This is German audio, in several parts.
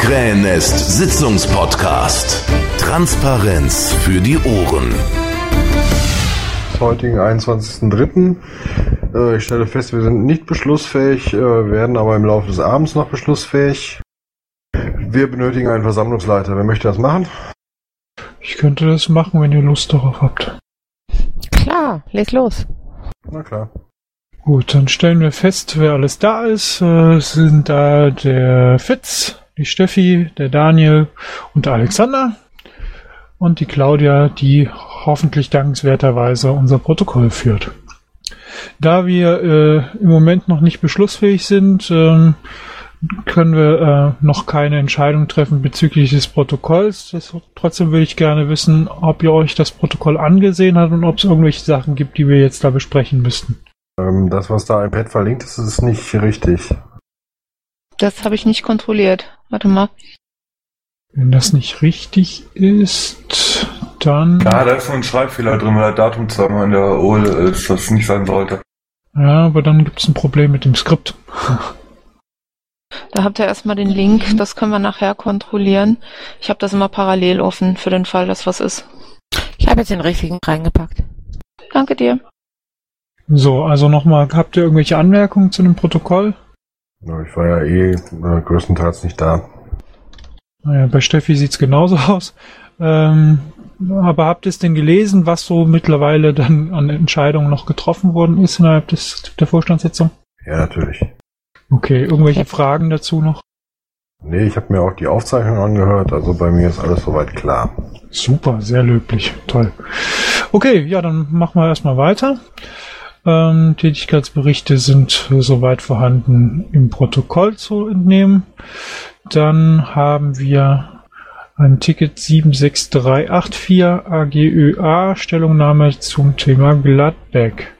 Krähennest Sitzungspodcast. Transparenz für die Ohren. Heutigen 21.03. Äh, ich stelle fest, wir sind nicht beschlussfähig, äh, werden aber im Laufe des Abends noch beschlussfähig. Wir benötigen einen Versammlungsleiter. Wer möchte das machen? Ich könnte das machen, wenn ihr Lust darauf habt. Klar, leg los. Na klar. Gut, dann stellen wir fest, wer alles da ist. Äh, Es sind da der Fitz, die Steffi, der Daniel und der Alexander und die Claudia, die hoffentlich dankenswerterweise unser Protokoll führt. Da wir äh, im Moment noch nicht beschlussfähig sind, ähm, können wir äh, noch keine Entscheidung treffen bezüglich des Protokolls. Das, trotzdem würde ich gerne wissen, ob ihr euch das Protokoll angesehen habt und ob es irgendwelche Sachen gibt, die wir jetzt da besprechen müssten. Ähm, das, was da im Pad verlinkt ist, ist nicht richtig. Das habe ich nicht kontrolliert. Warte mal. Wenn das nicht richtig ist, dann. Ja, da ist so ein Schreibfehler drin, weil der Datumzusammenhang in der OL ist, das nicht sein sollte. Ja, aber dann gibt es ein Problem mit dem Skript. Da habt ihr erstmal den Link. Das können wir nachher kontrollieren. Ich habe das immer parallel offen für den Fall, dass was ist. Ich habe jetzt den richtigen reingepackt. Danke dir. So, also nochmal, habt ihr irgendwelche Anmerkungen zu dem Protokoll? Ja, Ich war ja eh äh, größtenteils nicht da. Naja, bei Steffi sieht's genauso aus. Ähm, aber habt ihr es denn gelesen, was so mittlerweile dann an Entscheidungen noch getroffen worden ist innerhalb des, der Vorstandssitzung? Ja, natürlich. Okay, irgendwelche Fragen dazu noch? Nee, ich habe mir auch die Aufzeichnung angehört, also bei mir ist alles soweit klar. Super, sehr löblich, toll. Okay, ja, dann machen wir erstmal weiter. Ähm, Tätigkeitsberichte sind äh, soweit vorhanden im Protokoll zu entnehmen. Dann haben wir ein Ticket 76384 AGÖA Stellungnahme zum Thema Gladbeck.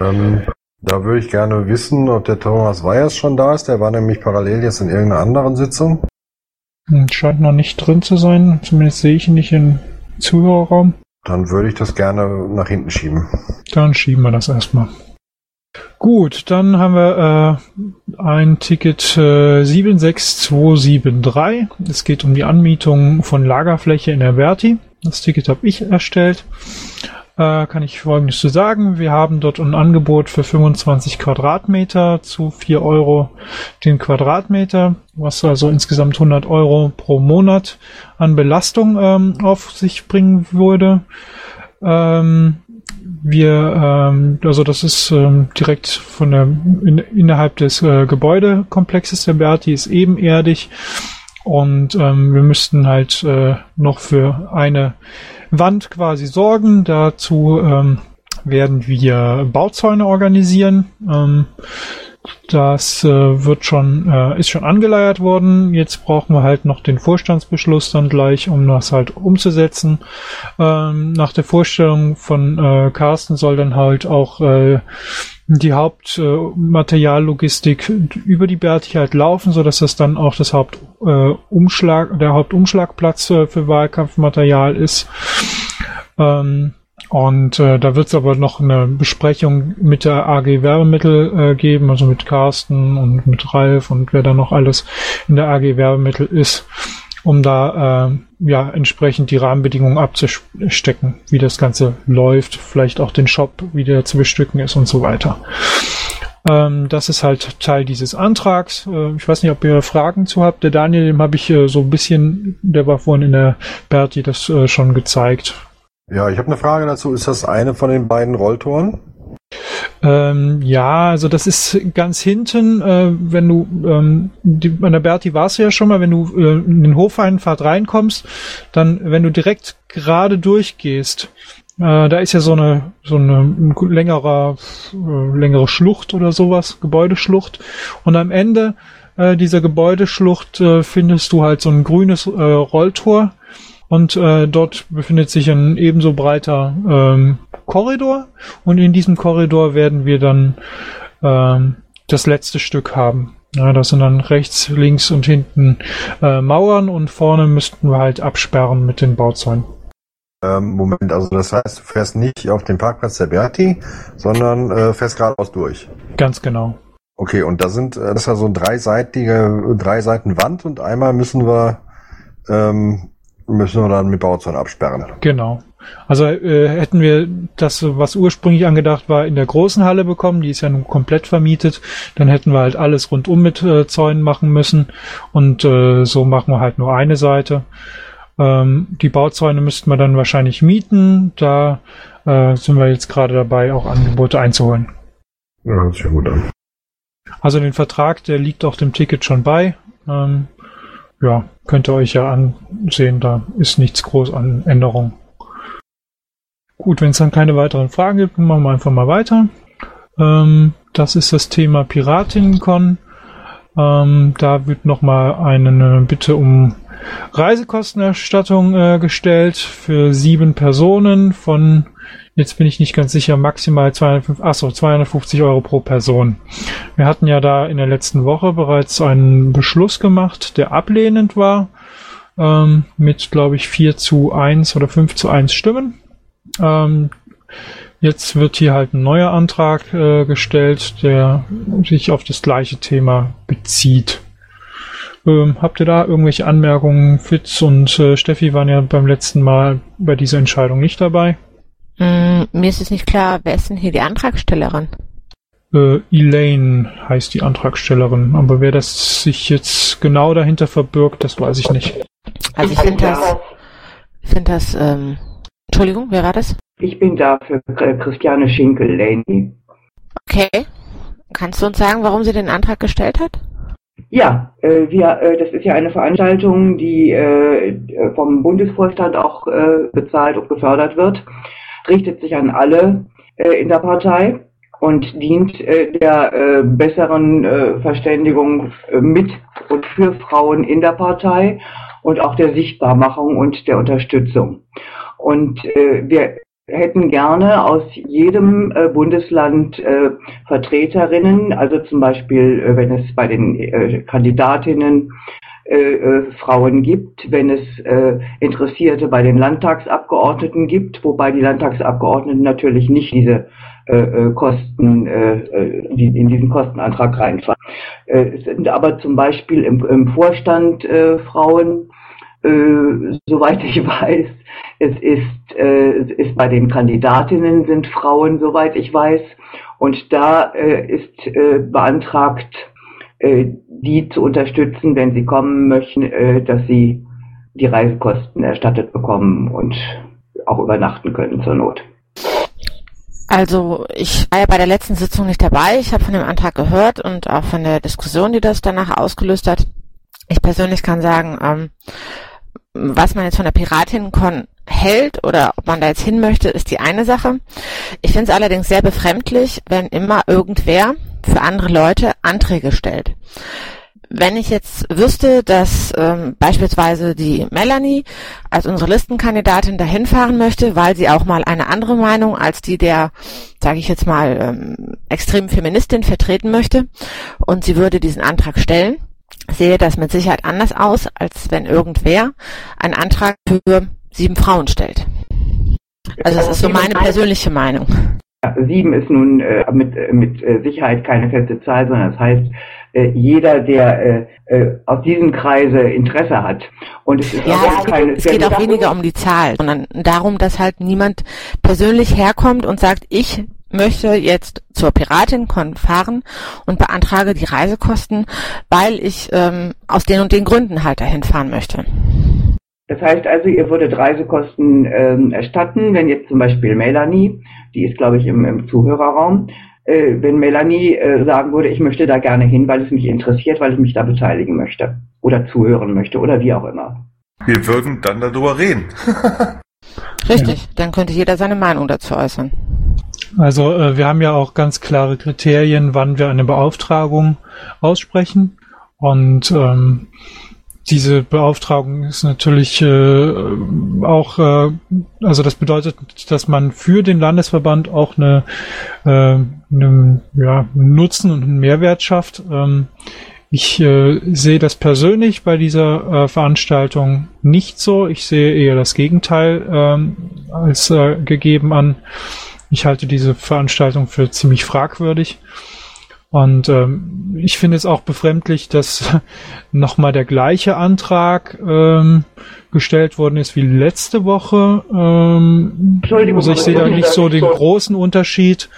Ähm, da würde ich gerne wissen, ob der Thomas Weyers schon da ist. Der war nämlich parallel jetzt in irgendeiner anderen Sitzung. Hm, Scheint noch nicht drin zu sein, zumindest sehe ich ihn nicht im Zuhörerraum. Dann würde ich das gerne nach hinten schieben. Dann schieben wir das erstmal. Gut, dann haben wir äh, ein Ticket äh, 76273. Es geht um die Anmietung von Lagerfläche in der Verti. Das Ticket habe ich erstellt. Äh, kann ich Folgendes zu sagen. Wir haben dort ein Angebot für 25 Quadratmeter zu 4 Euro den Quadratmeter, was also insgesamt 100 Euro pro Monat an Belastung ähm, auf sich bringen würde. Ähm, wir, ähm, also das ist ähm, direkt von der in, innerhalb des äh, Gebäudekomplexes der Berti ist ebenerdig und ähm, wir müssten halt äh, noch für eine Wand quasi sorgen. Dazu ähm, werden wir Bauzäune organisieren. Ähm, das äh, wird schon, äh, ist schon angeleiert worden. Jetzt brauchen wir halt noch den Vorstandsbeschluss dann gleich, um das halt umzusetzen. Ähm, nach der Vorstellung von äh, Carsten soll dann halt auch äh, die Hauptmateriallogistik über die Berti halt laufen, so dass das dann auch das Hauptumschlag, äh, der Hauptumschlagplatz äh, für Wahlkampfmaterial ist. Ähm, und äh, da wird es aber noch eine Besprechung mit der AG Werbemittel äh, geben, also mit Carsten und mit Ralf und wer da noch alles in der AG Werbemittel ist, um da äh, ja entsprechend die Rahmenbedingungen abzustecken, wie das Ganze läuft, vielleicht auch den Shop, wie der zu bestücken ist und so weiter. Ähm, das ist halt Teil dieses Antrags. Äh, ich weiß nicht, ob ihr Fragen zu habt. Der Daniel, dem habe ich äh, so ein bisschen, der war vorhin in der Berti das äh, schon gezeigt. Ja, ich habe eine Frage dazu. Ist das eine von den beiden Rolltoren? Ähm, ja, also das ist ganz hinten, äh, wenn du, ähm, die, an der Berti warst du ja schon mal, wenn du äh, in den Hofeinfahrt reinkommst, dann, wenn du direkt gerade durchgehst, äh, da ist ja so eine, so eine ein längerer, äh, längere Schlucht oder sowas, Gebäudeschlucht. Und am Ende äh, dieser Gebäudeschlucht äh, findest du halt so ein grünes äh, Rolltor. Und äh, dort befindet sich ein ebenso breiter ähm, Korridor. Und in diesem Korridor werden wir dann ähm, das letzte Stück haben. Ja, das sind dann rechts, links und hinten äh, Mauern und vorne müssten wir halt absperren mit den Bauzäunen. Ähm, Moment, also das heißt, du fährst nicht auf den Parkplatz der Berti, sondern äh, fährst geradeaus durch. Ganz genau. Okay, und da sind, äh, das ist ja so ein dreiseitige, drei Seiten Wand und einmal müssen wir, ähm, müssen wir dann mit Bauzaun absperren. Genau. Also äh, hätten wir das, was ursprünglich angedacht war, in der großen Halle bekommen, die ist ja nun komplett vermietet, dann hätten wir halt alles rundum mit äh, Zäunen machen müssen und äh, so machen wir halt nur eine Seite. Ähm, die Bauzäune müssten wir dann wahrscheinlich mieten, da äh, sind wir jetzt gerade dabei, auch Angebote einzuholen. Ja, hört sich ja gut an. Also den Vertrag, der liegt auf dem Ticket schon bei. Ähm, ja, könnt ihr euch ja ansehen, da ist nichts groß an Änderungen. Gut, wenn es dann keine weiteren Fragen gibt, machen wir einfach mal weiter. Ähm, das ist das Thema Piratinnencon. Ähm, da wird nochmal eine Bitte um Reisekostenerstattung äh, gestellt für sieben Personen von, jetzt bin ich nicht ganz sicher, maximal 250, achso, 250 Euro pro Person. Wir hatten ja da in der letzten Woche bereits einen Beschluss gemacht, der ablehnend war, ähm, mit, glaube ich, 4 zu 1 oder 5 zu 1 Stimmen. Ähm, jetzt wird hier halt ein neuer Antrag äh, gestellt, der sich auf das gleiche Thema bezieht. Ähm, habt ihr da irgendwelche Anmerkungen? Fitz und äh, Steffi waren ja beim letzten Mal bei dieser Entscheidung nicht dabei. Mm, mir ist es nicht klar, wer ist denn hier die Antragstellerin? Äh, Elaine heißt die Antragstellerin, aber wer das sich jetzt genau dahinter verbirgt, das weiß ich nicht. Also ich finde das, ich finde das, ähm, Entschuldigung, wer war das? Ich bin da für äh, Christiane Schinkel, Lady. Okay. Kannst du uns sagen, warum sie den Antrag gestellt hat? Ja, äh, wir, äh, das ist ja eine Veranstaltung, die äh, vom Bundesvorstand auch äh, bezahlt und gefördert wird, richtet sich an alle äh, in der Partei und dient äh, der äh, besseren äh, Verständigung äh, mit und für Frauen in der Partei und auch der Sichtbarmachung und der Unterstützung. Und äh, wir hätten gerne aus jedem äh, Bundesland äh, Vertreterinnen, also zum Beispiel, äh, wenn es bei den äh, Kandidatinnen äh, äh, Frauen gibt, wenn es äh, Interessierte bei den Landtagsabgeordneten gibt, wobei die Landtagsabgeordneten natürlich nicht diese äh, äh Kosten, äh, äh, die in diesen Kostenantrag reinfallen. Äh, es sind aber zum Beispiel im, im Vorstand äh, Frauen, äh, soweit ich weiß. Es ist, äh, es ist bei den Kandidatinnen sind Frauen, soweit ich weiß. Und da äh, ist äh, beantragt, die zu unterstützen, wenn sie kommen möchten, äh, dass sie die Reisekosten erstattet bekommen und auch übernachten können zur Not. Also ich war ja bei der letzten Sitzung nicht dabei. Ich habe von dem Antrag gehört und auch von der Diskussion, die das danach ausgelöst hat. Ich persönlich kann sagen, ähm, was man jetzt von der Piratinnen-Con hält oder ob man da jetzt hin möchte, ist die eine Sache. Ich finde es allerdings sehr befremdlich, wenn immer irgendwer für andere Leute Anträge stellt. Wenn ich jetzt wüsste, dass ähm, beispielsweise die Melanie als unsere Listenkandidatin dahin fahren möchte, weil sie auch mal eine andere Meinung als die der, sage ich jetzt mal, ähm, extremen Feministin vertreten möchte und sie würde diesen Antrag stellen, sehe das mit Sicherheit anders aus, als wenn irgendwer einen Antrag für sieben Frauen stellt. Also das ist so meine persönliche Meinung. Sieben ist nun äh, mit, äh, mit äh, Sicherheit keine feste Zahl, sondern das heißt, äh, jeder, der äh, äh, aus diesem Kreise Interesse hat. Und es ist ja, auch keine, es geht auch weniger um die Zahl, sondern darum, dass halt niemand persönlich herkommt und sagt, ich möchte jetzt zur Piratin-Con fahren und beantrage die Reisekosten, weil ich ähm, aus den und den Gründen halt dahin fahren möchte. Das heißt also, ihr würdet Reisekosten ähm, erstatten, wenn jetzt zum Beispiel Melanie, die ist glaube ich im, im Zuhörerraum, äh, wenn Melanie äh, sagen würde, ich möchte da gerne hin, weil es mich interessiert, weil ich mich da beteiligen möchte oder zuhören möchte oder wie auch immer. Wir würden dann darüber reden. Richtig, dann könnte jeder seine Meinung dazu äußern. Also äh, wir haben ja auch ganz klare Kriterien, wann wir eine Beauftragung aussprechen und ähm, diese Beauftragung ist natürlich äh, auch, äh, also das bedeutet, dass man für den Landesverband auch eine, äh, eine ja, Nutzen und einen Mehrwert schafft. Ähm, ich äh, sehe das persönlich bei dieser äh, Veranstaltung nicht so. Ich sehe eher das Gegenteil ähm, als äh, gegeben an. Ich halte diese Veranstaltung für ziemlich fragwürdig. Und ähm, ich finde es auch befremdlich, dass nochmal der gleiche Antrag ähm, gestellt worden ist wie letzte Woche. Ähm, Entschuldigung, also ich sehe da nicht so den großen Unterschied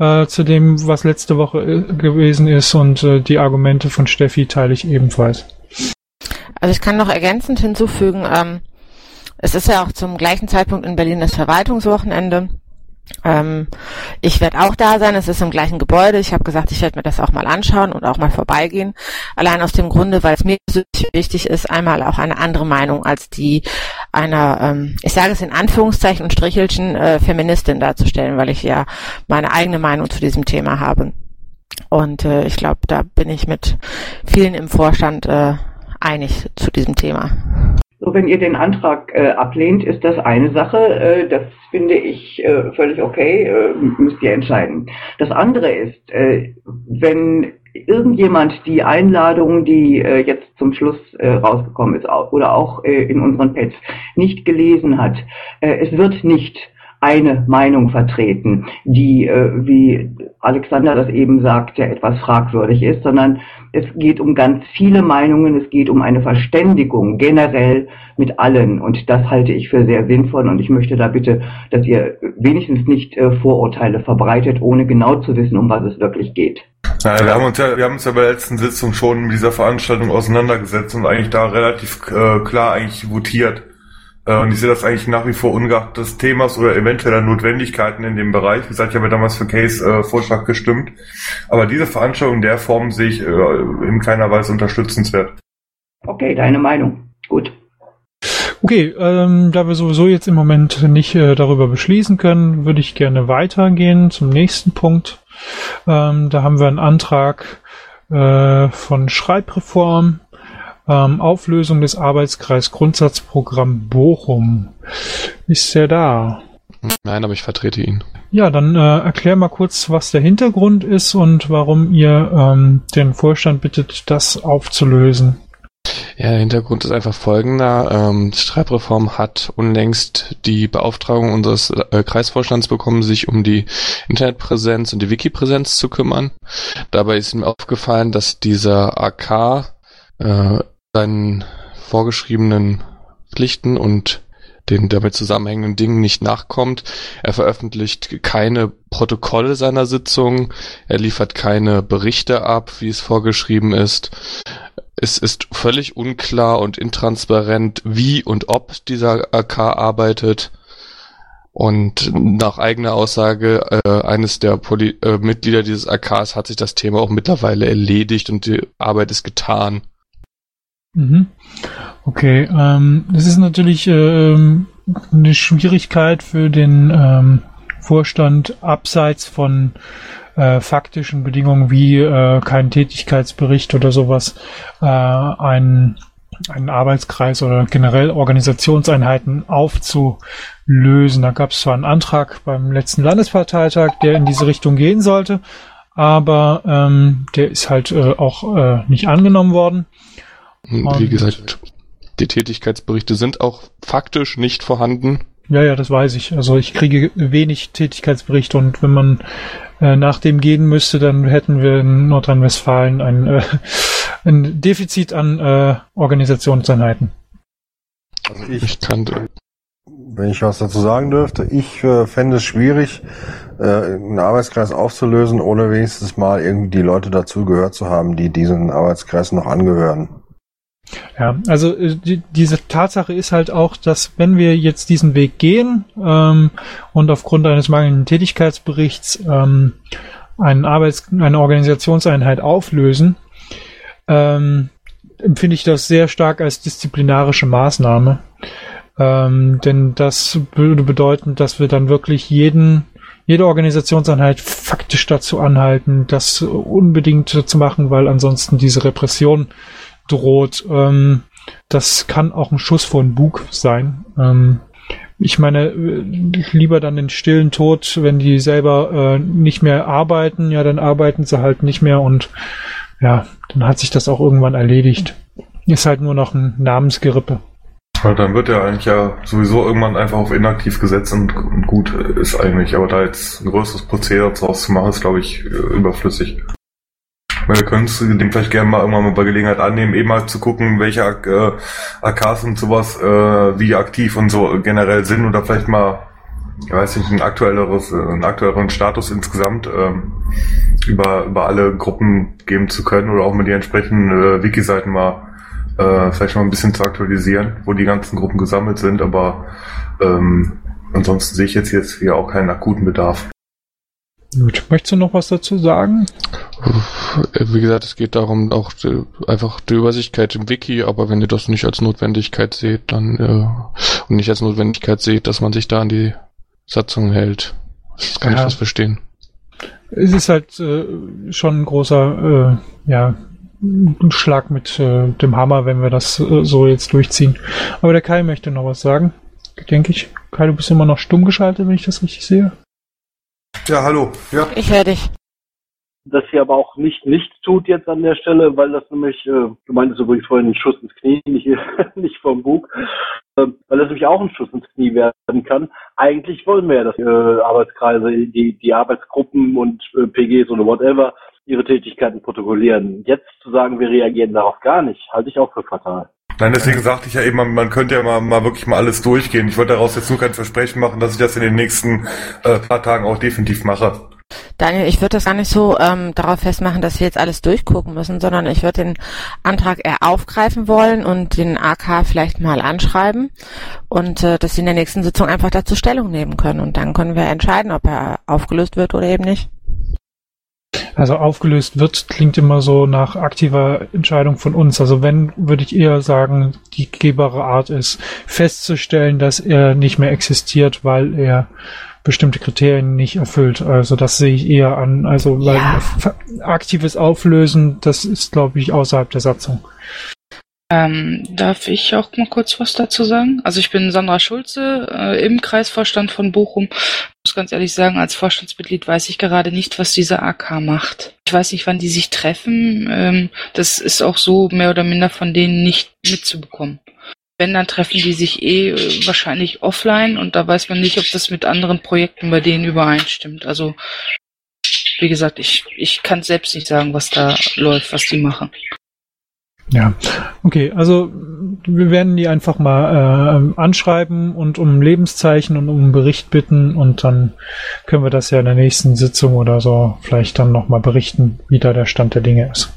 äh, zu dem, was letzte Woche äh, gewesen ist und äh, die Argumente von Steffi teile ich ebenfalls. Also ich kann noch ergänzend hinzufügen, ähm, es ist ja auch zum gleichen Zeitpunkt in Berlin das Verwaltungswochenende. Ähm, ich werde auch da sein, es ist im gleichen Gebäude. Ich habe gesagt, ich werde mir das auch mal anschauen und auch mal vorbeigehen. Allein aus dem Grunde, weil es mir wichtig ist, einmal auch eine andere Meinung als die einer, ähm, ich sage es in Anführungszeichen und Strichelchen, äh, Feministin darzustellen, weil ich ja meine eigene Meinung zu diesem Thema habe. Und äh, ich glaube, da bin ich mit vielen im Vorstand äh, einig zu diesem Thema. So, wenn ihr den Antrag äh, ablehnt, ist das eine Sache. Äh, das finde ich äh, völlig okay, äh, müsst ihr entscheiden. Das andere ist, äh, wenn irgendjemand die Einladung, die äh, jetzt zum Schluss äh, rausgekommen ist, oder auch äh, in unseren Pads nicht gelesen hat, äh, es wird nicht eine Meinung vertreten, die, äh, wie Alexander das eben sagte, etwas fragwürdig ist, sondern es geht um ganz viele Meinungen, es geht um eine Verständigung generell mit allen und das halte ich für sehr sinnvoll und ich möchte da bitte, dass ihr wenigstens nicht äh, Vorurteile verbreitet, ohne genau zu wissen, um was es wirklich geht. Naja, wir haben uns ja, wir haben uns ja bei der letzten Sitzung schon mit dieser Veranstaltung auseinandergesetzt und eigentlich da relativ äh, klar eigentlich votiert. Äh, und ich sehe das eigentlich nach wie vor ungeachtet des Themas oder eventueller Notwendigkeiten in dem Bereich. Wie gesagt, ich habe ja damals für Case äh, Vorschlag gestimmt. Aber diese Veranstaltung in der Form sehe ich äh, in keiner Weise unterstützenswert. Okay, deine Meinung. Gut. Okay, ähm, da wir sowieso jetzt im Moment nicht äh, darüber beschließen können, würde ich gerne weitergehen zum nächsten Punkt. Ähm, da haben wir einen Antrag äh, von Schreibreform ähm, Auflösung des Arbeitskreis Grundsatzprogramm Bochum. Ist er da? Nein, aber ich vertrete ihn. Ja, dann äh, erklär mal kurz, was der Hintergrund ist und warum ihr ähm, den Vorstand bittet, das aufzulösen. Ja, der Hintergrund ist einfach folgender. Ähm, die Streitreform hat unlängst die Beauftragung unseres äh, Kreisvorstands bekommen, sich um die Internetpräsenz und die Wikipräsenz zu kümmern. Dabei ist ihm aufgefallen, dass dieser AK äh, seinen vorgeschriebenen Pflichten und den damit zusammenhängenden Dingen nicht nachkommt. Er veröffentlicht keine Protokolle seiner Sitzungen, er liefert keine Berichte ab, wie es vorgeschrieben ist. Es ist völlig unklar und intransparent, wie und ob dieser AK arbeitet. Und nach eigener Aussage äh, eines der Poli äh, Mitglieder dieses AKs hat sich das Thema auch mittlerweile erledigt und die Arbeit ist getan. Mhm. Okay, ähm, das ist natürlich ähm, eine Schwierigkeit für den ähm, Vorstand abseits von äh, faktischen Bedingungen wie äh, kein Tätigkeitsbericht oder sowas, äh, einen, einen Arbeitskreis oder generell Organisationseinheiten aufzulösen. Da gab es zwar einen Antrag beim letzten Landesparteitag, der in diese Richtung gehen sollte, aber ähm, der ist halt äh, auch äh, nicht angenommen worden. Und wie gesagt, die Tätigkeitsberichte sind auch faktisch nicht vorhanden. Ja, ja, das weiß ich. Also ich kriege wenig Tätigkeitsberichte und wenn man äh, nach dem gehen müsste, dann hätten wir in Nordrhein-Westfalen ein, äh, ein Defizit an äh, Organisationseinheiten. Also ich, ich kannte. Wenn ich was dazu sagen dürfte, ich äh, fände es schwierig, äh, einen Arbeitskreis aufzulösen, ohne wenigstens mal irgendwie die Leute dazu gehört zu haben, die diesen Arbeitskreis noch angehören. Ja, also äh, die, diese Tatsache ist halt auch, dass wenn wir jetzt diesen Weg gehen ähm, und aufgrund eines mangelnden Tätigkeitsberichts ähm, einen Arbeits-, eine Organisationseinheit auflösen, ähm, empfinde ich das sehr stark als disziplinarische Maßnahme. Ähm, denn das würde bedeuten, dass wir dann wirklich jeden, jede Organisationseinheit faktisch dazu anhalten, das unbedingt zu machen, weil ansonsten diese Repression droht. Ähm, das kann auch ein Schuss vor den Bug sein. Ähm, ich meine, äh, lieber dann den stillen Tod, wenn die selber äh, nicht mehr arbeiten, ja, dann arbeiten sie halt nicht mehr und ja, dann hat sich das auch irgendwann erledigt. Ist halt nur noch ein Namensgerippe. Ja, dann wird er eigentlich ja sowieso irgendwann einfach auf inaktiv gesetzt und, gut ist eigentlich. Aber da jetzt ein größeres Prozedere draus zu machen, ist, glaube ich, äh, Wir können den vielleicht gerne mal irgendwann mal bei Gelegenheit annehmen, eben mal zu gucken, welche äh, AKs und sowas äh, wie aktiv und so generell sind oder vielleicht mal, ich weiß nicht, ein aktuelleres, äh, einen aktuelleren Status insgesamt ähm, über, über alle Gruppen geben zu können oder auch mit die entsprechenden äh, Wiki-Seiten mal äh, vielleicht mal ein bisschen zu aktualisieren, wo die ganzen Gruppen gesammelt sind, aber ähm, ansonsten sehe ich jetzt hier auch keinen akuten Bedarf. Gut, möchtest du noch was dazu sagen? Wie gesagt, es geht darum, auch die, einfach die Übersichtlichkeit im Wiki, aber wenn ihr das nicht als Notwendigkeit seht, dann äh, und nicht als Notwendigkeit seht, dass man sich da an die Satzung hält, das kann ja. ich das verstehen. Es ist halt äh, schon ein großer, äh, ja, ein Schlag mit äh, dem Hammer, wenn wir das äh, so jetzt durchziehen. Aber der Kai möchte noch was sagen, denke ich. Kai, du bist immer noch stumm geschaltet, wenn ich das richtig sehe. Ja, hallo. Ja. Ich höre dich. Das hier aber auch nicht nichts tut jetzt an der Stelle, weil das nämlich, äh, du meintest übrigens vorhin einen Schuss ins Knie, nicht, nicht vom Bug, äh, weil das nämlich auch ein Schuss ins Knie werden kann. Eigentlich wollen wir ja, dass äh, Arbeitskreise, die, die Arbeitsgruppen und äh, PGs oder whatever ihre Tätigkeiten protokollieren. Jetzt zu sagen, wir reagieren darauf gar nicht, halte ich auch für fatal. Nein, deswegen sagte ich ja eben, man, könnte ja mal, mal wirklich mal alles durchgehen. Ich wollte daraus jetzt nur kein Versprechen machen, dass ich das in den nächsten äh, paar Tagen auch definitiv mache. Daniel, ich würde das gar nicht so ähm, darauf festmachen, dass wir jetzt alles durchgucken müssen, sondern ich würde den Antrag eher aufgreifen wollen und den AK vielleicht mal anschreiben und äh, dass sie in der nächsten Sitzung einfach dazu Stellung nehmen können. Und dann können wir entscheiden, ob er aufgelöst wird oder eben nicht. Also aufgelöst wird klingt immer so nach aktiver Entscheidung von uns. Also wenn, würde ich eher sagen, die gegebare Art ist festzustellen, dass er nicht mehr existiert, weil er bestimmte Kriterien nicht erfüllt. Also das sehe ich eher an. Also weil ja. aktives Auflösen, das ist, glaube ich, außerhalb der Satzung. Ähm, darf ich auch mal kurz was dazu sagen? Also ich bin Sandra Schulze äh, im Kreisvorstand von Bochum. Ich muss ganz ehrlich sagen, als Vorstandsmitglied weiß ich gerade nicht, was diese AK macht. Ich weiß nicht, wann die sich treffen. Ähm, das ist auch so mehr oder minder von denen nicht mitzubekommen. Wenn, dann treffen die sich eh äh, wahrscheinlich offline und da weiß man nicht, ob das mit anderen Projekten bei denen übereinstimmt. Also wie gesagt, ich, ich kann selbst nicht sagen, was da läuft, was die machen. Ja, okay, also wir werden die einfach mal äh, anschreiben und um Lebenszeichen und um einen Bericht bitten und dann können wir das ja in der nächsten Sitzung oder so vielleicht dann nochmal berichten, wie da der Stand der Dinge ist.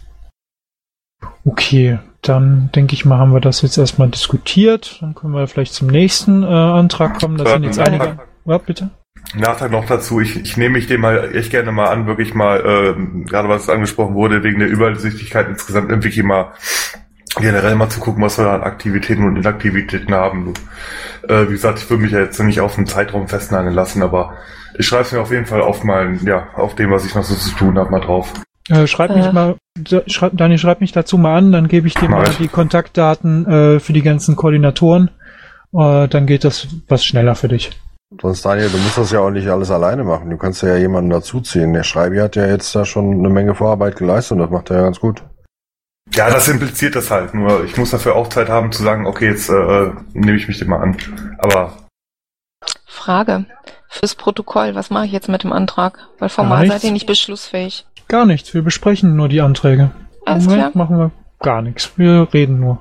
Okay, dann denke ich mal, haben wir das jetzt erstmal diskutiert. Dann können wir vielleicht zum nächsten äh, Antrag kommen. Da sind jetzt einige. Ja, bitte. Nachtrag noch dazu, ich, ich nehme mich dem mal echt gerne mal an, wirklich mal, äh, gerade was angesprochen wurde, wegen der Übersichtlichkeit insgesamt im Wiki mal generell mal zu gucken, was wir da an Aktivitäten und Inaktivitäten haben. Äh, wie gesagt, ich würde mich ja jetzt nicht auf einen Zeitraum festnageln lassen, aber ich schreibe es mir auf jeden Fall auf mein, ja, auf dem, was ich noch so zu tun habe, mal drauf. Äh, schreib mich äh. mal, schreib, Daniel, schreib mich dazu mal an, dann gebe ich dir mal, mal die Kontaktdaten äh, für die ganzen Koordinatoren. Äh, dann geht das was schneller für dich. Sonst, Daniel, du musst das ja auch nicht alles alleine machen. Du kannst ja jemanden dazuziehen. Der Schreibi hat ja jetzt da schon eine Menge Vorarbeit geleistet und das macht er ja ganz gut. Ja, das impliziert das halt. Nur ich muss dafür auch Zeit haben zu sagen, okay, jetzt äh, nehme ich mich dem mal an. Aber. Frage. Fürs Protokoll, was mache ich jetzt mit dem Antrag? Weil formal seid ihr nicht beschlussfähig. Gar nichts. Wir besprechen nur die Anträge. Alles Im Moment klar. machen wir gar nichts. Wir reden nur.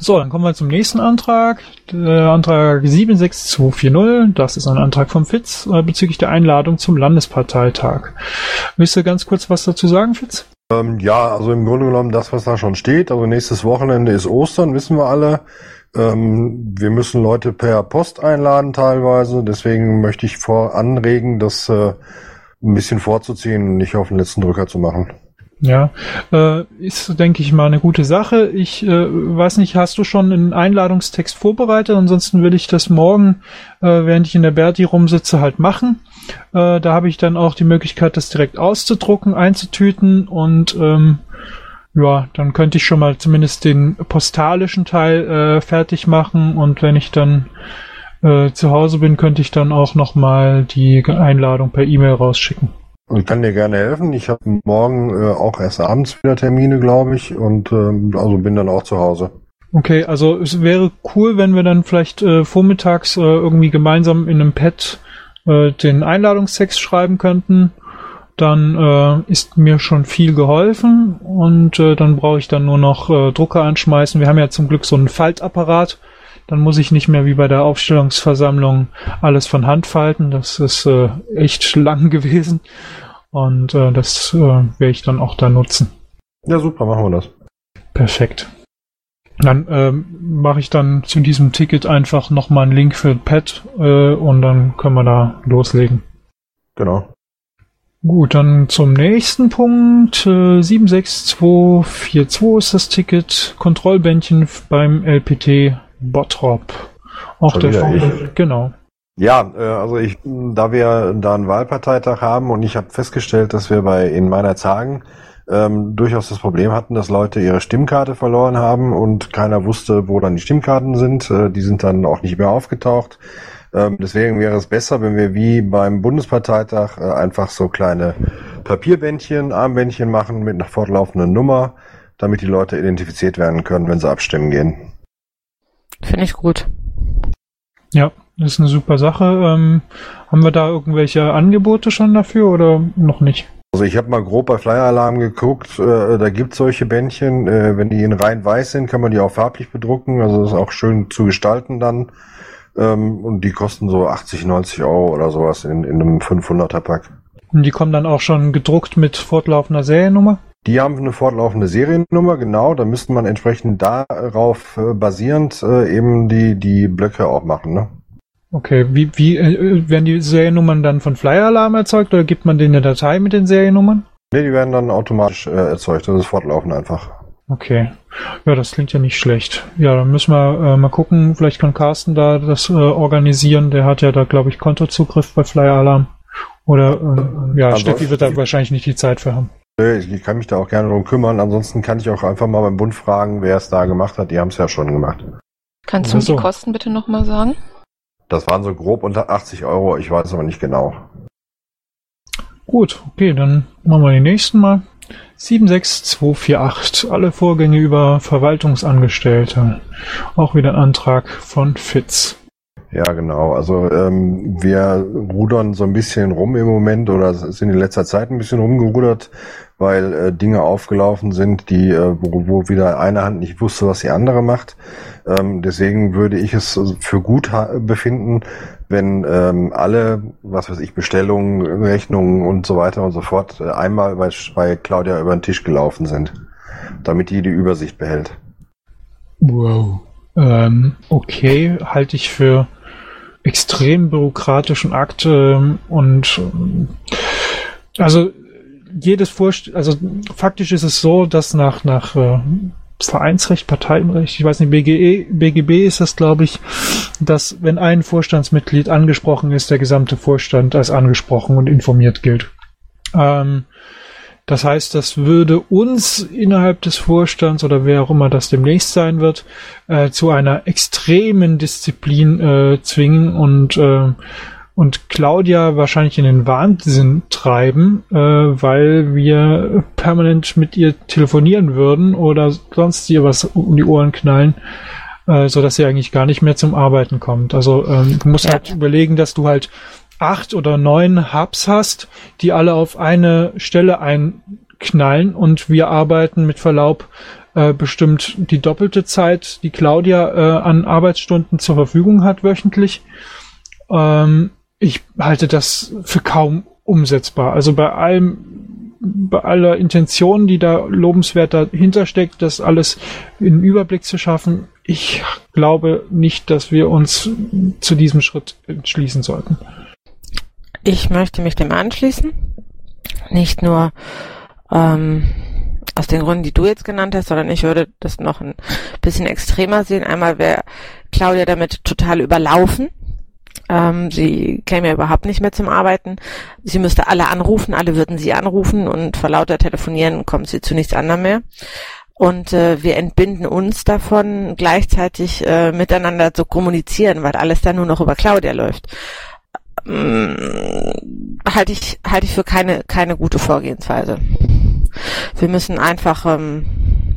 So, dann kommen wir zum nächsten Antrag. Der Antrag 76240. Das ist ein Antrag vom Fitz äh, bezüglich der Einladung zum Landesparteitag. Willst du ganz kurz was dazu sagen, Fitz? Ähm, ja, also im Grunde genommen das, was da schon steht. Also nächstes Wochenende ist Ostern, wissen wir alle. Ähm, wir müssen Leute per Post einladen teilweise. Deswegen möchte ich vor anregen, das äh, ein bisschen vorzuziehen und nicht auf den letzten Drücker zu machen. Ja, äh, ist, denke ich mal, eine gute Sache. Ich äh, weiß nicht, hast du schon einen Einladungstext vorbereitet? Ansonsten will ich das morgen, äh, während ich in der Berti rumsitze, halt machen. Äh, da habe ich dann auch die Möglichkeit, das direkt auszudrucken, einzutüten und ähm, ja, dann könnte ich schon mal zumindest den postalischen Teil äh, fertig machen und wenn ich dann äh, zu Hause bin, könnte ich dann auch nochmal die Einladung per E-Mail rausschicken. Ich kann dir gerne helfen. Ich habe morgen äh, auch erst abends wieder Termine, glaube ich, und ähm, also bin dann auch zu Hause. Okay, also es wäre cool, wenn wir dann vielleicht äh, vormittags äh, irgendwie gemeinsam in einem Pad äh, den Einladungstext schreiben könnten. dann äh, ist mir schon viel geholfen und äh, dann brauche ich dann nur noch äh, Drucker anschmeißen. Wir haben ja zum Glück so einen Faltapparat. Dann muss ich nicht mehr wie bei der Aufstellungsversammlung alles von Hand falten. Das ist äh, echt lang gewesen und äh, das äh, werde ich dann auch da nutzen. Ja, super, machen wir das. Perfekt. Dann ähm, mache ich dann zu diesem Ticket einfach nochmal einen Link für Pad äh, und dann können wir da loslegen. Genau. Gut, dann zum nächsten Punkt. Äh, 76242 ist das Ticket. Kontrollbändchen beim LPT Bottrop. Auch Schon der Fall. Genau. Ja, äh, also ich, da wir da einen Wahlparteitag haben und ich habe festgestellt, dass wir bei in meiner Zagen ähm, durchaus das Problem hatten, dass Leute ihre Stimmkarte verloren haben und keiner wusste, wo dann die Stimmkarten sind. Äh, die sind dann auch nicht mehr aufgetaucht. Ähm, deswegen wäre es besser, wenn wir wie beim Bundesparteitag äh, einfach so kleine Papierbändchen, Armbändchen machen mit einer fortlaufender Nummer, damit die Leute identifiziert werden können, wenn sie abstimmen gehen. Finde ich gut. Ja, das ist eine super Sache. Ähm, haben wir da irgendwelche Angebote schon dafür oder noch nicht? Also ich habe mal grob bei Flyer Alarm geguckt, äh, da gibt solche Bändchen. Äh, wenn die in rein weiß sind, kann man die auch farblich bedrucken. Also das ist auch schön zu gestalten dann. Ähm, und die kosten so 80, 90 Euro oder sowas in, in einem 500er Pack. Und die kommen dann auch schon gedruckt mit fortlaufender Seriennummer? Die haben eine fortlaufende Seriennummer, genau. Da müsste man entsprechend darauf äh, basierend äh, eben die, die Blöcke auch machen, ne? Okay, wie, wie äh, werden die Seriennummern dann von Flyer Alarm erzeugt oder gibt man denen eine Datei mit den Seriennummern? Ne, die werden dann automatisch äh, erzeugt. Das ist fortlaufend einfach. Okay. Ja, das klingt ja nicht schlecht. Ja, dann müssen wir äh, mal gucken. Vielleicht kann Carsten da das äh, organisieren. Der hat ja da, glaube ich, Kontozugriff bei Flyer Alarm. Oder äh, ja, Ansonsten Steffi wird da wahrscheinlich nicht die Zeit für haben. Ich kann mich da auch gerne drum kümmern. Ansonsten kann ich auch einfach mal beim Bund fragen, wer es da gemacht hat. Die haben es ja schon gemacht. Kannst du mir die Kosten bitte nochmal sagen? Das waren so grob unter 80 Euro, ich weiß aber nicht genau. Gut, okay, dann machen wir den nächsten mal. 76248, alle Vorgänge über Verwaltungsangestellte. Auch wieder ein Antrag von Fitz. Ja, genau. Also ähm, wir rudern so ein bisschen rum im Moment oder sind in letzter Zeit ein bisschen rumgerudert, weil äh, Dinge aufgelaufen sind, die äh, wo, wo wieder eine Hand nicht wusste, was die andere macht. Ähm, deswegen würde ich es für gut befinden, wenn ähm, alle, was weiß ich, Bestellungen, Rechnungen und so weiter und so fort äh, einmal bei, bei Claudia über den Tisch gelaufen sind, damit die die Übersicht behält. Wow. Ähm, okay, halte ich für extrem bürokratischen Akt ähm, und ähm, also jedes Vorst also faktisch ist es so, dass nach nach äh, Vereinsrecht, Parteienrecht, ich weiß nicht, BGE, BGB ist das, glaube ich, dass wenn ein Vorstandsmitglied angesprochen ist, der gesamte Vorstand als angesprochen und informiert gilt. Ähm, das heißt, das würde uns innerhalb des Vorstands oder wer auch immer das demnächst sein wird, äh, zu einer extremen Disziplin äh, zwingen und äh, und Claudia wahrscheinlich in den Wahnsinn treiben, äh, weil wir permanent mit ihr telefonieren würden oder sonst ihr was um die Ohren knallen, äh, so dass sie eigentlich gar nicht mehr zum Arbeiten kommt. Also ähm, du musst ja. halt überlegen, dass du halt acht oder neun Hubs hast, die alle auf eine Stelle einknallen und wir arbeiten mit Verlaub äh, bestimmt die doppelte Zeit, die Claudia äh, an Arbeitsstunden zur Verfügung hat wöchentlich. Ähm, ich halte das für kaum umsetzbar. Also bei allem, bei aller Intention, die da lobenswert dahinter steckt, das alles in Überblick zu schaffen, ich glaube nicht, dass wir uns zu diesem Schritt entschließen sollten. Ich möchte mich dem anschließen. Nicht nur ähm, aus den Gründen, die du jetzt genannt hast, sondern ich würde das noch ein bisschen extremer sehen. Einmal wäre Claudia damit total überlaufen ähm, sie käme ja überhaupt nicht mehr zum Arbeiten. Sie müsste alle anrufen, alle würden sie anrufen und vor lauter Telefonieren kommt sie zu nichts anderem mehr. Und äh, wir entbinden uns davon, gleichzeitig äh, miteinander zu kommunizieren, weil alles dann nur noch über Claudia läuft. Ähm, halte ich halte ich für keine keine gute Vorgehensweise. Wir müssen einfach ähm,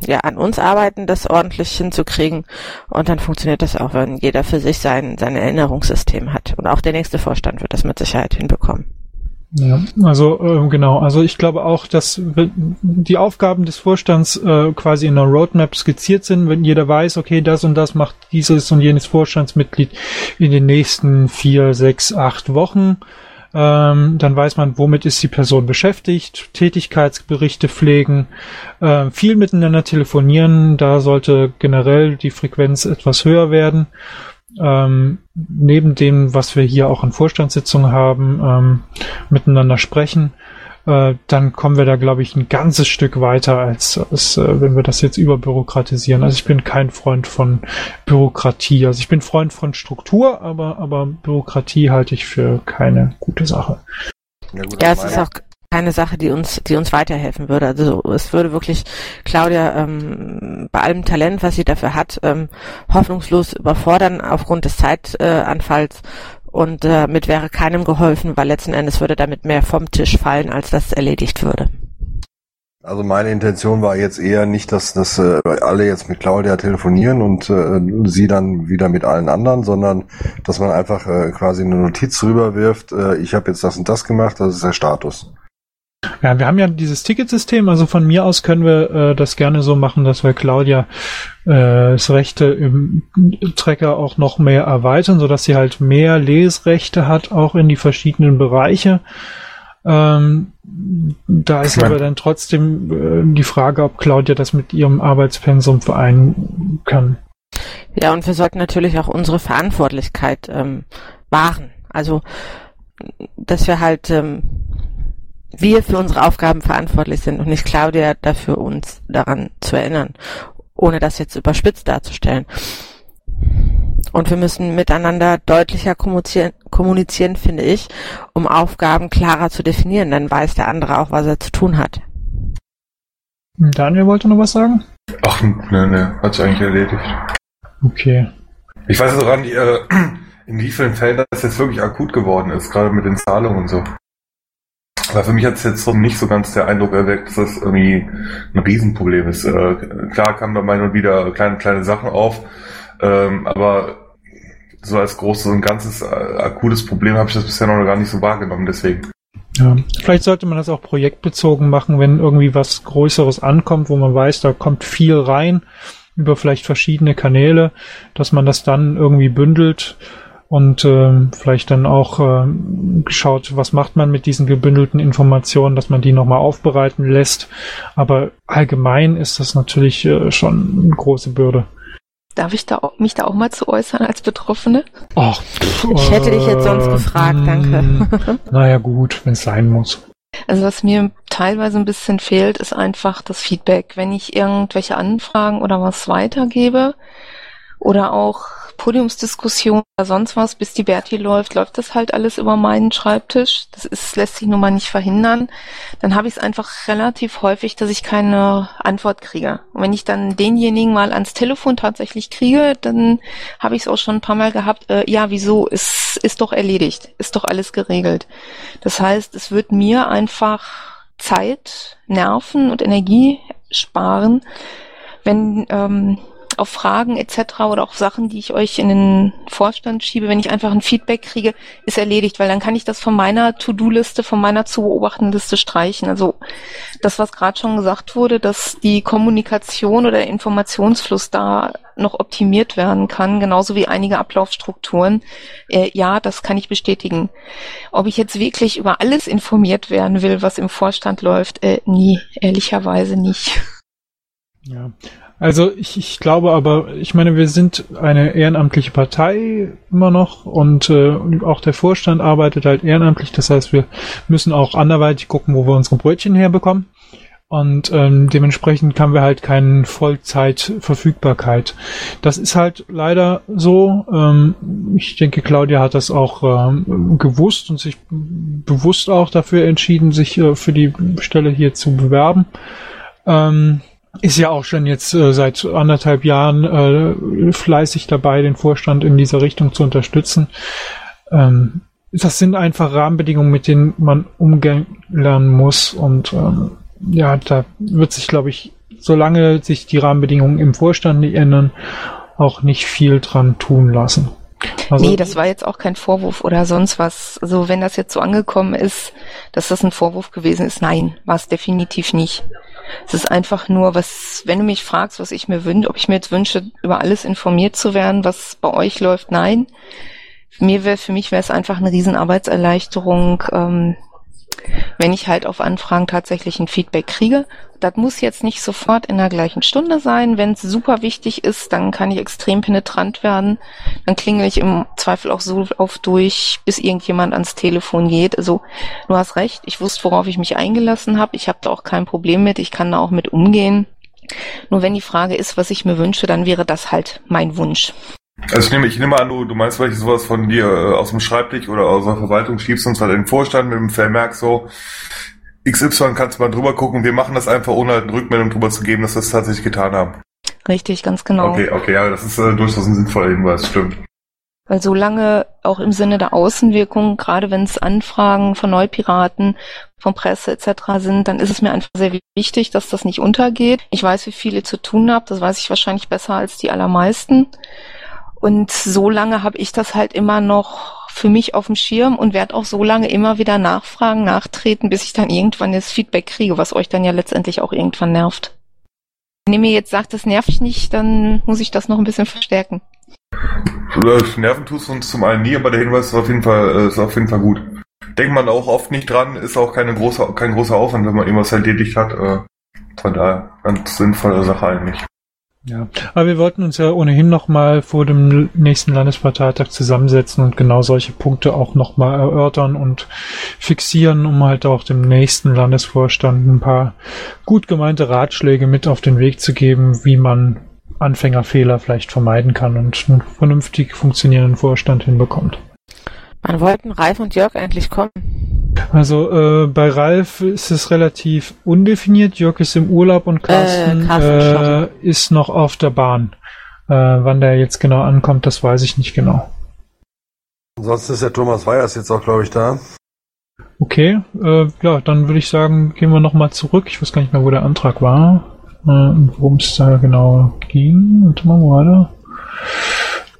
ja, an uns arbeiten, das ordentlich hinzukriegen. Und dann funktioniert das auch, wenn jeder für sich sein, sein Erinnerungssystem hat. Und auch der nächste Vorstand wird das mit Sicherheit hinbekommen. Ja, also äh, genau. Also ich glaube auch, dass die Aufgaben des Vorstands äh, quasi in einer Roadmap skizziert sind, wenn jeder weiß, okay, das und das macht dieses und jenes Vorstandsmitglied in den nächsten vier, sechs, acht Wochen. Ähm, dann weiß man, womit ist die Person beschäftigt, Tätigkeitsberichte pflegen, äh, viel miteinander telefonieren, da sollte generell die Frequenz etwas höher werden. Ähm, neben dem, was wir hier auch an Vorstandssitzungen haben, ähm, miteinander sprechen, äh, dann kommen wir da, glaube ich, ein ganzes Stück weiter, als, als äh, wenn wir das jetzt überbürokratisieren. Also ich bin kein Freund von Bürokratie. Also ich bin Freund von Struktur, aber, aber Bürokratie halte ich für keine gute Sache. Ja, gut, ja es ist auch keine Sache, die uns, die uns weiterhelfen würde. Also es würde wirklich Claudia ähm, bei allem Talent, was sie dafür hat, ähm, hoffnungslos überfordern aufgrund des Zeitanfalls. Und äh, mit wäre keinem geholfen, weil letzten Endes würde damit mehr vom Tisch fallen, als das erledigt würde. Also meine Intention war jetzt eher nicht, dass, dass äh, alle jetzt mit Claudia telefonieren und äh, sie dann wieder mit allen anderen, sondern dass man einfach äh, quasi eine Notiz rüberwirft, äh, ich habe jetzt das und das gemacht, das ist der Status. Ja, wir haben ja dieses Ticketsystem, also von mir aus können wir äh, das gerne so machen, dass wir Claudia äh, das Rechte im Trecker auch noch mehr erweitern, sodass sie halt mehr Lesrechte hat, auch in die verschiedenen Bereiche. Ähm, da ist aber dann trotzdem äh, die Frage, ob Claudia das mit ihrem Arbeitspensum vereinen kann. Ja, und wir sollten natürlich auch unsere Verantwortlichkeit ähm, wahren. Also, dass wir halt ähm, wir für unsere Aufgaben verantwortlich sind und nicht Claudia dafür uns daran zu erinnern, ohne das jetzt überspitzt darzustellen. Und wir müssen miteinander deutlicher kommunizieren, kommunizieren, finde ich, um Aufgaben klarer zu definieren. Dann weiß der andere auch, was er zu tun hat. Daniel wollte noch was sagen? Ach, ne, ne, hat sich eigentlich erledigt. Okay. Ich weiß auch an, äh, in wie vielen Fällen das jetzt wirklich akut geworden ist, gerade mit den Zahlungen und so. Aber für mich hat es jetzt so nicht so ganz der Eindruck erweckt, dass das irgendwie ein Riesenproblem ist. Äh, klar kamen da mal und wieder kleine, kleine Sachen auf, ähm, aber so als großes und ganzes äh, akutes Problem habe ich das bisher noch gar nicht so wahrgenommen, deswegen. Ja, vielleicht sollte man das auch projektbezogen machen, wenn irgendwie was Größeres ankommt, wo man weiß, da kommt viel rein über vielleicht verschiedene Kanäle, dass man das dann irgendwie bündelt und äh, vielleicht dann auch äh, geschaut, was macht man mit diesen gebündelten Informationen, dass man die nochmal aufbereiten lässt. Aber allgemein ist das natürlich äh, schon eine große Bürde. Darf ich da auch, mich da auch mal zu äußern als Betroffene? Ach, ich hätte dich jetzt sonst gefragt, danke. Naja gut, wenn es sein muss. Also was mir teilweise ein bisschen fehlt, ist einfach das Feedback. Wenn ich irgendwelche Anfragen oder was weitergebe oder auch Podiumsdiskussion oder sonst was, bis die Berti läuft, läuft das halt alles über meinen Schreibtisch. Das ist, lässt sich nun mal nicht verhindern. Dann habe ich es einfach relativ häufig, dass ich keine Antwort kriege. Und wenn ich dann denjenigen mal ans Telefon tatsächlich kriege, dann habe ich es auch schon ein paar Mal gehabt, äh, ja, wieso, es ist doch erledigt, ist doch alles geregelt. Das heißt, es wird mir einfach Zeit, Nerven und Energie sparen, wenn ähm, auf Fragen etc. oder auch Sachen, die ich euch in den Vorstand schiebe, wenn ich einfach ein Feedback kriege, ist erledigt, weil dann kann ich das von meiner To-Do-Liste, von meiner zu beobachten Liste streichen. Also das, was gerade schon gesagt wurde, dass die Kommunikation oder der Informationsfluss da noch optimiert werden kann, genauso wie einige Ablaufstrukturen. Äh, ja, das kann ich bestätigen. Ob ich jetzt wirklich über alles informiert werden will, was im Vorstand läuft, äh, nie, ehrlicherweise nicht. Ja, also ich, ich glaube aber, ich meine, wir sind eine ehrenamtliche Partei immer noch und äh, auch der Vorstand arbeitet halt ehrenamtlich. Das heißt, wir müssen auch anderweitig gucken, wo wir unsere Brötchen herbekommen. Und ähm, dementsprechend haben wir halt keine Vollzeitverfügbarkeit. Das ist halt leider so. Ähm, ich denke, Claudia hat das auch ähm, gewusst und sich bewusst auch dafür entschieden, sich äh, für die Stelle hier zu bewerben. Ähm, ist ja auch schon jetzt äh, seit anderthalb Jahren äh, fleißig dabei, den Vorstand in dieser Richtung zu unterstützen. Ähm, das sind einfach Rahmenbedingungen, mit denen man umgehen lernen muss. Und ähm, ja, da wird sich, glaube ich, solange sich die Rahmenbedingungen im Vorstand nicht ändern, auch nicht viel dran tun lassen. Also, nee, das war jetzt auch kein Vorwurf oder sonst was. Also wenn das jetzt so angekommen ist, dass das ein Vorwurf gewesen ist, nein, war es definitiv nicht. Es ist einfach nur, was, wenn du mich fragst, was ich mir wünsche, ob ich mir jetzt wünsche, über alles informiert zu werden, was bei euch läuft, nein. Mir wäre, für mich wäre es einfach eine Riesenarbeitserleichterung, ähm, wenn ich halt auf Anfragen tatsächlich ein Feedback kriege. Das muss jetzt nicht sofort in der gleichen Stunde sein. Wenn es super wichtig ist, dann kann ich extrem penetrant werden. Dann klingel ich im Zweifel auch so oft durch, bis irgendjemand ans Telefon geht. Also du hast recht, ich wusste, worauf ich mich eingelassen habe. Ich habe da auch kein Problem mit. Ich kann da auch mit umgehen. Nur wenn die Frage ist, was ich mir wünsche, dann wäre das halt mein Wunsch. Also ich nehme, ich nehme an, du, du meinst vielleicht sowas von dir äh, aus dem Schreibtisch oder aus der Verwaltung, schiebst uns halt in den Vorstand mit dem Vermerk so, XY kannst du mal drüber gucken, wir machen das einfach, ohne halt eine Rückmeldung drüber zu geben, dass wir es tatsächlich getan haben. Richtig, ganz genau. Okay, okay, ja, das ist äh, durchaus ein sinnvoller Hinweis, stimmt. Weil solange auch im Sinne der Außenwirkung, gerade wenn es Anfragen von Neupiraten, von Presse etc. sind, dann ist es mir einfach sehr wichtig, dass das nicht untergeht. Ich weiß, wie viel ihr zu tun habt, das weiß ich wahrscheinlich besser als die allermeisten. Und so lange habe ich das halt immer noch für mich auf dem Schirm und werde auch so lange immer wieder nachfragen, nachtreten, bis ich dann irgendwann das Feedback kriege, was euch dann ja letztendlich auch irgendwann nervt. Wenn ihr mir jetzt sagt, das nervt nicht, dann muss ich das noch ein bisschen verstärken. Nerven tust uns zum einen nie, aber der Hinweis ist auf jeden Fall, äh, ist auf jeden Fall gut. Denkt man auch oft nicht dran, ist auch keine große, kein großer Aufwand, wenn man irgendwas erledigt hat. Äh, von daher ganz sinnvolle Sache eigentlich. Ja, aber wir wollten uns ja ohnehin nochmal vor dem nächsten Landesparteitag zusammensetzen und genau solche Punkte auch nochmal erörtern und fixieren, um halt auch dem nächsten Landesvorstand ein paar gut gemeinte Ratschläge mit auf den Weg zu geben, wie man Anfängerfehler vielleicht vermeiden kann und einen vernünftig funktionierenden Vorstand hinbekommt. Wann wollten Ralf und Jörg eigentlich kommen? Also äh, bei Ralf ist es relativ undefiniert. Jörg ist im Urlaub und Carsten, äh, Carsten äh, ist noch auf der Bahn. Äh, wann der jetzt genau ankommt, das weiß ich nicht genau. Ansonsten ist der Thomas Weyers jetzt auch, glaube ich, da. Okay, äh, ja, dann würde ich sagen, gehen wir nochmal zurück. Ich weiß gar nicht mehr, wo der Antrag war äh, und worum es da genau ging. Warte mal, wo war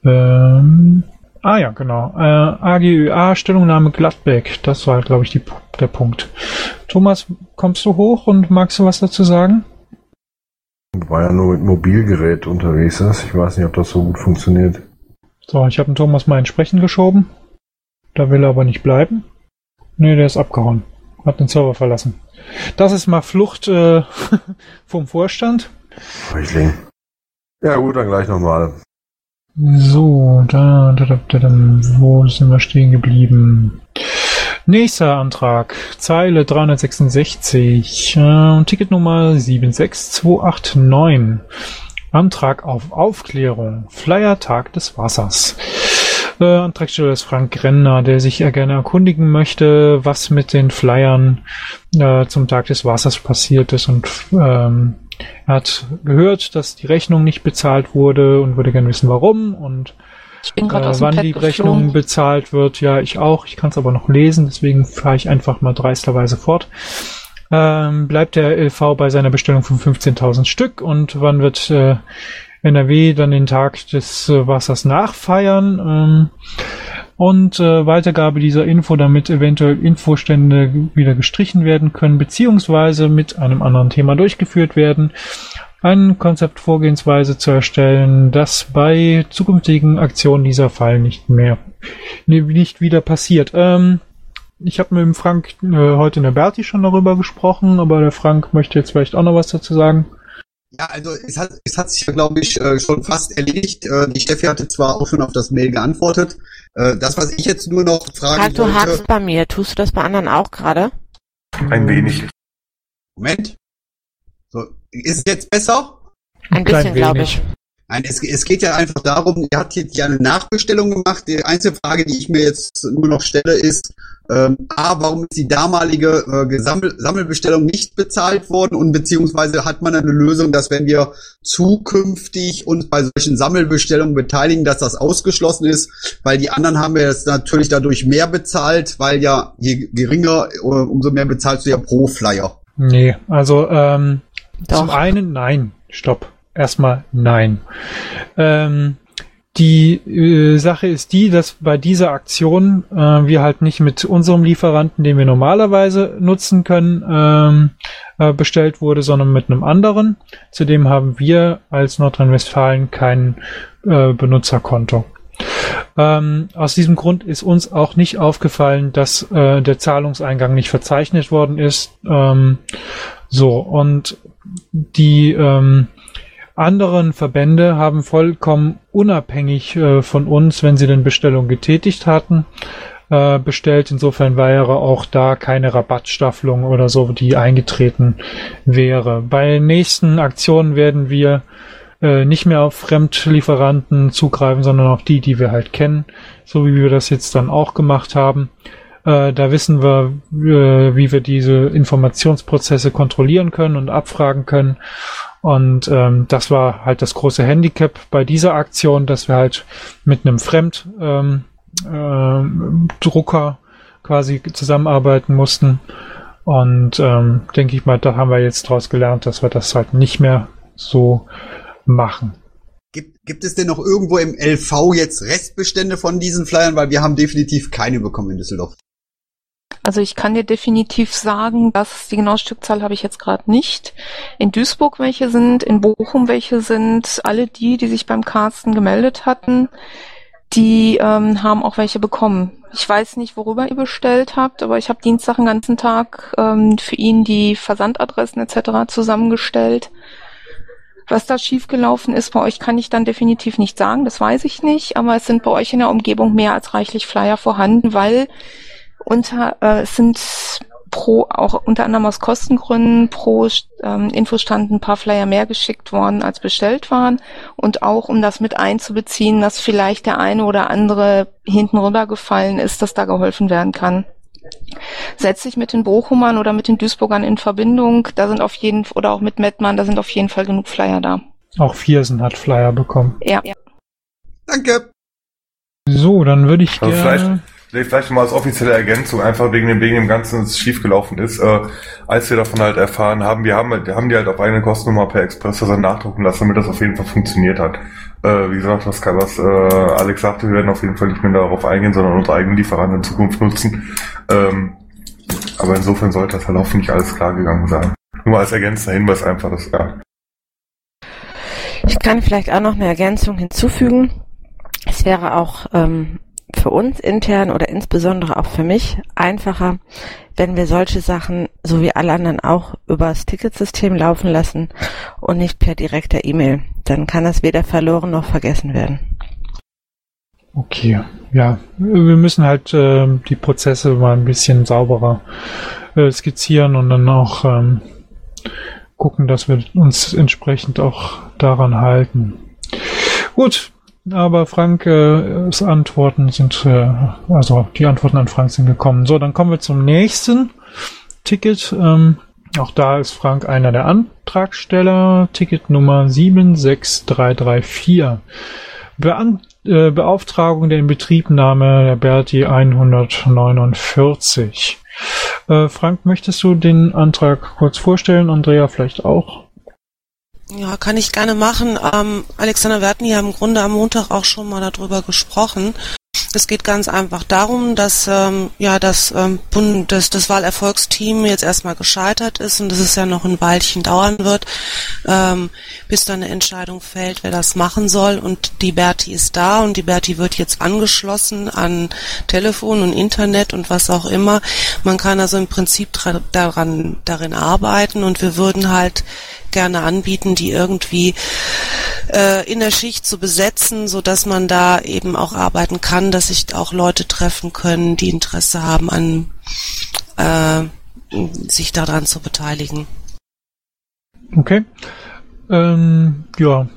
der? Ähm, Ah ja, genau. Äh, AGÜA, Stellungnahme Gladbeck. Das war, glaube ich, die, der Punkt. Thomas, kommst du hoch und magst du was dazu sagen? War ja nur mit Mobilgerät unterwegs ist. Ich weiß nicht, ob das so gut funktioniert. So, ich habe den Thomas mal entsprechend geschoben. Da will er aber nicht bleiben. Nee, der ist abgehauen. Hat den Server verlassen. Das ist mal Flucht äh, vom Vorstand. Feuchling. Ja gut, dann gleich nochmal. So, da, da, da, da, da, wo sind wir stehen geblieben? Nächster Antrag, Zeile 366, äh, Ticketnummer 76289. Antrag auf Aufklärung, Flyer Tag des Wassers. Äh, Antragsteller ist Frank Renner, der sich ja gerne erkundigen möchte, was mit den Flyern äh, zum Tag des Wassers passiert ist und ähm, er hat gehört, dass die Rechnung nicht bezahlt wurde und würde gerne wissen, warum und äh, wann die geflogen. Rechnung bezahlt wird. Ja, ich auch. Ich kann es aber noch lesen, deswegen fahre ich einfach mal dreisterweise fort. Ähm, bleibt der LV bei seiner Bestellung von 15.000 Stück und wann wird äh, NRW dann den Tag des äh, Wassers nachfeiern? Ähm, und äh, Weitergabe dieser Info, damit eventuell Infostände wieder gestrichen werden können, beziehungsweise mit einem anderen Thema durchgeführt werden. Ein Konzept Vorgehensweise zu erstellen, dass bei zukünftigen Aktionen dieser Fall nicht mehr, nicht wieder passiert. Ähm, ich habe mit dem Frank äh, heute in der Berti schon darüber gesprochen, aber der Frank möchte jetzt vielleicht auch noch was dazu sagen. Ja, also es hat, es hat sich ja, glaube ich, äh, schon fast erledigt. Äh, die Steffi hatte zwar auch schon auf das Mail geantwortet. Äh, das, was ich jetzt nur noch fragen Frank, du hakst bei mir. Tust du das bei anderen auch gerade? Ein wenig. Moment. So, ist es jetzt besser? Ein bisschen, glaube ich. Nein, es, es geht ja einfach darum, ihr habt jetzt ja eine Nachbestellung gemacht. Die einzige Frage, die ich mir jetzt nur noch stelle, ist, ähm, A, warum ist die damalige äh, Gesammel Sammelbestellung nicht bezahlt worden? Und beziehungsweise hat man eine Lösung, dass wenn wir zukünftig uns bei solchen Sammelbestellungen beteiligen, dass das ausgeschlossen ist, weil die anderen haben ja jetzt natürlich dadurch mehr bezahlt, weil ja je geringer, äh, umso mehr bezahlst du ja pro Flyer. Nee, also ähm, zum einen nein, stopp. Erstmal nein. Ähm, die äh, Sache ist die, dass bei dieser Aktion äh, wir halt nicht mit unserem Lieferanten, den wir normalerweise nutzen können, ähm, äh, bestellt wurde, sondern mit einem anderen. Zudem haben wir als Nordrhein-Westfalen kein äh, Benutzerkonto. Ähm, aus diesem Grund ist uns auch nicht aufgefallen, dass äh, der Zahlungseingang nicht verzeichnet worden ist. Ähm, so, und die ähm, anderen Verbände haben vollkommen unabhängig äh, von uns, wenn sie den Bestellung getätigt hatten, äh, bestellt. Insofern wäre auch da keine Rabattstaffelung oder so, die eingetreten wäre. Bei nächsten Aktionen werden wir äh, nicht mehr auf Fremdlieferanten zugreifen, sondern auf die, die wir halt kennen, so wie wir das jetzt dann auch gemacht haben. Äh, da wissen wir, äh, wie wir diese Informationsprozesse kontrollieren können und abfragen können. Und ähm, das war halt das große Handicap bei dieser Aktion, dass wir halt mit einem Fremddrucker ähm, äh, quasi zusammenarbeiten mussten. Und ähm, denke ich mal, da haben wir jetzt daraus gelernt, dass wir das halt nicht mehr so machen. Gibt, gibt es denn noch irgendwo im LV jetzt Restbestände von diesen Flyern? Weil wir haben definitiv keine bekommen in Düsseldorf. Also ich kann dir definitiv sagen, dass die genaue Stückzahl habe ich jetzt gerade nicht. In Duisburg welche sind, in Bochum welche sind. Alle die, die sich beim Carsten gemeldet hatten, die ähm, haben auch welche bekommen. Ich weiß nicht, worüber ihr bestellt habt, aber ich habe Dienstag den ganzen Tag ähm, für ihn die Versandadressen etc. zusammengestellt. Was da schiefgelaufen ist bei euch, kann ich dann definitiv nicht sagen, das weiß ich nicht, aber es sind bei euch in der Umgebung mehr als reichlich Flyer vorhanden, weil unter, äh, es sind pro, auch unter anderem aus Kostengründen pro ähm, Infostand ein paar Flyer mehr geschickt worden, als bestellt waren. Und auch um das mit einzubeziehen, dass vielleicht der eine oder andere hinten rübergefallen ist, dass da geholfen werden kann. Setz dich mit den Bochumern oder mit den Duisburgern in Verbindung. Da sind auf jeden oder auch mit Mettmann, da sind auf jeden Fall genug Flyer da. Auch Viersen hat Flyer bekommen. Ja. Danke. So, dann würde ich also gerne. Vielleicht mal als offizielle Ergänzung, einfach wegen dem, wegen dem Ganzen, es schiefgelaufen ist. Äh, als wir davon halt erfahren haben, wir haben, haben die halt auf eigene Kosten nochmal per Express dann nachdrucken lassen, damit das auf jeden Fall funktioniert hat. Äh, wie gesagt, was, was äh, Alex sagte, wir werden auf jeden Fall nicht mehr darauf eingehen, sondern unsere eigenen Lieferanten in Zukunft nutzen. Ähm, aber insofern sollte das halt hoffentlich alles klar gegangen sein. Nur als ergänzender Hinweis einfach, dass, ja. Ich kann vielleicht auch noch eine Ergänzung hinzufügen. Es wäre auch ähm, für uns intern oder insbesondere auch für mich einfacher, wenn wir solche Sachen, so wie alle anderen auch, übers Ticketsystem laufen lassen und nicht per direkter E-Mail. Dann kann das weder verloren noch vergessen werden. Okay, ja, wir müssen halt äh, die Prozesse mal ein bisschen sauberer äh, skizzieren und dann auch ähm, gucken, dass wir uns entsprechend auch daran halten. Gut, aber Franks äh, Antworten sind, äh, also die Antworten an Frank sind gekommen. So, dann kommen wir zum nächsten Ticket. Ähm, auch da ist Frank einer der Antragsteller. Ticket Nummer 76334. Beant äh, Beauftragung der Inbetriebnahme der Berti 149. Äh, Frank, möchtest du den Antrag kurz vorstellen? Andrea vielleicht auch? Ja, kann ich gerne machen. Ähm, Alexander, wir hatten ja im Grunde am Montag auch schon mal darüber gesprochen. Es geht ganz einfach darum, dass ähm, ja das, ähm, das, das Wahlerfolgsteam jetzt erstmal gescheitert ist und dass es ja noch ein Weilchen dauern wird, ähm, bis dann eine Entscheidung fällt, wer das machen soll. Und die Berti ist da und die Berti wird jetzt angeschlossen an Telefon und Internet und was auch immer. Man kann also im Prinzip daran darin arbeiten und wir würden halt gerne anbieten, die irgendwie äh, in der Schicht zu besetzen, so dass man da eben auch arbeiten kann, dass sich auch Leute treffen können, die Interesse haben an äh, sich daran zu beteiligen. Okay. Ähm, ja,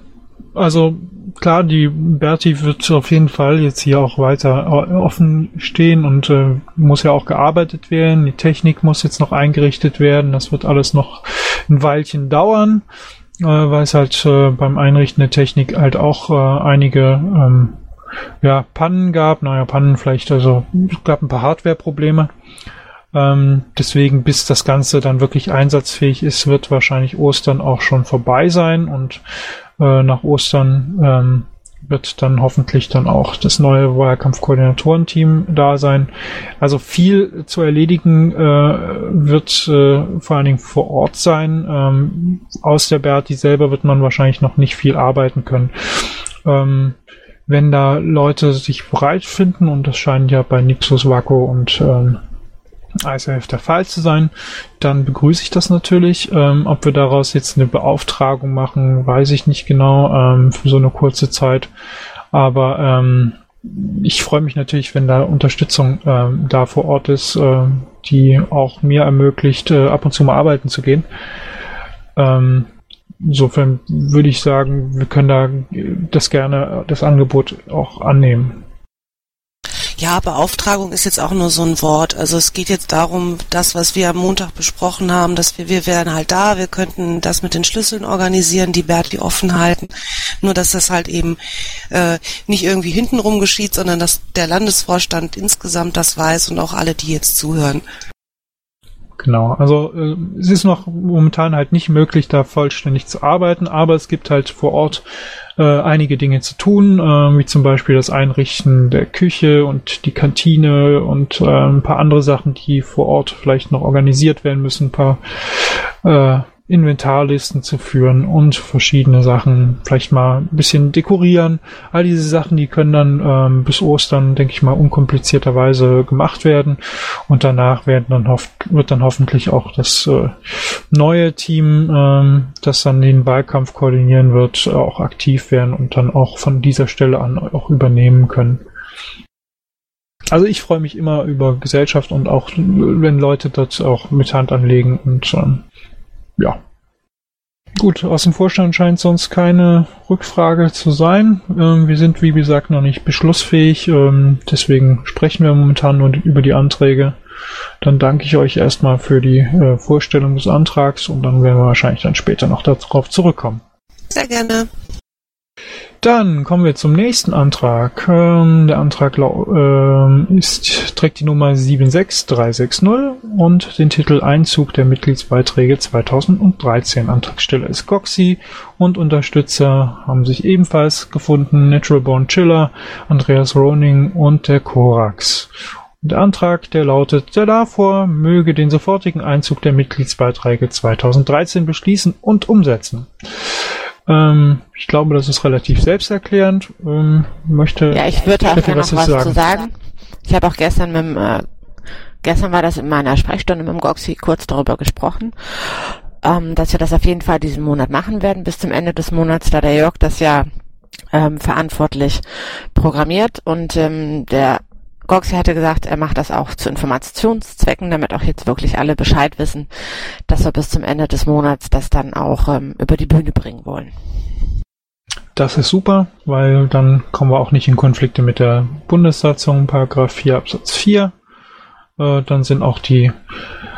also klar, die Berti wird auf jeden Fall jetzt hier auch weiter offen stehen und äh, muss ja auch gearbeitet werden. Die Technik muss jetzt noch eingerichtet werden. Das wird alles noch ein Weilchen dauern, äh, weil es halt äh, beim Einrichten der Technik halt auch äh, einige ähm, ja, Pannen gab. Naja, Pannen vielleicht, also es gab ein paar Hardware-Probleme. Ähm, deswegen, bis das Ganze dann wirklich einsatzfähig ist, wird wahrscheinlich Ostern auch schon vorbei sein und äh, nach Ostern ähm, wird dann hoffentlich dann auch das neue Wahlkampfkoordinatorenteam da sein. Also viel zu erledigen äh, wird äh, vor allen Dingen vor Ort sein. Ähm, aus der Berti selber wird man wahrscheinlich noch nicht viel arbeiten können. Ähm, wenn da Leute sich bereit finden, und das scheint ja bei Nixus, Waco und ähm, ISF der Fall zu sein, dann begrüße ich das natürlich. Ähm, ob wir daraus jetzt eine Beauftragung machen, weiß ich nicht genau ähm, für so eine kurze Zeit. Aber ähm, ich freue mich natürlich, wenn da Unterstützung ähm, da vor Ort ist, äh, die auch mir ermöglicht, äh, ab und zu mal arbeiten zu gehen. Ähm, insofern würde ich sagen, wir können da das gerne, das Angebot auch annehmen. Ja, Beauftragung ist jetzt auch nur so ein Wort. Also es geht jetzt darum, das, was wir am Montag besprochen haben, dass wir, wir wären halt da, wir könnten das mit den Schlüsseln organisieren, die Bertli offen halten. Nur, dass das halt eben äh, nicht irgendwie hintenrum geschieht, sondern dass der Landesvorstand insgesamt das weiß und auch alle, die jetzt zuhören. Genau, also äh, es ist noch momentan halt nicht möglich, da vollständig zu arbeiten, aber es gibt halt vor Ort äh, einige Dinge zu tun, äh, wie zum Beispiel das Einrichten der Küche und die Kantine und äh, ein paar andere Sachen, die vor Ort vielleicht noch organisiert werden müssen, ein paar äh, Inventarlisten zu führen und verschiedene Sachen, vielleicht mal ein bisschen dekorieren. All diese Sachen, die können dann ähm, bis Ostern, denke ich mal, unkomplizierterweise gemacht werden. Und danach werden dann hofft, wird dann hoffentlich auch das äh, neue Team, ähm, das dann den Wahlkampf koordinieren wird, auch aktiv werden und dann auch von dieser Stelle an auch übernehmen können. Also ich freue mich immer über Gesellschaft und auch wenn Leute dort auch mit Hand anlegen und ähm, ja. Gut, aus dem Vorstand scheint sonst keine Rückfrage zu sein. Ähm, wir sind, wie gesagt, noch nicht beschlussfähig. Ähm, deswegen sprechen wir momentan nur über die Anträge. Dann danke ich euch erstmal für die äh, Vorstellung des Antrags und dann werden wir wahrscheinlich dann später noch darauf zurückkommen. Sehr gerne. Dann kommen wir zum nächsten Antrag. Ähm, der Antrag äh, ist, trägt die Nummer 76360 und den Titel Einzug der Mitgliedsbeiträge 2013. Antragsteller ist Goxi und Unterstützer haben sich ebenfalls gefunden Natural Born Chiller, Andreas Roning und der Korax. Der Antrag, der lautet, der davor möge den sofortigen Einzug der Mitgliedsbeiträge 2013 beschließen und umsetzen. Ähm, ich glaube, das ist relativ selbsterklärend. Ähm, möchte ja, ich würde auch gerne noch was sagen. zu sagen. Ich habe auch gestern mit dem, äh, gestern war das in meiner Sprechstunde mit dem Goxi kurz darüber gesprochen, ähm, dass wir das auf jeden Fall diesen Monat machen werden, bis zum Ende des Monats, da der Jörg das ja ähm, verantwortlich programmiert und ähm, der Goxi hatte gesagt, er macht das auch zu Informationszwecken, damit auch jetzt wirklich alle Bescheid wissen, dass wir bis zum Ende des Monats das dann auch ähm, über die Bühne bringen wollen. Das ist super, weil dann kommen wir auch nicht in Konflikte mit der Bundessatzung, Paragraph 4 Absatz 4. Äh, dann sind auch die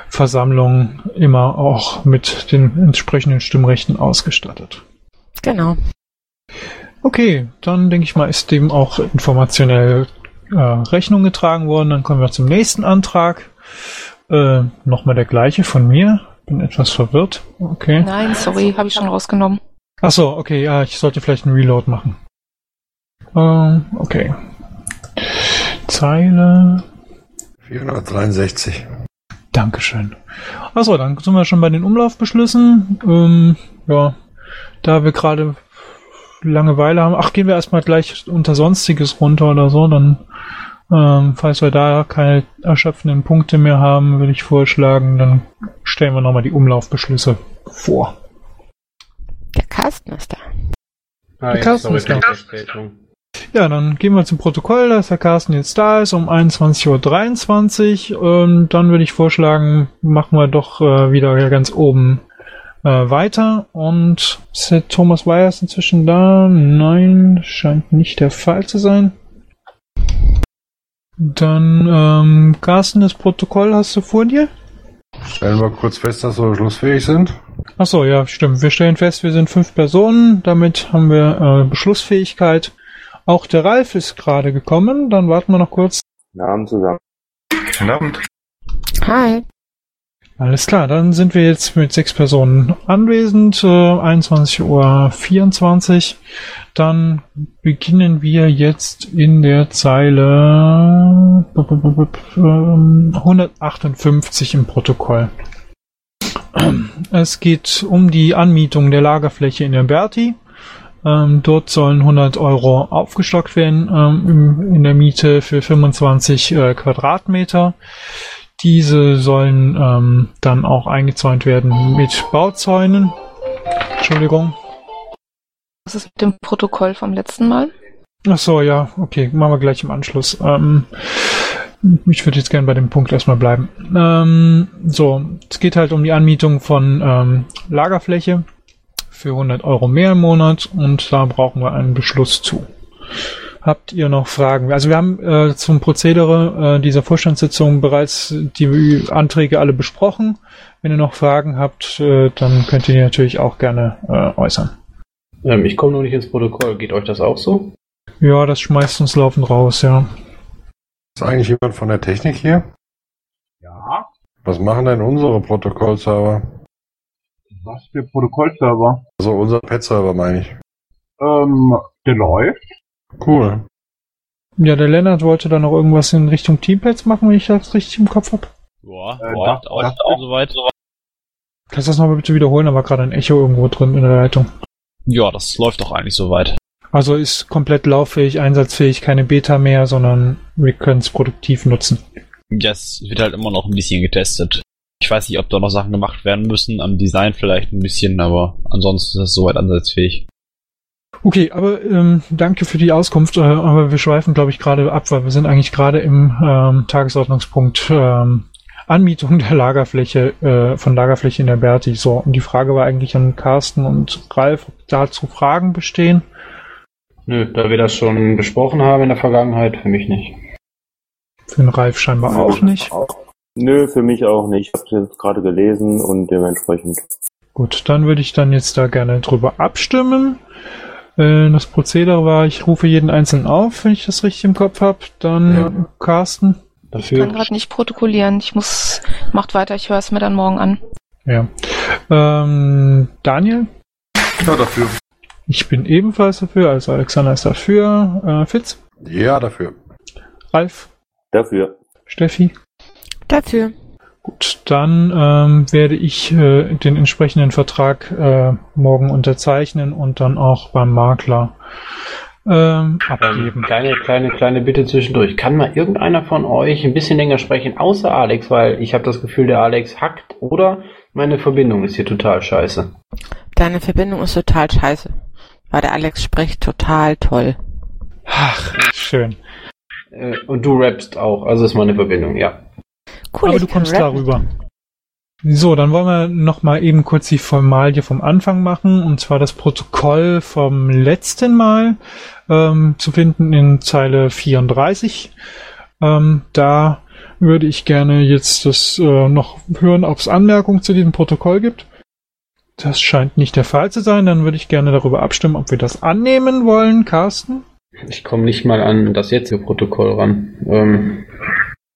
Versammlungen immer auch mit den entsprechenden Stimmrechten ausgestattet. Genau. Okay, dann denke ich mal, ist dem auch informationell äh, Rechnung getragen worden. Dann kommen wir zum nächsten Antrag. Äh, Nochmal der gleiche von mir. Bin etwas verwirrt. Okay. Nein, sorry, habe ich schon rausgenommen. Ach so, okay, ja, ich sollte vielleicht einen Reload machen. Ähm, okay. Zeile 463. Dankeschön. Achso, dann sind wir schon bei den Umlaufbeschlüssen. Ähm, ja, da wir gerade Langeweile haben, ach, gehen wir erstmal gleich unter Sonstiges runter oder so, dann ähm, falls wir da keine erschöpfenden Punkte mehr haben, würde ich vorschlagen, dann stellen wir nochmal die Umlaufbeschlüsse vor. Der Carsten ist da. Hi, der Carsten ist da. Ja, dann gehen wir zum Protokoll, dass der Carsten jetzt da ist um 21.23 Uhr. Und dann würde ich vorschlagen, machen wir doch äh, wieder ganz oben äh, weiter. Und ist der Thomas Weyers inzwischen da? Nein, scheint nicht der Fall zu sein. Dann, ähm, Carsten, das Protokoll hast du vor dir? Stellen wir kurz fest, dass wir schlussfähig sind. Achso, ja, stimmt. Wir stellen fest, wir sind fünf Personen. Damit haben wir äh, Beschlussfähigkeit. Auch der Ralf ist gerade gekommen. Dann warten wir noch kurz. Guten Abend zusammen. Guten Abend. Hi. Alles klar, dann sind wir jetzt mit sechs Personen anwesend. Äh, 21.24 Uhr. Dann beginnen wir jetzt in der Zeile 158 im Protokoll. Es geht um die Anmietung der Lagerfläche in der Berti. Ähm, dort sollen 100 Euro aufgestockt werden ähm, in der Miete für 25 äh, Quadratmeter. Diese sollen ähm, dann auch eingezäunt werden mit Bauzäunen. Entschuldigung. Was ist mit dem Protokoll vom letzten Mal? Ach so, ja, okay, machen wir gleich im Anschluss. Ähm, ich würde jetzt gerne bei dem Punkt erstmal bleiben. Ähm, so, es geht halt um die Anmietung von ähm, Lagerfläche für 100 Euro mehr im Monat und da brauchen wir einen Beschluss zu. Habt ihr noch Fragen? Also wir haben äh, zum Prozedere äh, dieser Vorstandssitzung bereits die Anträge alle besprochen. Wenn ihr noch Fragen habt, äh, dann könnt ihr die natürlich auch gerne äh, äußern. Ähm, ich komme noch nicht ins Protokoll. Geht euch das auch so? Ja, das schmeißt uns laufend raus, ja. Ist eigentlich jemand von der Technik hier? Ja. Was machen denn unsere Protokollserver? Was für Protokollserver? Also unser Pet-Server meine ich. Ähm, der läuft. Cool. Ja, der Lennart wollte da noch irgendwas in Richtung Teampads machen, wenn ich das richtig im Kopf habe. Boah, äh, boah, das, auch, das auch soweit. Kannst du das nochmal bitte wiederholen? Da war gerade ein Echo irgendwo drin in der Leitung. Ja, das läuft doch eigentlich soweit. Also ist komplett lauffähig, einsatzfähig, keine Beta mehr, sondern wir können es produktiv nutzen. Ja, es wird halt immer noch ein bisschen getestet. Ich weiß nicht, ob da noch Sachen gemacht werden müssen, am Design vielleicht ein bisschen, aber ansonsten ist es soweit ansatzfähig. Okay, aber ähm, danke für die Auskunft, äh, aber wir schweifen, glaube ich, gerade ab, weil wir sind eigentlich gerade im ähm, Tagesordnungspunkt ähm, Anmietung der Lagerfläche, äh, von Lagerfläche in der Berti. So, und die Frage war eigentlich an Carsten und Ralf, ob dazu Fragen bestehen. Nö, da wir das schon besprochen haben in der Vergangenheit, für mich nicht. Für den Ralf scheinbar auch nicht. Nö, für mich auch nicht. Ich habe es jetzt gerade gelesen und dementsprechend. Gut, dann würde ich dann jetzt da gerne drüber abstimmen. Äh, das Prozedere war, ich rufe jeden Einzelnen auf, wenn ich das richtig im Kopf habe. Dann ja. Carsten. Dafür. Ich kann gerade nicht protokollieren. Ich muss, macht weiter, ich höre es mir dann morgen an. Ja. Ähm, Daniel? Ja, dafür. Ich bin ebenfalls dafür, also Alexander ist dafür. Äh, Fitz? Ja, dafür. Ralf? Dafür. Steffi? Dafür. Gut, dann ähm, werde ich äh, den entsprechenden Vertrag äh, morgen unterzeichnen und dann auch beim Makler ähm, abgeben. Ähm, kleine, kleine, kleine Bitte zwischendurch. Kann mal irgendeiner von euch ein bisschen länger sprechen, außer Alex, weil ich habe das Gefühl, der Alex hackt oder meine Verbindung ist hier total scheiße. Deine Verbindung ist total scheiße. Weil der Alex spricht total toll. Ach, schön. Äh, und du rappst auch, also ist meine Verbindung, ja. Cool, Aber du kommst darüber. So, dann wollen wir noch mal eben kurz die Formalie vom Anfang machen, und zwar das Protokoll vom letzten Mal ähm, zu finden in Zeile 34. Ähm, da würde ich gerne jetzt das äh, noch hören, ob es Anmerkungen zu diesem Protokoll gibt. Das scheint nicht der Fall zu sein. Dann würde ich gerne darüber abstimmen, ob wir das annehmen wollen. Carsten? Ich komme nicht mal an das jetzige Protokoll ran. Ähm,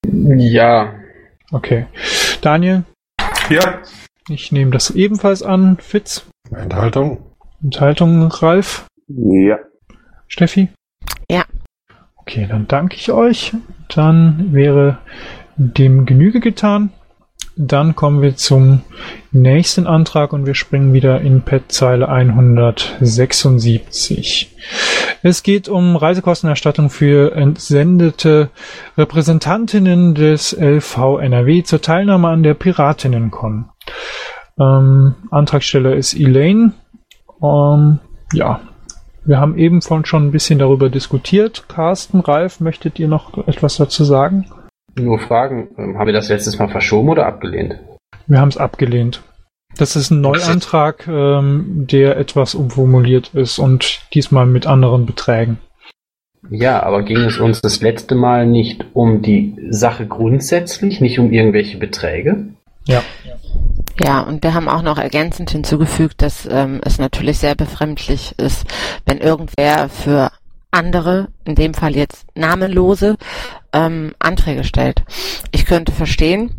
ja. Okay. Daniel? Ja. Ich nehme das ebenfalls an. Fitz? Enthaltung? Enthaltung, Ralf? Ja. Steffi? Ja. Okay, dann danke ich euch. Dann wäre dem Genüge getan. Dann kommen wir zum nächsten Antrag und wir springen wieder in PET-Zeile 176. Es geht um Reisekostenerstattung für entsendete Repräsentantinnen des LV NRW zur Teilnahme an der Piratinnenkon. Ähm, Antragsteller ist Elaine. Ähm, ja, wir haben eben schon ein bisschen darüber diskutiert. Carsten, Ralf, möchtet ihr noch etwas dazu sagen? Nur Fragen, ähm, haben wir das letztes Mal verschoben oder abgelehnt? Wir haben es abgelehnt. Das ist ein Neuantrag, ähm, der etwas umformuliert ist und diesmal mit anderen Beträgen. Ja, aber ging es uns das letzte Mal nicht um die Sache grundsätzlich, nicht um irgendwelche Beträge? Ja. Ja, und wir haben auch noch ergänzend hinzugefügt, dass ähm, es natürlich sehr befremdlich ist, wenn irgendwer für andere, in dem Fall jetzt namenlose, ähm, Anträge stellt. Ich könnte verstehen,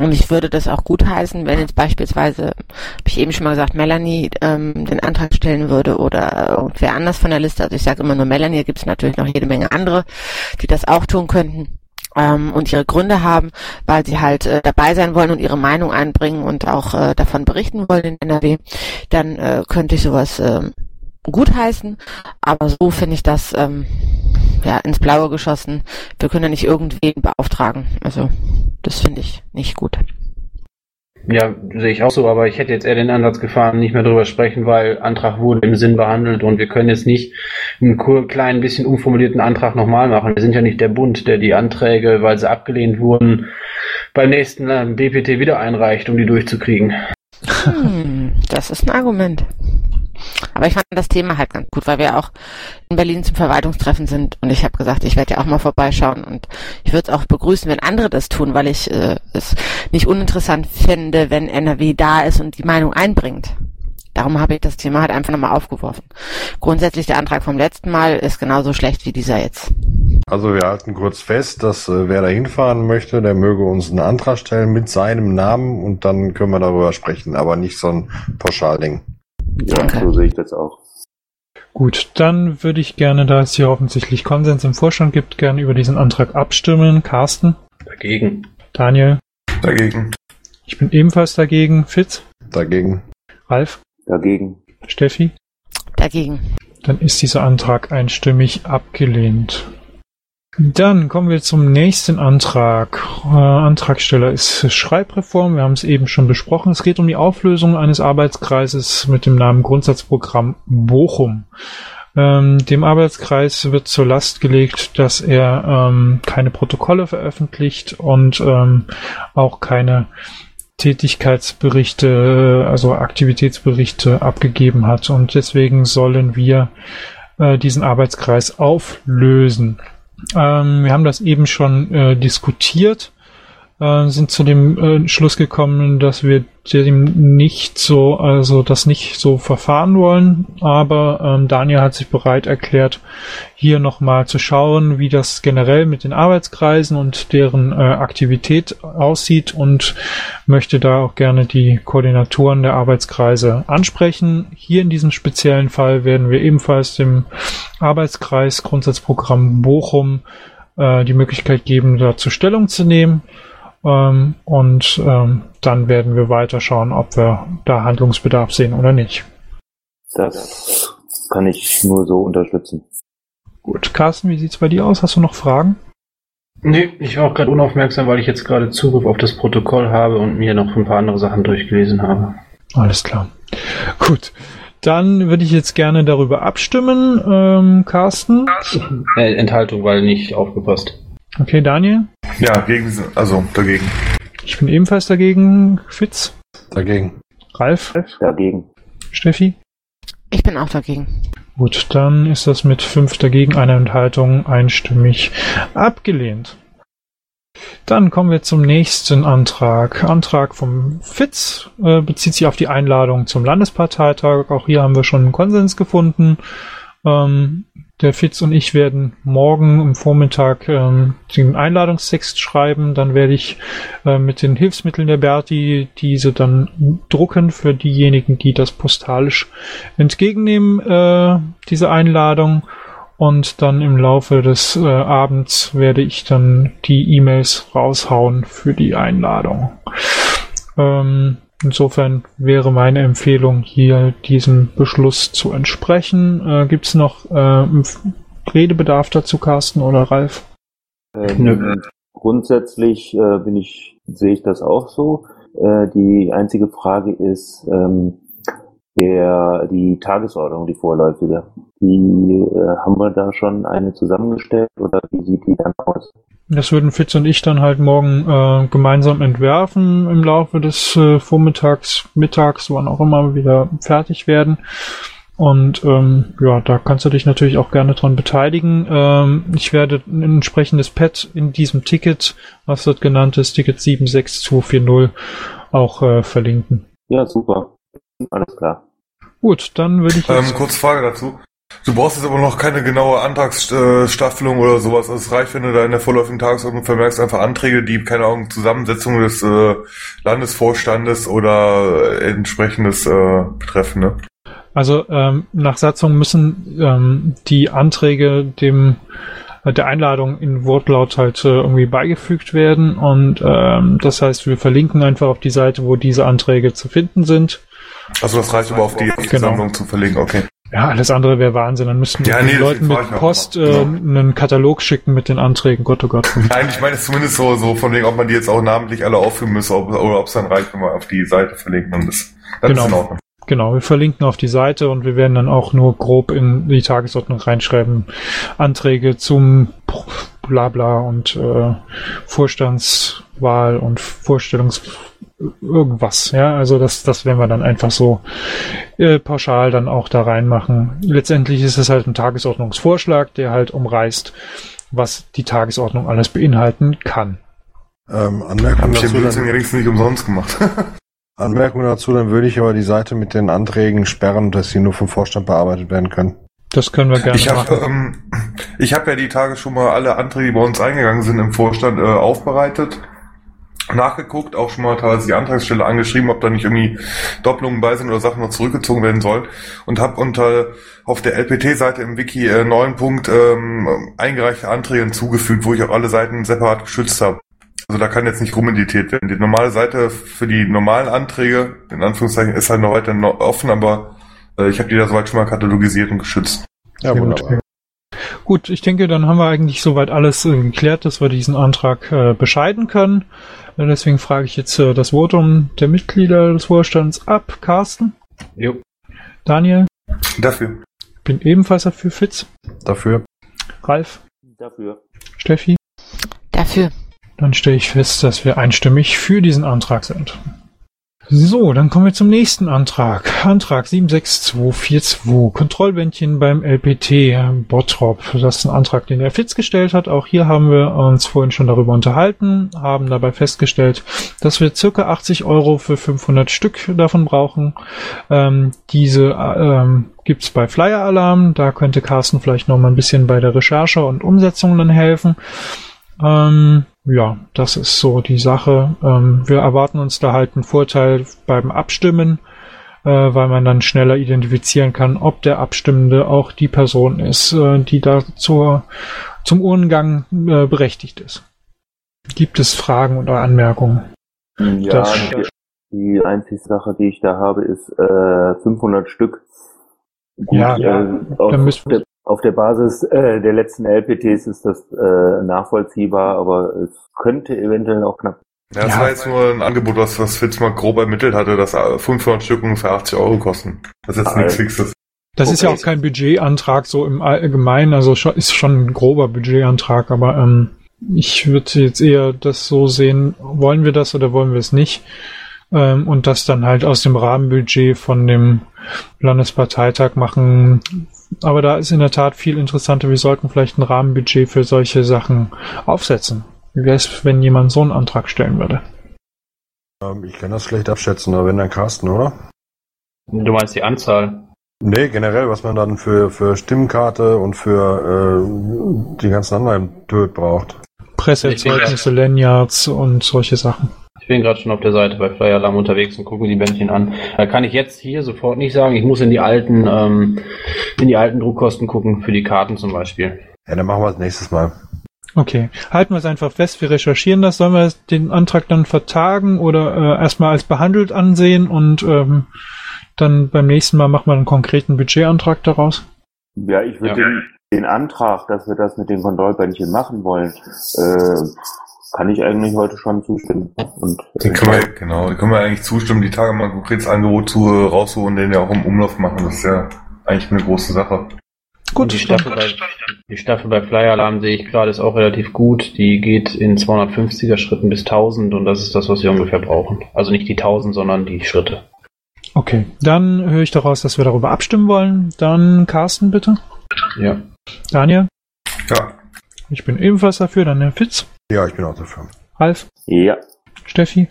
Und ich würde das auch gutheißen, wenn jetzt beispielsweise, habe ich eben schon mal gesagt, Melanie ähm, den Antrag stellen würde oder irgendwer anders von der Liste. Also ich sage immer nur Melanie, da gibt es natürlich noch jede Menge andere, die das auch tun könnten ähm, und ihre Gründe haben, weil sie halt äh, dabei sein wollen und ihre Meinung einbringen und auch äh, davon berichten wollen in NRW, dann äh, könnte ich sowas äh, gutheißen. Aber so finde ich das ähm, ja ins Blaue geschossen. Wir können ja nicht irgendwen beauftragen. Also das finde ich nicht gut. Ja, sehe ich auch so, aber ich hätte jetzt eher den Ansatz gefahren, nicht mehr drüber sprechen, weil Antrag wurde im Sinn behandelt und wir können jetzt nicht einen kleinen bisschen umformulierten Antrag nochmal machen. Wir sind ja nicht der Bund, der die Anträge, weil sie abgelehnt wurden, beim nächsten äh, BPT wieder einreicht, um die durchzukriegen. Hm, das ist ein Argument. Aber ich fand das Thema halt ganz gut, weil wir auch in Berlin zum Verwaltungstreffen sind und ich habe gesagt, ich werde ja auch mal vorbeischauen und ich würde es auch begrüßen, wenn andere das tun, weil ich äh, es nicht uninteressant finde, wenn NRW da ist und die Meinung einbringt. Darum habe ich das Thema halt einfach nochmal aufgeworfen. Grundsätzlich der Antrag vom letzten Mal ist genauso schlecht wie dieser jetzt. Also wir halten kurz fest, dass äh, wer da hinfahren möchte, der möge uns einen Antrag stellen mit seinem Namen und dann können wir darüber sprechen, aber nicht so ein Pauschalding. Ja, Danke. so sehe ich das auch. Gut, dann würde ich gerne, da es hier offensichtlich Konsens im Vorstand gibt, gerne über diesen Antrag abstimmen. Carsten? Dagegen. Daniel? Dagegen. Ich bin ebenfalls dagegen. Fitz? Dagegen. Ralf? Dagegen. Steffi? Dagegen. Dann ist dieser Antrag einstimmig abgelehnt. Dann kommen wir zum nächsten Antrag. Äh, Antragsteller ist Schreibreform. Wir haben es eben schon besprochen. Es geht um die Auflösung eines Arbeitskreises mit dem Namen Grundsatzprogramm Bochum. Ähm, dem Arbeitskreis wird zur Last gelegt, dass er ähm, keine Protokolle veröffentlicht und ähm, auch keine Tätigkeitsberichte, also Aktivitätsberichte abgegeben hat. Und deswegen sollen wir äh, diesen Arbeitskreis auflösen. Ähm, wir haben das eben schon äh, diskutiert, äh, sind zu dem äh, Schluss gekommen, dass wir dem nicht so, also das nicht so verfahren wollen. Aber ähm, Daniel hat sich bereit erklärt, hier nochmal zu schauen, wie das generell mit den Arbeitskreisen und deren äh, Aktivität aussieht und möchte da auch gerne die Koordinatoren der Arbeitskreise ansprechen. Hier in diesem speziellen Fall werden wir ebenfalls dem Arbeitskreis Grundsatzprogramm Bochum äh, die Möglichkeit geben, dazu Stellung zu nehmen. Ähm, und ähm, dann werden wir weiter schauen, ob wir da Handlungsbedarf sehen oder nicht. Das kann ich nur so unterstützen. Gut, Carsten, wie sieht's bei dir aus? Hast du noch Fragen? Nee, ich war auch gerade unaufmerksam, weil ich jetzt gerade Zugriff auf das Protokoll habe und mir noch ein paar andere Sachen durchgelesen habe. Alles klar. Gut. Dann würde ich jetzt gerne darüber abstimmen, ähm, Carsten. Äh, Enthaltung, weil nicht aufgepasst. Okay, Daniel? Ja, gegen, also dagegen. Ich bin ebenfalls dagegen. Fitz? Dagegen. Ralf? Dagegen. Steffi? Ich bin auch dagegen. Gut, dann ist das mit fünf dagegen einer Enthaltung einstimmig abgelehnt. Dann kommen wir zum nächsten Antrag. Antrag vom Fitz äh, bezieht sich auf die Einladung zum Landesparteitag. Auch hier haben wir schon einen Konsens gefunden. Ähm, der Fitz und ich werden morgen im Vormittag ähm, den Einladungstext schreiben. Dann werde ich äh, mit den Hilfsmitteln der Berti diese dann drucken für diejenigen, die das postalisch entgegennehmen, äh, diese Einladung. Und dann im Laufe des äh, Abends werde ich dann die E-Mails raushauen für die Einladung. Ähm, Insofern wäre meine Empfehlung, hier diesem Beschluss zu entsprechen. Äh, Gibt es noch äh, Redebedarf dazu, Carsten oder Ralf? Ähm, grundsätzlich äh, bin ich, sehe ich das auch so. Äh, die einzige Frage ist ähm, der, die Tagesordnung, die vorläufige. Die äh, haben wir da schon eine zusammengestellt oder wie sieht die dann aus? Das würden Fitz und ich dann halt morgen äh, gemeinsam entwerfen im Laufe des äh, Vormittags, Mittags, wann auch immer wieder fertig werden. Und ähm, ja, da kannst du dich natürlich auch gerne dran beteiligen. Ähm, ich werde ein entsprechendes Pad in diesem Ticket, was dort genannt ist, Ticket 76240, auch äh, verlinken. Ja, super. Alles klar. Gut, dann würde ich jetzt... Ähm, kurze Frage dazu. Du brauchst jetzt aber noch keine genaue Antragsstaffelung oder sowas. Also es reicht, wenn du da in der vorläufigen Tagesordnung vermerkst, einfach Anträge, die, keine Ahnung, Zusammensetzung des äh, Landesvorstandes oder entsprechendes äh, betreffen, ne? Also ähm, nach Satzung müssen ähm, die Anträge dem äh, der Einladung in Wortlaut halt äh, irgendwie beigefügt werden und ähm, das heißt, wir verlinken einfach auf die Seite, wo diese Anträge zu finden sind. Also das reicht aber auf die, Genau. Sammlung zu verlegen, okay. Ja, alles andere wäre Wahnsinn. Dann müssten wir Ja, den nee, deswegen Leuten mit Post äh, Genau. einen Katalog schicken mit den Anträgen. Gott, oh Gott. Nein, ich meine es zumindest so, so von wegen, ob man die jetzt auch namentlich alle aufführen müsse ob, oder ob es dann reicht, wenn man auf die Seite verlinkt und das, das ist in Genau. Ordnung. Genau, wir verlinken auf die Seite und wir werden dann auch nur grob in die Tagesordnung reinschreiben. Anträge zum Blabla und äh, Vorstandswahl und Vorstellungs irgendwas. Ja, also das, das werden wir dann einfach so äh, pauschal dann auch da reinmachen. Letztendlich ist es halt ein Tagesordnungsvorschlag, der halt umreißt, was die Tagesordnung alles beinhalten kann. Ähm, Anmerkung Hab ich den dazu, Blödsinn dann, allerdings nicht umsonst gemacht. Anmerkung dazu, dann würde ich aber die Seite mit den Anträgen sperren, dass sie nur vom Vorstand bearbeitet werden können. Das können wir gerne Ich habe machen. ähm, ich hab ja die Tage schon mal alle Anträge, die bei uns eingegangen sind, im Vorstand äh, aufbereitet, nachgeguckt, auch schon mal teilweise die Antragsstelle angeschrieben, ob da nicht irgendwie Doppelungen bei sind oder Sachen noch zurückgezogen werden sollen und habe unter auf der LPT-Seite im Wiki äh, neuen Punkt ähm, eingereichte Anträge hinzugefügt, wo ich auch alle Seiten separat geschützt habe. Also da kann jetzt nicht rumeditiert werden. Die normale Seite für die normalen Anträge, in Anführungszeichen, ist halt noch weiter no- offen, aber äh, ich habe die da soweit schon mal katalogisiert und geschützt. Ja, gut. Gut, ich denke, dann haben wir eigentlich soweit alles äh, geklärt, dass wir diesen Antrag äh, bescheiden können. Deswegen frage ich jetzt äh, das Votum der Mitglieder des Vorstands ab. Carsten? Jo. Daniel? Dafür. Bin ebenfalls dafür. Fitz? Dafür. Ralf? Dafür. Steffi? Dafür. Dann stelle ich fest, dass wir einstimmig für diesen Antrag sind. So, dann kommen wir zum nächsten Antrag. Antrag 76242. Kontrollbändchen beim LPT Bottrop. Das ist ein Antrag, den der Fitz gestellt hat. Auch hier haben wir uns vorhin schon darüber unterhalten, haben dabei festgestellt, dass wir circa 80 Euro für 500 Stück davon brauchen. Ähm, diese äh, ähm, gibt's bei Flyer Alarm. Da könnte Carsten vielleicht noch mal ein bisschen bei der Recherche und Umsetzung dann helfen. Ähm, ja, das ist so die Sache. Ähm, wir erwarten uns da halt einen Vorteil beim Abstimmen, äh, weil man dann schneller identifizieren kann, ob der Abstimmende auch die Person ist, äh, die da zur, zum Urnengang äh, berechtigt ist. Gibt es Fragen oder Anmerkungen? Ja, Das- die, die einzige Sache, die ich da habe, ist äh, 500 Stück. Gut, Ja, äh, auf, dann müssen- der, auf der Basis äh, der letzten LPTs ist das äh, nachvollziehbar, aber es könnte eventuell auch knapp. Ja, das war jetzt nur ein Angebot, was, was Fitz mal grob ermittelt hatte, dass äh, 500 Stück ungefähr 80 Euro kosten. Das ist jetzt nichts Fixes. Das ist ja auch kein Budgetantrag so im Allgemeinen, also schon, ist schon ein grober Budgetantrag, aber ähm, ich würde jetzt eher das so sehen, wollen wir das oder wollen wir es nicht? Ähm, und das dann halt aus dem Rahmenbudget von dem Landesparteitag machen. Aber da ist in der Tat viel interessanter. Wir sollten vielleicht ein Rahmenbudget für solche Sachen aufsetzen. Wie wäre es, wenn jemand so einen Antrag stellen würde? Ähm, ich kann das schlecht abschätzen, aber wenn dann Carsten, oder? Du meinst die Anzahl? Nee, generell, was man dann für, für Stimmkarte und für äh, die ganzen anderen Töt braucht. Presseerzeugnisse, Lanyards und solche Sachen. Ich bin gerade schon auf der Seite bei Flyer Alarm unterwegs und gucke die Bändchen an. Da kann ich jetzt hier sofort nicht sagen. Ich muss in die alten, ähm, in die alten Druckkosten gucken für die Karten zum Beispiel. Ja, dann machen wir es nächstes Mal. Okay, halten wir es einfach fest, wir recherchieren das. Sollen wir den Antrag dann vertagen oder äh, erstmal als behandelt ansehen und ähm, dann beim nächsten Mal machen wir einen konkreten Budgetantrag daraus? Ja, ich würde Ja. Den, den Antrag, dass wir das mit den Kontrollbändchen machen wollen, äh, kann ich eigentlich heute schon zustimmen. Und, Den können wir, genau, den können wir eigentlich zustimmen, die Tage mal ein konkretes Angebot zu äh, rausholen und den ja auch im Umlauf machen. Das ist ja eigentlich eine große Sache. Gut, die Staffel, bei, die Staffel bei Flyer Alarm sehe ich gerade ist auch relativ gut. Die geht in 250er Schritten bis 1000 und das ist das, was wir ungefähr brauchen. Also nicht die 1000, sondern die Schritte. Okay, dann höre ich daraus, dass wir darüber abstimmen wollen. Dann Carsten bitte. Ja. Daniel? Ja. Ich bin ebenfalls dafür, dann Herr Fitz. Ja, ich bin auch dafür. Ralf? Ja. Steffi?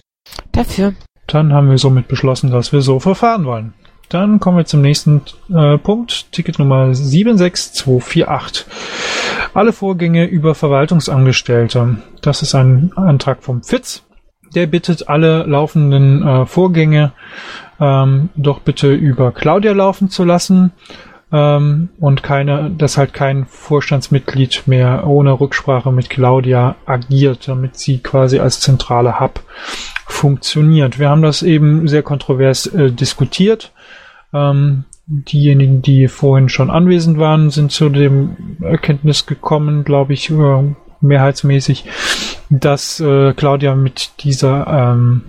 Dafür. Dann haben wir somit beschlossen, dass wir so verfahren wollen. Dann kommen wir zum nächsten äh, Punkt, Ticket Nummer 76248. Alle Vorgänge über Verwaltungsangestellte. Das ist ein Antrag vom FITZ. Der bittet alle laufenden äh, Vorgänge ähm, doch bitte über Claudia laufen zu lassen ähm, und keine, dass halt kein Vorstandsmitglied mehr ohne Rücksprache mit Claudia agiert, damit sie quasi als zentrale Hub funktioniert. Wir haben das eben sehr kontrovers äh, diskutiert. Ähm, diejenigen, die vorhin schon anwesend waren, sind zu dem Erkenntnis gekommen, glaube ich, äh, mehrheitsmäßig, dass äh, Claudia mit dieser ähm,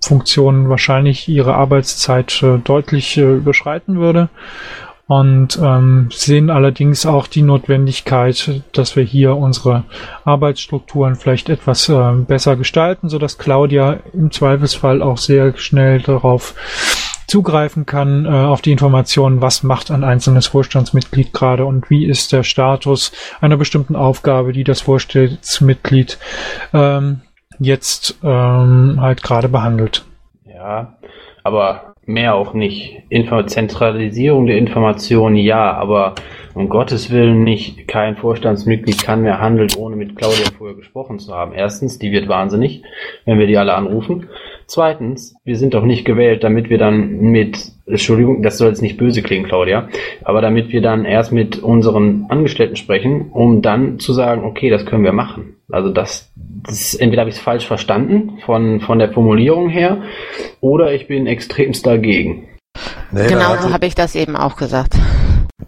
Funktion wahrscheinlich ihre Arbeitszeit äh, deutlich äh, überschreiten würde und ähm, sehen allerdings auch die Notwendigkeit, dass wir hier unsere Arbeitsstrukturen vielleicht etwas äh, besser gestalten, so dass Claudia im Zweifelsfall auch sehr schnell darauf zugreifen kann äh, auf die Informationen, was macht ein einzelnes Vorstandsmitglied gerade und wie ist der Status einer bestimmten Aufgabe, die das Vorstandsmitglied ähm, jetzt ähm, halt gerade behandelt. Ja, aber mehr auch nicht. Info Zentralisierung der Informationen ja, aber um Gottes Willen nicht. Kein Vorstandsmitglied kann mehr handeln, ohne mit Claudia vorher gesprochen zu haben. Erstens, die wird wahnsinnig, wenn wir die alle anrufen. Zweitens, wir sind doch nicht gewählt, damit wir dann mit, Entschuldigung, das soll jetzt nicht böse klingen, Claudia, aber damit wir dann erst mit unseren Angestellten sprechen, um dann zu sagen, okay, das können wir machen. Also das, das entweder habe ich es falsch verstanden von, von der Formulierung her, oder ich bin extremst dagegen. Nee, genau so habe ich das eben auch gesagt.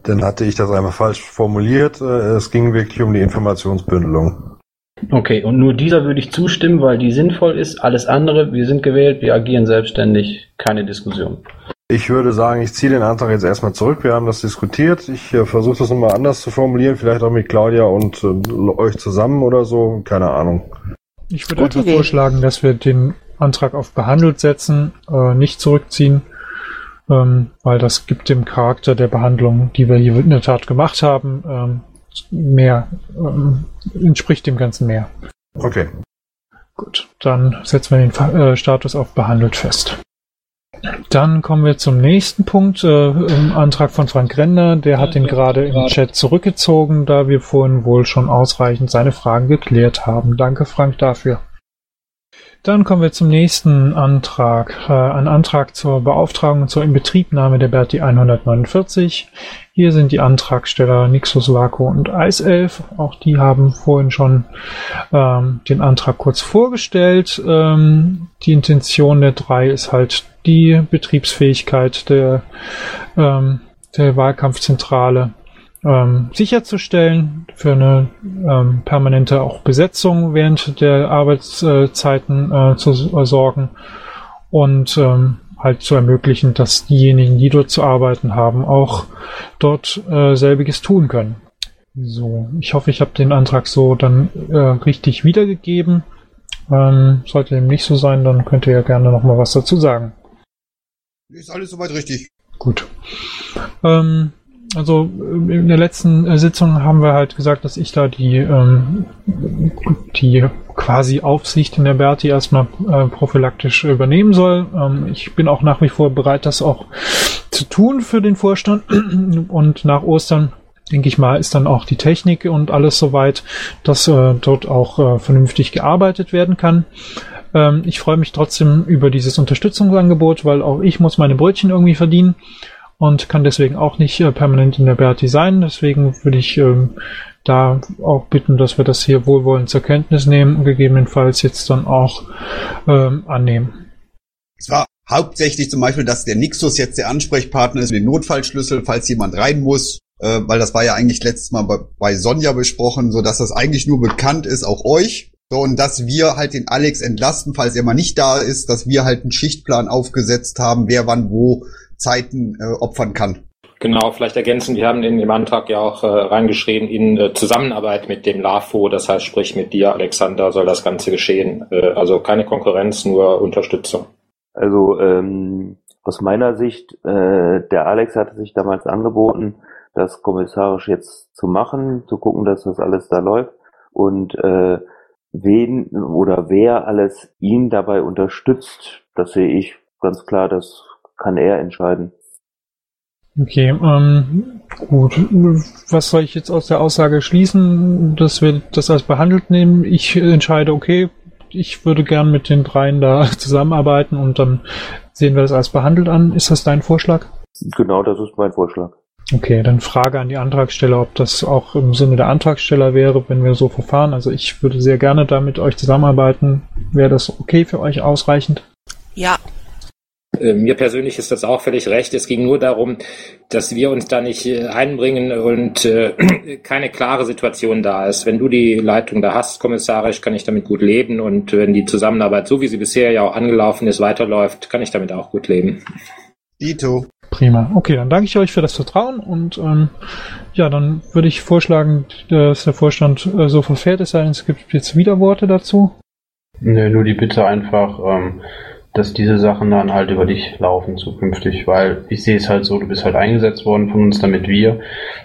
Dann hatte ich das einfach falsch formuliert. Es ging wirklich um die Informationsbündelung. Okay, und nur dieser würde ich zustimmen, weil die sinnvoll ist. Alles andere, wir sind gewählt, wir agieren selbstständig, keine Diskussion. Ich würde sagen, ich ziehe den Antrag jetzt erstmal zurück. Wir haben das diskutiert. Ich äh, versuche das nochmal anders zu formulieren, vielleicht auch mit Claudia und äh, euch zusammen oder so. Keine Ahnung. Ich würde einfach vorschlagen, dass wir den Antrag auf behandelt setzen, äh, nicht zurückziehen, ähm, weil das gibt dem Charakter der Behandlung, die wir hier in der Tat gemacht haben, ähm, mehr, ähm, entspricht dem Ganzen mehr. Okay. Gut, dann setzen wir den äh, Status auf behandelt fest. Dann kommen wir zum nächsten Punkt, äh, im Antrag von Frank Render. Der hat den gerade im Chat zurückgezogen, da wir vorhin wohl schon ausreichend seine Fragen geklärt haben. Danke, Frank, dafür. Dann kommen wir zum nächsten Antrag. Äh, ein Antrag zur Beauftragung zur Inbetriebnahme der Berti 149. Hier sind die Antragsteller Nixus, Laco und Eiself. Auch die haben vorhin schon ähm, den Antrag kurz vorgestellt. Ähm, die Intention der drei ist halt die Betriebsfähigkeit der, ähm, der Wahlkampfzentrale ähm, sicherzustellen, für eine ähm, permanente auch Besetzung während der Arbeitszeiten äh, zu sorgen und ähm, halt zu ermöglichen, dass diejenigen, die dort zu arbeiten haben, auch dort äh, selbiges tun können. So, ich hoffe, ich habe den Antrag so dann äh, richtig wiedergegeben. Ähm, sollte dem nicht so sein, dann könnt ihr ja gerne noch mal was dazu sagen. Ist alles soweit richtig. Gut. Ähm, also in der letzten äh, Sitzung haben wir halt gesagt, dass ich da die, ähm, die quasi Aufsicht in der Berti erstmal äh, prophylaktisch übernehmen soll. Ähm, ich bin auch nach wie vor bereit, das auch zu tun für den Vorstand. Und nach Ostern, denke ich mal, ist dann auch die Technik und alles soweit, dass äh, dort auch äh, vernünftig gearbeitet werden kann. Ähm, ich freue mich trotzdem über dieses Unterstützungsangebot, weil auch ich muss meine Brötchen irgendwie verdienen und kann deswegen auch nicht äh, permanent in der Berti sein. Deswegen würde ich ähm, da auch bitten, dass wir das hier wohlwollend zur Kenntnis nehmen und gegebenenfalls jetzt dann auch ähm, annehmen. Es war hauptsächlich zum Beispiel, dass der Nixus jetzt der Ansprechpartner ist mit dem Notfallschlüssel, falls jemand rein muss, äh, weil das war ja eigentlich letztes Mal bei, Sonja besprochen, so dass das eigentlich nur bekannt ist, auch euch. So, und dass wir halt den Alex entlasten, falls er mal nicht da ist, dass wir halt einen Schichtplan aufgesetzt haben, wer wann wo Zeiten äh, opfern kann. Genau, vielleicht ergänzen, wir haben in dem Antrag ja auch äh, reingeschrieben, in äh, Zusammenarbeit mit dem LAFO, das heißt, sprich mit dir, Alexander, soll das Ganze geschehen. Äh, also keine Konkurrenz, nur Unterstützung. Also ähm, aus meiner Sicht, äh, der Alex hatte sich damals angeboten, das kommissarisch jetzt zu machen, zu gucken, dass das alles da läuft und äh, wen oder wer alles ihn dabei unterstützt, das sehe ich ganz klar, das kann er entscheiden. Okay, ähm, gut. Was soll ich jetzt aus der Aussage schließen, dass wir das als behandelt nehmen? Ich entscheide, okay, ich würde gern mit den dreien da zusammenarbeiten und dann sehen wir das als behandelt an. Ist das dein Vorschlag? Genau, das ist mein Vorschlag. Okay, dann Frage an die Antragsteller, ob das auch im Sinne der Antragsteller wäre, wenn wir so verfahren. Also ich würde sehr gerne da mit euch zusammenarbeiten. Wäre das okay für euch ausreichend? Ja. Äh, Mir persönlich ist das auch völlig recht. Es ging nur darum, dass wir uns da nicht äh, einbringen und äh, keine klare Situation da ist. Wenn du die Leitung da hast, kommissarisch, kann ich damit gut leben. Und wenn die Zusammenarbeit, so wie sie bisher ja auch angelaufen ist, weiterläuft, kann ich damit auch gut leben. Dito. Prima. Okay, dann danke ich euch für das Vertrauen und ähm, ja, dann würde ich vorschlagen, dass der Vorstand äh, so verfährt, es sei denn, es gibt jetzt Widerworte dazu. Nö, nur die Bitte einfach, ähm, dass diese Sachen dann halt über dich laufen zukünftig, weil ich sehe es halt so, du bist halt eingesetzt worden von uns, damit wir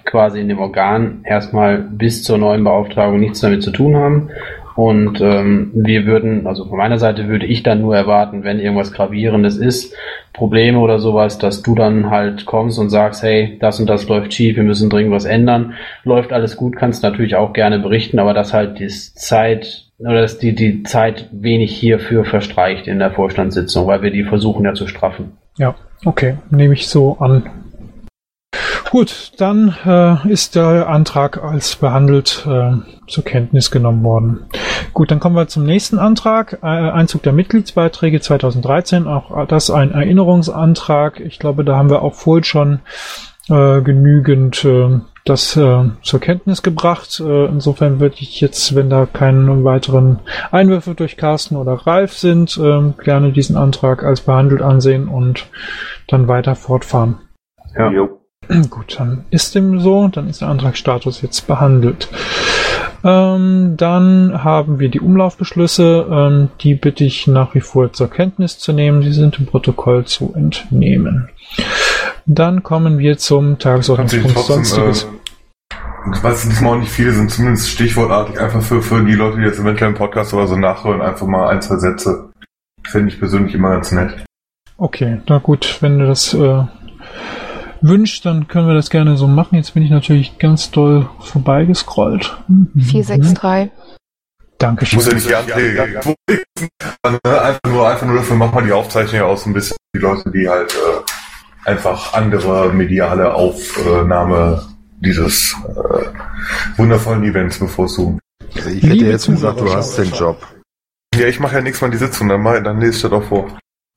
quasi in dem Organ erstmal bis zur neuen Beauftragung nichts damit zu tun haben. Und ähm, wir würden, also von meiner Seite würde ich dann nur erwarten, wenn irgendwas Gravierendes ist, Probleme oder sowas, dass du dann halt kommst und sagst, hey, das und das läuft schief, wir müssen dringend was ändern. Läuft alles gut, kannst natürlich auch gerne berichten, aber dass halt die Zeit oder dass die, die Zeit wenig hierfür verstreicht in der Vorstandssitzung, weil wir die versuchen ja zu straffen. Ja, okay, nehme ich so an. Gut, dann äh, ist der Antrag als behandelt äh, zur Kenntnis genommen worden. Gut, dann kommen wir zum nächsten Antrag. Äh, Einzug der Mitgliedsbeiträge 2013. Auch das ein Erinnerungsantrag. Ich glaube, da haben wir auch vorhin schon äh, genügend äh, das äh, zur Kenntnis gebracht. Äh, insofern würde ich jetzt, wenn da keine weiteren Einwürfe durch Carsten oder Ralf sind, äh, gerne diesen Antrag als behandelt ansehen und dann weiter fortfahren. Ja. Gut, dann ist dem so, dann ist der Antragsstatus jetzt behandelt. Ähm, dann haben wir die Umlaufbeschlüsse, ähm, die bitte ich nach wie vor zur Kenntnis zu nehmen. Die sind im Protokoll zu entnehmen. Dann kommen wir zum Tagesordnungspunkt Sonstiges. Äh, ich weiß diesmal auch nicht viele, sind zumindest stichwortartig einfach für, für die Leute, die jetzt eventuell im Podcast oder so nachhören, einfach mal ein, zwei Sätze. Finde ich persönlich immer ganz nett. Okay, na gut, wenn du das äh, wünscht, dann können wir das gerne so machen. Jetzt bin ich natürlich ganz doll vorbeigescrollt. 463. Dankeschön. Muss ja nicht die Anträge. Einfach nur, einfach nur dafür machen wir die Aufzeichnung so ein bisschen die Leute, die halt äh, einfach andere mediale Aufnahme dieses äh, wundervollen Events bevorzugen. Also ich hätte jetzt gesagt, du hast den Job. Ja, ich mache ja nichts mal die Sitzung, dann, mach, dann lese ich das auch vor.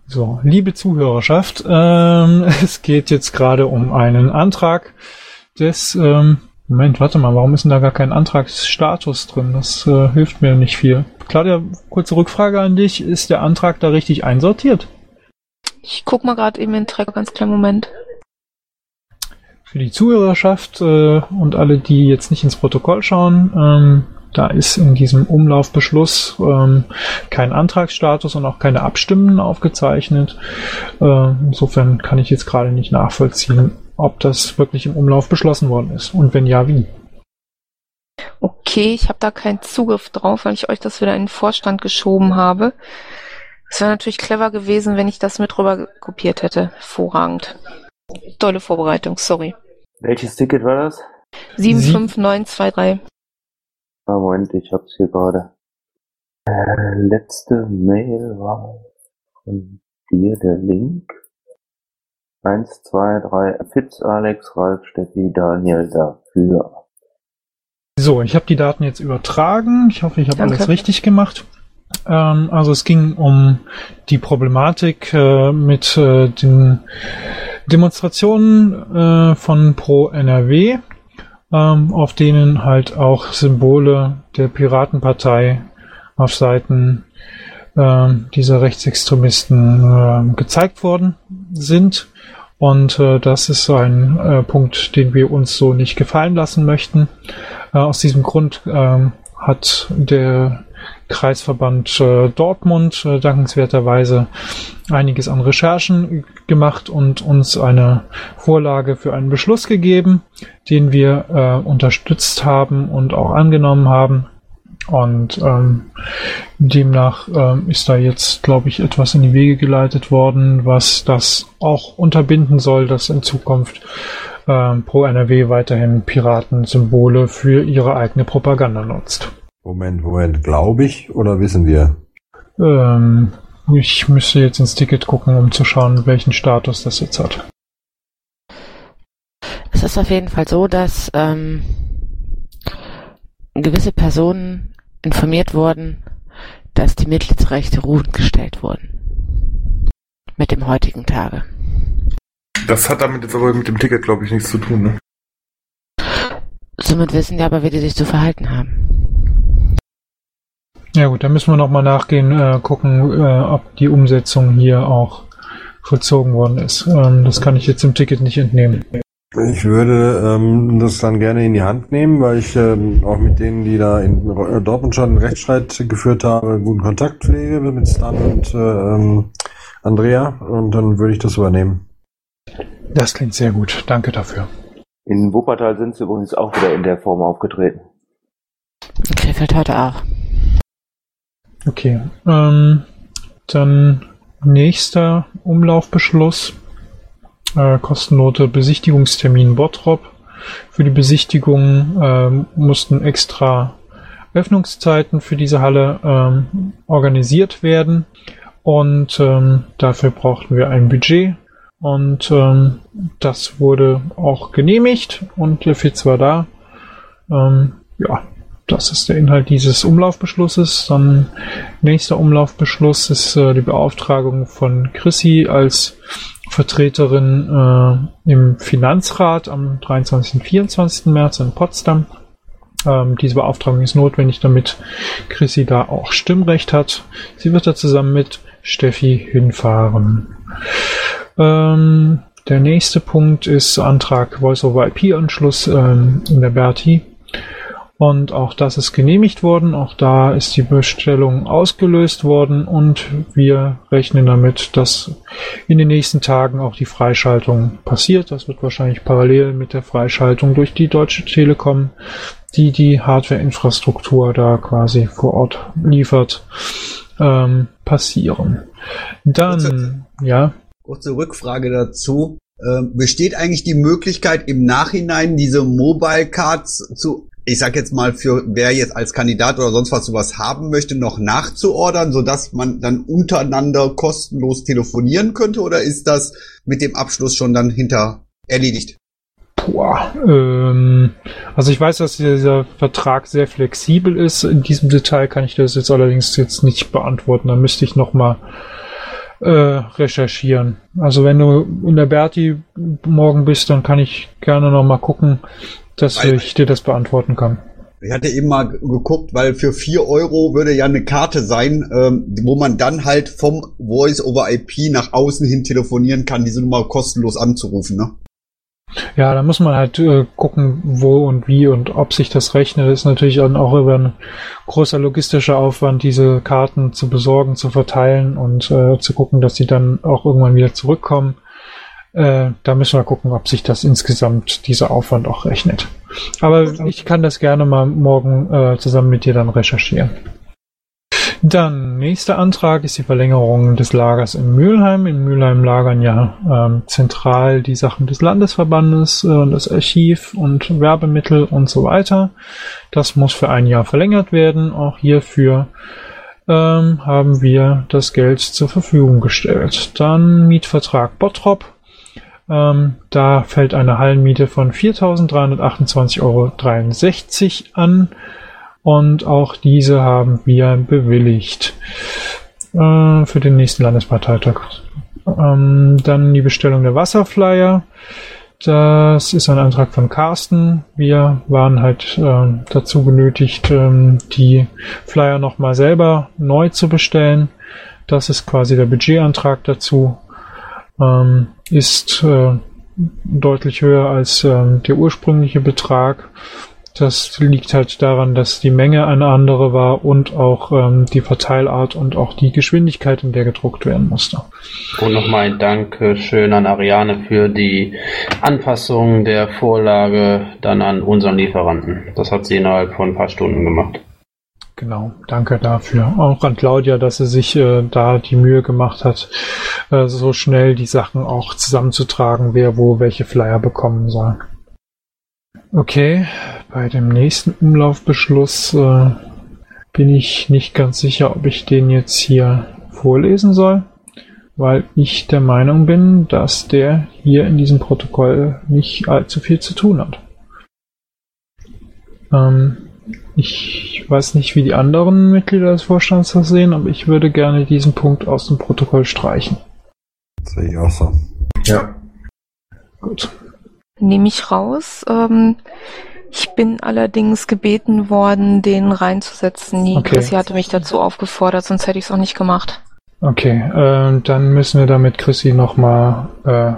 So, liebe Zuhörerschaft, ähm, es geht jetzt gerade um einen Antrag des, ähm, Moment, warte mal, warum ist denn da gar kein Antragsstatus drin? Das äh, hilft mir nicht viel. Claudia, kurze Rückfrage an dich. Ist der Antrag da richtig einsortiert? Ich guck mal gerade eben in den Tracker, ganz kleinen Moment. Für die Zuhörerschaft äh, und alle, die jetzt nicht ins Protokoll schauen, ähm, da ist in diesem Umlaufbeschluss ähm, kein Antragsstatus und auch keine Abstimmen aufgezeichnet. Äh, insofern kann ich jetzt gerade nicht nachvollziehen, ob das wirklich im Umlauf beschlossen worden ist und wenn ja, wie. Okay, ich habe da keinen Zugriff drauf, weil ich euch das wieder in den Vorstand geschoben habe. Es wäre natürlich clever gewesen, wenn ich das mit rüber kopiert hätte. Hervorragend. Tolle Vorbereitung, sorry. Welches Ticket war das? 75923. Ah, Moment, ich hab's hier gerade. Äh, letzte Mail war von dir der Link. Eins, zwei, drei, Fitz, Alex, Ralf, Steffi, Daniel dafür. So, ich habe die Daten jetzt übertragen. Ich hoffe, ich habe alles richtig gemacht. Ähm, also es ging um die Problematik äh, mit äh, den Demonstrationen äh, von Pro NRW, ähm, auf denen halt auch Symbole der Piratenpartei auf Seiten ähm, dieser Rechtsextremisten ähm, gezeigt worden sind. Und äh, das ist ein äh, Punkt, den wir uns so nicht gefallen lassen möchten. Äh, aus diesem Grund ähm, hat der Kreisverband äh, Dortmund äh, dankenswerterweise einiges an Recherchen gemacht und uns eine Vorlage für einen Beschluss gegeben, den wir äh, unterstützt haben und auch angenommen haben. Und ähm, demnach ähm, ist da jetzt, glaube ich, etwas in die Wege geleitet worden, was das auch unterbinden soll, dass in Zukunft ähm, pro NRW weiterhin Piratensymbole für ihre eigene Propaganda nutzt. Moment, Moment, glaube ich oder wissen wir? Ähm, ich müsste jetzt ins Ticket gucken, um zu schauen, welchen Status das jetzt hat. Es ist auf jeden Fall so, dass ähm, gewisse Personen informiert wurden, dass die Mitgliedsrechte ruhend gestellt wurden. Mit dem heutigen Tage. Das hat damit jetzt aber mit dem Ticket, glaube ich, nichts zu tun, ne? Somit wissen wir aber, wie die sich zu verhalten haben. Ja gut, da müssen wir nochmal nachgehen, äh, gucken, äh, ob die Umsetzung hier auch vollzogen worden ist. Ähm, das kann ich jetzt im Ticket nicht entnehmen. Ich würde ähm, das dann gerne in die Hand nehmen, weil ich ähm, auch mit denen, die da in äh, Dortmund schon einen Rechtsstreit geführt haben, guten Kontakt pflege mit Stan und äh, ähm, Andrea und dann würde ich das übernehmen. Das klingt sehr gut. Danke dafür. In Wuppertal sind sie übrigens auch wieder in der Form aufgetreten. In Krefeld heute auch. Okay. Ähm, dann nächster Umlaufbeschluss. Äh, kostennote Besichtigungstermin Bottrop. Für die Besichtigung äh, mussten extra Öffnungszeiten für diese Halle ähm, organisiert werden und ähm, dafür brauchten wir ein Budget und ähm, das wurde auch genehmigt und der Fitz war da. Ähm, ja, das ist der Inhalt dieses Umlaufbeschlusses. Dann nächster Umlaufbeschluss ist äh, die Beauftragung von Chrissy als Vertreterin äh, im Finanzrat am 23. und 24. März in Potsdam. Ähm, diese Beauftragung ist notwendig, damit Chrissy da auch Stimmrecht hat. Sie wird da zusammen mit Steffi hinfahren. Ähm, der nächste Punkt ist Antrag Voice-over-IP-Anschluss ähm, in der Berti. Und auch das ist genehmigt worden. Auch da ist die Bestellung ausgelöst worden und wir rechnen damit, dass in den nächsten Tagen auch die Freischaltung passiert. Das wird wahrscheinlich parallel mit der Freischaltung durch die Deutsche Telekom, die die Hardware-Infrastruktur da quasi vor Ort liefert, ähm, passieren. Dann, kurze, ja. Kurze Rückfrage dazu. Ähm, besteht eigentlich die Möglichkeit, im Nachhinein diese Mobile Cards zu ich sag jetzt mal, für wer jetzt als Kandidat oder sonst was sowas haben möchte, noch nachzuordern, sodass man dann untereinander kostenlos telefonieren könnte? Oder ist das mit dem Abschluss schon dann hinter erledigt? Boah, ähm, also ich weiß, dass dieser Vertrag sehr flexibel ist. In diesem Detail kann ich das jetzt allerdings jetzt nicht beantworten. Da müsste ich noch mal äh, recherchieren. Also wenn du in der Berti morgen bist, dann kann ich gerne noch mal gucken, dass weil, ich dir das beantworten kann. Ich hatte eben mal geguckt, weil für vier Euro würde ja eine Karte sein, ähm, wo man dann halt vom Voice over IP nach außen hin telefonieren kann, diese Nummer kostenlos anzurufen, ne? Ja, da muss man halt äh, gucken, wo und wie und ob sich das rechnet. Das ist natürlich dann auch über ein großer logistischer Aufwand, diese Karten zu besorgen, zu verteilen und äh, zu gucken, dass sie dann auch irgendwann wieder zurückkommen. Äh, da müssen wir gucken, ob sich das insgesamt dieser Aufwand auch rechnet. Aber ich kann das gerne mal morgen äh, zusammen mit dir dann recherchieren. Dann, nächster Antrag ist die Verlängerung des Lagers in Mülheim. In Mülheim lagern ja ähm, zentral die Sachen des Landesverbandes, äh, das Archiv und Werbemittel und so weiter. Das muss für ein Jahr verlängert werden. Auch hierfür ähm, haben wir das Geld zur Verfügung gestellt. Dann Mietvertrag Bottrop. Ähm, da fällt eine Hallenmiete von 4.328,63 Euro an und auch diese haben wir bewilligt äh, für den nächsten Landesparteitag. Ähm, dann die Bestellung der Wasserflyer. Das ist ein Antrag von Carsten. Wir waren halt äh, dazu genötigt, ähm, die Flyer nochmal selber neu zu bestellen. Das ist quasi der Budgetantrag dazu ähm, ist äh, deutlich höher als äh, der ursprüngliche Betrag. Das liegt halt daran, dass die Menge eine andere war und auch ähm, die Verteilart und auch die Geschwindigkeit, in der gedruckt werden musste. Und nochmal ein Dankeschön an Ariane für die Anpassung der Vorlage dann an unseren Lieferanten. Das hat sie innerhalb von ein paar Stunden gemacht. Genau, danke dafür. Auch an Claudia, dass sie sich äh, da die Mühe gemacht hat, äh, so schnell die Sachen auch zusammenzutragen, wer wo welche Flyer bekommen soll. Okay, bei dem nächsten Umlaufbeschluss äh, bin ich nicht ganz sicher, ob ich den jetzt hier vorlesen soll, weil ich der Meinung bin, dass der hier in diesem Protokoll nicht allzu viel zu tun hat. Ähm, ich weiß nicht, wie die anderen Mitglieder des Vorstands das sehen, aber ich würde gerne diesen Punkt aus dem Protokoll streichen. Sehe ich auch so. Ja. Gut. Nehme ich raus. Ähm, ich bin allerdings gebeten worden, den reinzusetzen. Die Okay. Chrissy hatte mich dazu aufgefordert, sonst hätte ich es auch nicht gemacht. Okay, äh, dann müssen wir damit Chrissy nochmal äh,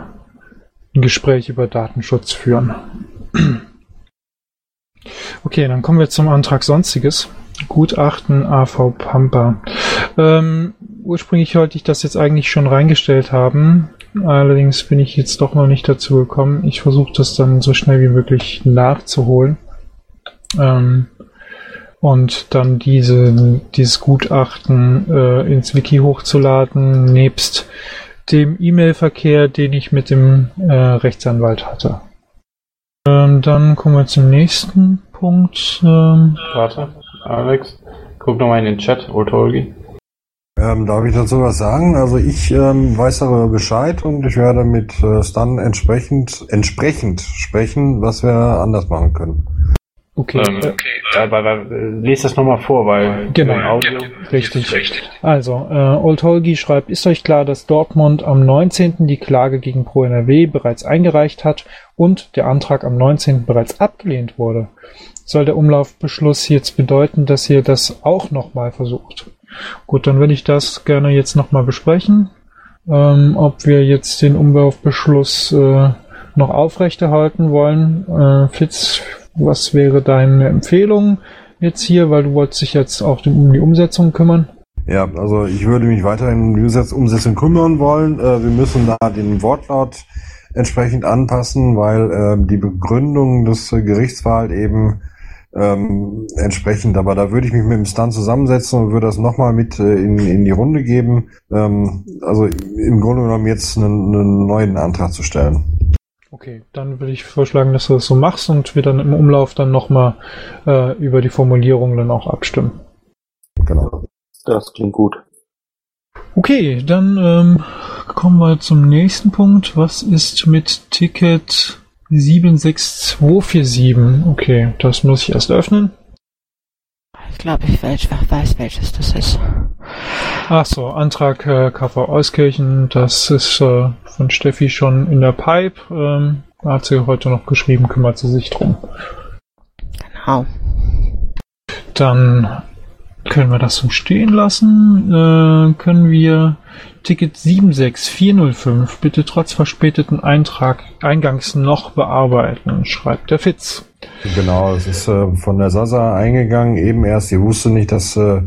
ein Gespräch über Datenschutz führen. Okay, dann kommen wir zum Antrag Sonstiges. Gutachten AV Pampa. Ähm, ursprünglich wollte ich das jetzt eigentlich schon reingestellt haben. Allerdings bin ich jetzt doch noch nicht dazu gekommen. Ich versuche das dann so schnell wie möglich nachzuholen. Ähm, und dann diese, dieses Gutachten äh, ins Wiki hochzuladen, nebst dem E-Mail-Verkehr, den ich mit dem äh, Rechtsanwalt hatte. Ähm, dann kommen wir zum nächsten Punkt. Ähm, Warte, Alex, guck nochmal in den Chat, Oltolgi. Ähm, darf ich dazu was sagen? Also ich ähm, weiß darüber Bescheid und ich werde mit äh, Stan entsprechend entsprechend sprechen, was wir anders machen können. Okay. Ähm, okay. Aber, aber, äh, les das nochmal vor, weil Genau. mein Audio. Richtig. Also, äh, Old Holgi schreibt, ist euch klar, dass Dortmund am 19. die Klage gegen Pro NRW bereits eingereicht hat und der Antrag am 19. bereits abgelehnt wurde? Soll der Umlaufbeschluss jetzt bedeuten, dass ihr das auch nochmal versucht? Gut, dann würde ich das gerne jetzt nochmal besprechen, ähm, ob wir jetzt den Umlaufbeschluss äh, noch aufrechterhalten wollen. Äh, Fitz, was wäre deine Empfehlung jetzt hier, weil du wolltest dich jetzt auch um die Umsetzung kümmern? Ja, also ich würde mich weiterhin um die Umsetz- Umsetzung kümmern wollen. Äh, wir müssen da den Wortlaut entsprechend anpassen, weil äh, die Begründung des Gerichts war halt eben ähm, entsprechend. Aber da würde ich mich mit dem Stan zusammensetzen und würde das nochmal mit äh, in, in die Runde geben. Ähm, also im Grunde genommen jetzt einen, einen neuen Antrag zu stellen. Okay, dann würde ich vorschlagen, dass du das so machst und wir dann im Umlauf dann nochmal äh, über die Formulierung dann auch abstimmen. Genau. Das klingt gut. Okay, dann ähm, kommen wir zum nächsten Punkt. Was ist mit Ticket 76247? Okay, das muss ich erst öffnen. Ich glaube, ich welch, weiß, welches das ist. Ach so, Antrag äh, KV Euskirchen, das ist äh, von Steffi schon in der Pipe. Ähm, hat sie heute noch geschrieben, kümmert sie sich drum. Genau. Dann können wir das so stehen lassen. Äh, können wir Ticket 76405 bitte trotz verspäteten Eintrag eingangs noch bearbeiten, schreibt der Fitz. Genau, es ist äh, von der Sasa eingegangen, eben erst. Sie wusste nicht, dass äh,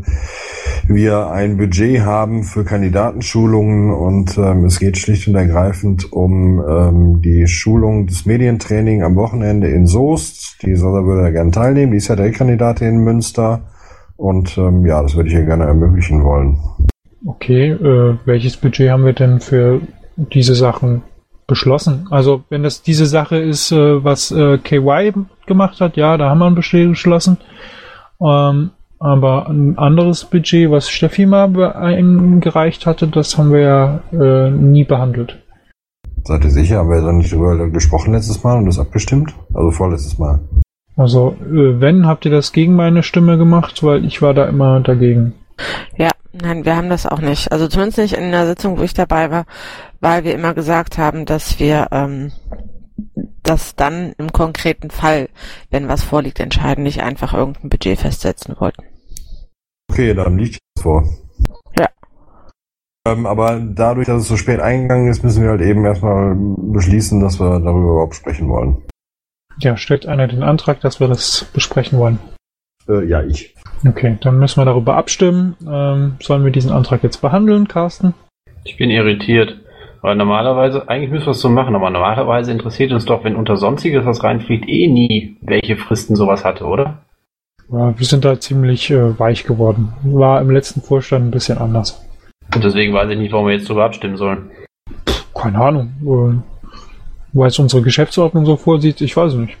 wir ein Budget haben für Kandidatenschulungen und ähm, es geht schlicht und ergreifend um ähm, die Schulung des Medientraining am Wochenende in Soest. Die Sasa würde da gerne teilnehmen, die ist ja Direktkandidatin in Münster und ähm, ja, das würde ich ihr gerne ermöglichen wollen. Okay, äh, welches Budget haben wir denn für diese Sachen beschlossen? Also wenn das diese Sache ist, äh, was äh, KY gemacht hat, ja, da haben wir ein Budget beschlossen. Ähm, aber ein anderes Budget, was Steffi mal eingereicht hatte, das haben wir ja äh, nie behandelt. Seid ihr sicher? Haben wir da nicht drüber gesprochen letztes Mal und das abgestimmt? Also vorletztes Mal. Also äh, wenn, habt ihr das gegen meine Stimme gemacht, weil ich war da immer dagegen. Ja, nein, wir haben das auch nicht. Also zumindest nicht in der Sitzung, wo ich dabei war, weil wir immer gesagt haben, dass wir ähm, das dann im konkreten Fall, wenn was vorliegt, entscheiden, nicht einfach irgendein Budget festsetzen wollten. Okay, dann liegt es vor. Ja. Ähm, aber dadurch, dass es so spät eingegangen ist, müssen wir halt eben erstmal beschließen, dass wir darüber überhaupt sprechen wollen. Ja, stellt einer den Antrag, dass wir das besprechen wollen. Äh, ja, ich. Okay, dann müssen wir darüber abstimmen. Ähm, sollen wir diesen Antrag jetzt behandeln, Carsten? Ich bin irritiert. Weil normalerweise, eigentlich müssen wir es so machen, aber normalerweise interessiert uns doch, wenn unter Sonstiges was reinfliegt, eh nie, welche Fristen sowas hatte, oder? Ja, wir sind da ziemlich äh, weich geworden. War im letzten Vorstand ein bisschen anders. Und deswegen weiß ich nicht, warum wir jetzt darüber abstimmen sollen. Keine Ahnung. Weil es unsere Geschäftsordnung so vorsieht, ich weiß nicht.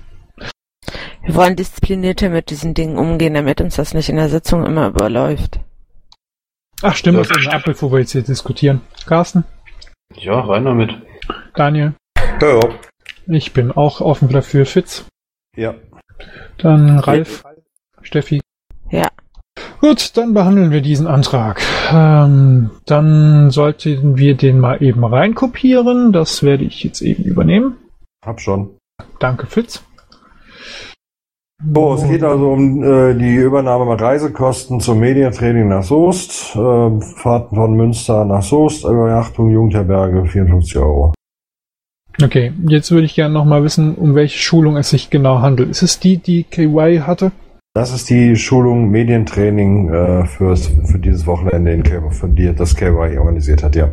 Wir wollen disziplinierter mit diesen Dingen umgehen, damit uns das nicht in der Sitzung immer überläuft. Ach stimmt, das ist ein Apfel, wo wir jetzt hier diskutieren. Carsten? Ja, rein damit. Daniel? Ja, ja. Ich bin auch offen dafür. Fitz? Ja. Dann Ralf? Steffi? Ja. Gut, dann behandeln wir diesen Antrag. Ähm, dann sollten wir den mal eben reinkopieren. Das werde ich jetzt eben übernehmen. Hab schon. Danke, Fitz. So, es geht also um äh, die Übernahme mit Reisekosten zum Medientraining nach Soest, äh, Fahrten von Münster nach Soest, Übernachtung Jugendherberge, 54 Euro. Okay, jetzt würde ich gerne nochmal wissen, um welche Schulung es sich genau handelt. Ist es die, die KY hatte? Das ist die Schulung Medientraining äh, fürs, für dieses Wochenende, in K für die das KY organisiert hat, ja.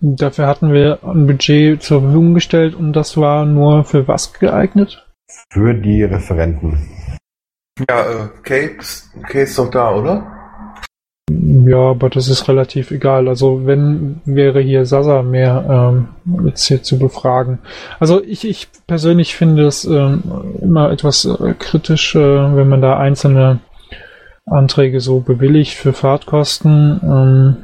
Dafür hatten wir ein Budget zur Verfügung gestellt und das war nur für was geeignet? Für die Referenten. Ja, äh, Kate, Kate ist doch da, oder? Ja, aber das ist relativ egal. Also wenn wäre hier Sasa mehr ähm, jetzt hier zu befragen. Also ich, ich persönlich finde es ähm, immer etwas äh, kritisch, äh, wenn man da einzelne Anträge so bewilligt für Fahrtkosten ähm,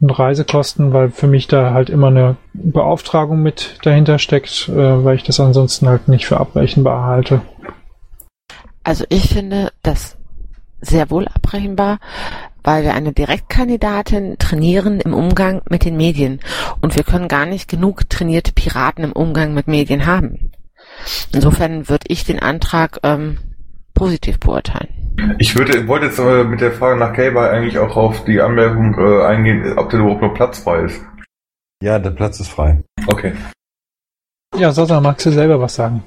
und Reisekosten, weil für mich da halt immer eine Beauftragung mit dahinter steckt, äh, weil ich das ansonsten halt nicht für abrechenbar halte. Also ich finde das sehr wohl abrechenbar, weil wir eine Direktkandidatin trainieren im Umgang mit den Medien. Und wir können gar nicht genug trainierte Piraten im Umgang mit Medien haben. Insofern würde ich den Antrag ähm, positiv beurteilen. Ich würde, wollte jetzt mit der Frage nach Cable eigentlich auch auf die Anmerkung äh, eingehen, ob denn überhaupt noch Platz frei ist. Ja, der Platz ist frei. Okay. Ja, Sasa, magst du selber was sagen?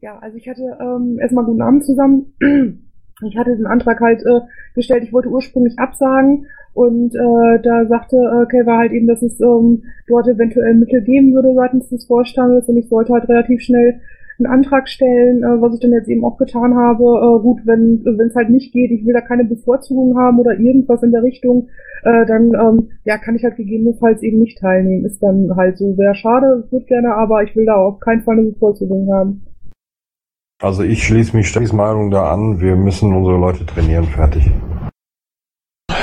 Ja, also ich hatte ähm, erstmal guten Abend zusammen. Ich hatte den Antrag halt äh, gestellt, ich wollte ursprünglich absagen und äh, da sagte äh, Kelver halt eben, dass es ähm, dort eventuell Mittel geben würde seitens des Vorstandes und ich sollte halt relativ schnell einen Antrag stellen, äh, was ich dann jetzt eben auch getan habe. Äh, gut, wenn es halt nicht geht, ich will da keine Bevorzugung haben oder irgendwas in der Richtung, äh, dann ähm, ja kann ich halt gegebenenfalls eben nicht teilnehmen. Ist dann halt so sehr schade, würde gerne, aber ich will da auf keinen Fall eine Bevorzugung haben. Also ich schließe mich Steffis Meinung da an, wir müssen unsere Leute trainieren, fertig.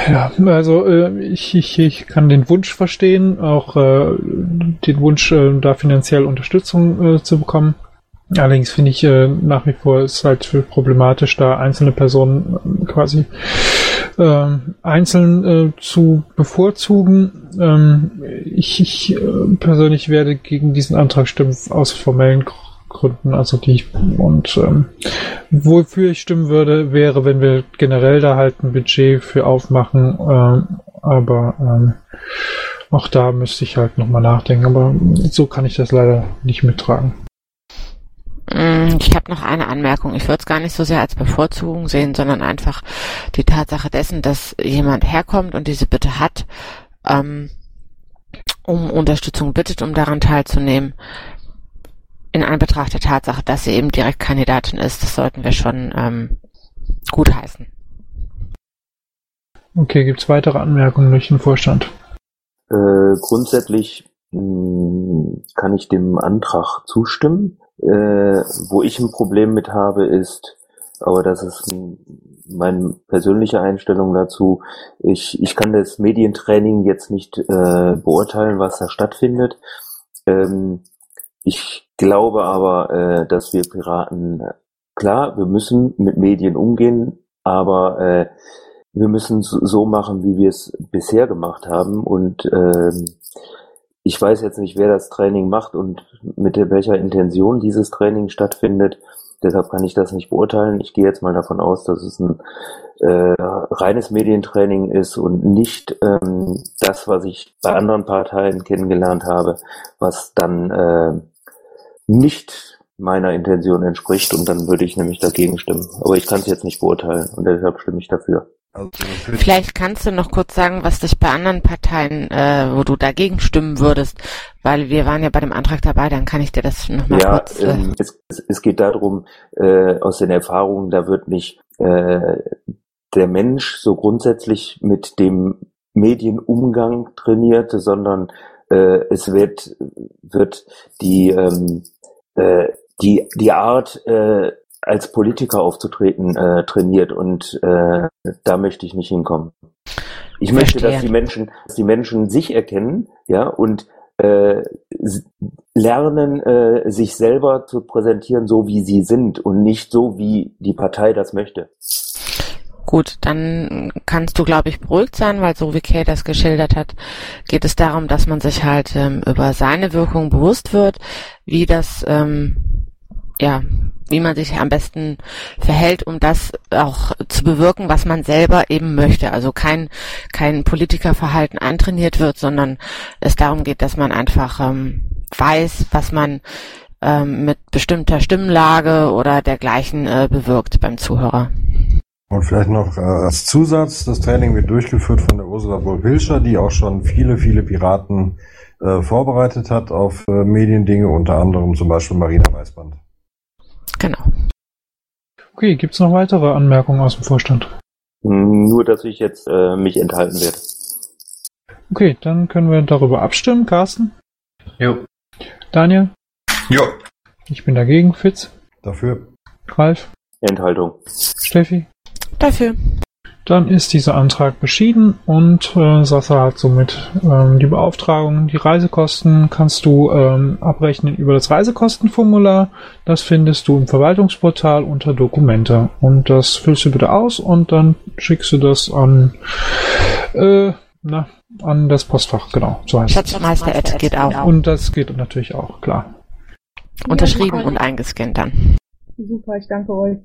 Ja, also äh, ich, ich, ich kann den Wunsch verstehen, auch äh, den Wunsch, äh, da finanziell Unterstützung äh, zu bekommen. Allerdings finde ich äh, nach wie vor ist halt problematisch, da einzelne Personen äh, quasi äh, einzeln äh, zu bevorzugen. Ähm, ich ich persönlich werde gegen diesen Antrag stimmen aus formellen Gründen, also die und ähm, wofür ich stimmen würde, wäre, wenn wir generell da halt ein Budget für aufmachen, ähm, aber ähm, auch da müsste ich halt nochmal nachdenken, aber so kann ich das leider nicht mittragen. Mm, ich habe noch eine Anmerkung. Ich würde es gar nicht so sehr als Bevorzugung sehen, sondern einfach die Tatsache dessen, dass jemand herkommt und diese Bitte hat, ähm, um Unterstützung bittet, um daran teilzunehmen in Anbetracht der Tatsache, dass sie eben Direktkandidatin ist, das sollten wir schon ähm, gutheißen. Okay, gibt es weitere Anmerkungen durch den Vorstand? Äh, grundsätzlich mh, hm, kann ich dem Antrag zustimmen. Äh, wo ich ein Problem mit habe, ist, aber das ist meine persönliche Einstellung dazu. Ich, ich kann das Medientraining jetzt nicht äh, beurteilen, was da stattfindet. Ähm, ich glaube aber, äh, dass wir Piraten, klar, wir müssen mit Medien umgehen, aber äh, wir müssen es so machen, wie wir es bisher gemacht haben. Und ähm, ich weiß jetzt nicht, wer das Training macht und mit welcher Intention dieses Training stattfindet. Deshalb kann ich das nicht beurteilen. Ich gehe jetzt mal davon aus, dass es ein äh, reines Medientraining ist und nicht ähm, das, was ich bei anderen Parteien kennengelernt habe, was dann äh, nicht meiner Intention entspricht und dann würde ich nämlich dagegen stimmen. Aber ich kann es jetzt nicht beurteilen und deshalb stimme ich dafür. Vielleicht kannst du noch kurz sagen, was dich bei anderen Parteien, äh, wo du dagegen stimmen würdest, weil wir waren ja bei dem Antrag dabei, dann kann ich dir das nochmal ja, kurz. Äh ähm, es, es, geht darum, äh, aus den Erfahrungen, da wird nicht äh, der Mensch so grundsätzlich mit dem Medienumgang trainiert, sondern äh, es wird, wird die, ähm, äh, die, die Art, äh, als Politiker aufzutreten, äh, trainiert und äh, da möchte ich nicht hinkommen. Ich möchte, dass die Menschen, dass die Menschen sich erkennen, ja, und äh, lernen, äh, sich selber zu präsentieren, so wie sie sind und nicht so, wie die Partei das möchte. Gut, dann kannst du, glaube ich, beruhigt sein, weil so wie Kay das geschildert hat, geht es darum, dass man sich halt ähm, über seine Wirkung bewusst wird, wie das, ähm, ja, wie man sich am besten verhält, um das auch zu bewirken, was man selber eben möchte. Also kein, kein Politikerverhalten antrainiert wird, sondern es darum geht, dass man einfach ähm, weiß, was man ähm, mit bestimmter Stimmlage oder dergleichen äh, bewirkt beim Zuhörer. Und vielleicht noch äh, als Zusatz, das Training wird durchgeführt von der Ursula Wolf-Hilscher, die auch schon viele, viele Piraten äh, vorbereitet hat auf äh, Mediendinge, unter anderem zum Beispiel Marina Weißband. Genau. Okay, gibt's noch weitere Anmerkungen aus dem Vorstand? Nur, dass ich jetzt äh, mich enthalten werde. Okay, dann können wir darüber abstimmen. Carsten? Jo. Daniel? Jo. Ich bin dagegen. Fitz? Dafür. Ralf? Enthaltung. Steffi? Dafür. Dann ist dieser Antrag beschieden und äh, Sasa hat somit ähm, die Beauftragung. Die Reisekosten kannst du ähm, abrechnen über das Reisekostenformular. Das findest du im Verwaltungsportal unter Dokumente. Und das füllst du bitte aus und dann schickst du das an, äh, na, an das Postfach, genau. So heißt Schatzmeister Ed geht auch. Und das geht natürlich auch, klar. Unterschrieben und eingescannt dann. Super, ich danke euch.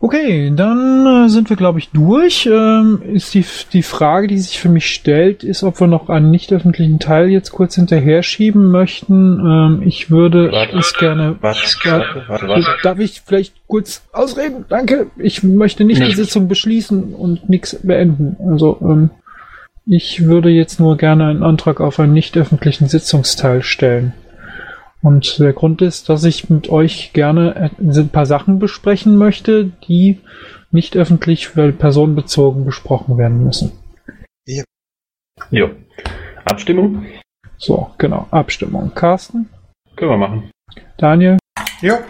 Okay, dann äh, sind wir, glaube ich, durch. Ähm, ist die, die Frage, die sich für mich stellt, ist, ob wir noch einen nicht öffentlichen Teil jetzt kurz hinterher schieben möchten. Ähm, ich würde Warte, es gerne. warte, warte, warte, warte. Darf ich vielleicht kurz ausreden? Danke. Ich möchte nicht die Nicht. Sitzung beschließen und nichts beenden. Also, ähm, ich würde jetzt nur gerne einen Antrag auf einen nicht öffentlichen Sitzungsteil stellen. Und der Grund ist, dass ich mit euch gerne ein paar Sachen besprechen möchte, die nicht öffentlich weil personenbezogen besprochen werden müssen. Jo. Abstimmung? So, genau. Abstimmung. Carsten? Können wir machen. Daniel? Ja.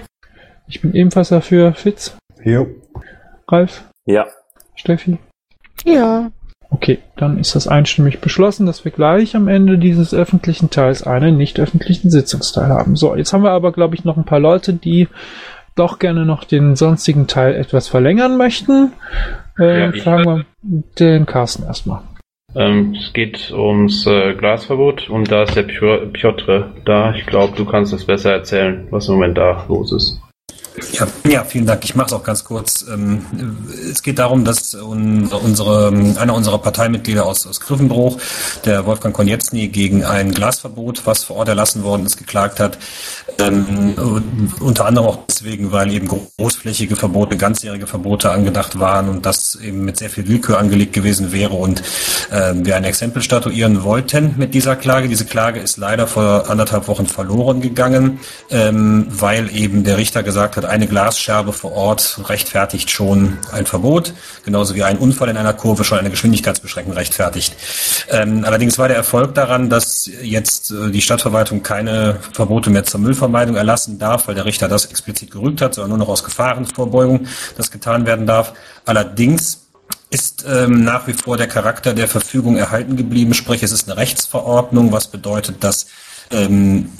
Ich bin ebenfalls dafür. Fitz? Jo. Ralf? Ja. Steffi? Ja. Okay, dann ist das einstimmig beschlossen, dass wir gleich am Ende dieses öffentlichen Teils einen nicht öffentlichen Sitzungsteil haben. So, jetzt haben wir aber, glaube ich, noch ein paar Leute, die doch gerne noch den sonstigen Teil etwas verlängern möchten. Äh, Ja, fragen wir den Carsten erstmal. Ähm, es geht ums äh, Glasverbot und da ist der Pio- Piotr da. Ich glaube, du kannst es besser erzählen, was im Moment da los ist. Ja, ja, vielen Dank. Ich mache es auch ganz kurz. Ähm, Es geht darum, dass un- unsere, einer unserer Parteimitglieder aus, aus Griffenbruch, der Wolfgang Konietzny, gegen ein Glasverbot, was vor Ort erlassen worden ist, geklagt hat. Ähm, unter anderem auch deswegen, weil eben großflächige Verbote, ganzjährige Verbote angedacht waren und das eben mit sehr viel Willkür angelegt gewesen wäre und ähm, wir ein Exempel statuieren wollten mit dieser Klage. Diese Klage ist leider vor anderthalb Wochen verloren gegangen, weil eben der Richter gesagt hat, eine Glasscherbe vor Ort rechtfertigt schon ein Verbot, genauso wie ein Unfall in einer Kurve schon eine Geschwindigkeitsbeschränkung rechtfertigt. Ähm, allerdings war der Erfolg daran, dass jetzt äh, die Stadtverwaltung keine Verbote mehr zur Müllvermeidung erlassen darf, weil der Richter das explizit gerügt hat, sondern nur noch aus Gefahrenvorbeugung das getan werden darf. Allerdings ist ähm, nach wie vor der Charakter der Verfügung erhalten geblieben, sprich es ist eine Rechtsverordnung, was bedeutet, dass ähm,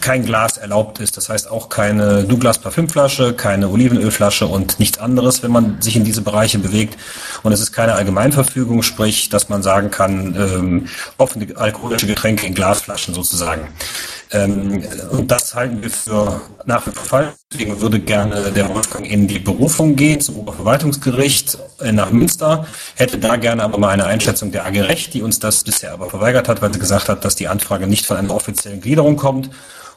kein Glas erlaubt ist. Das heißt auch keine Douglas Parfümflasche, keine Olivenölflasche und nichts anderes, wenn man sich in diese Bereiche bewegt. Und es ist keine Allgemeinverfügung, sprich, dass man sagen kann, ähm, offene alkoholische Getränke in Glasflaschen sozusagen. Ähm, und das halten wir für nach wie vor falsch. Deswegen würde gerne der Wolfgang in die Berufung gehen zum Oberverwaltungsgericht äh, nach Münster. Hätte da gerne aber mal eine Einschätzung der AG Recht, die uns das bisher aber verweigert hat, weil sie gesagt hat, dass die Anfrage nicht von einer offiziellen Gliederung kommt.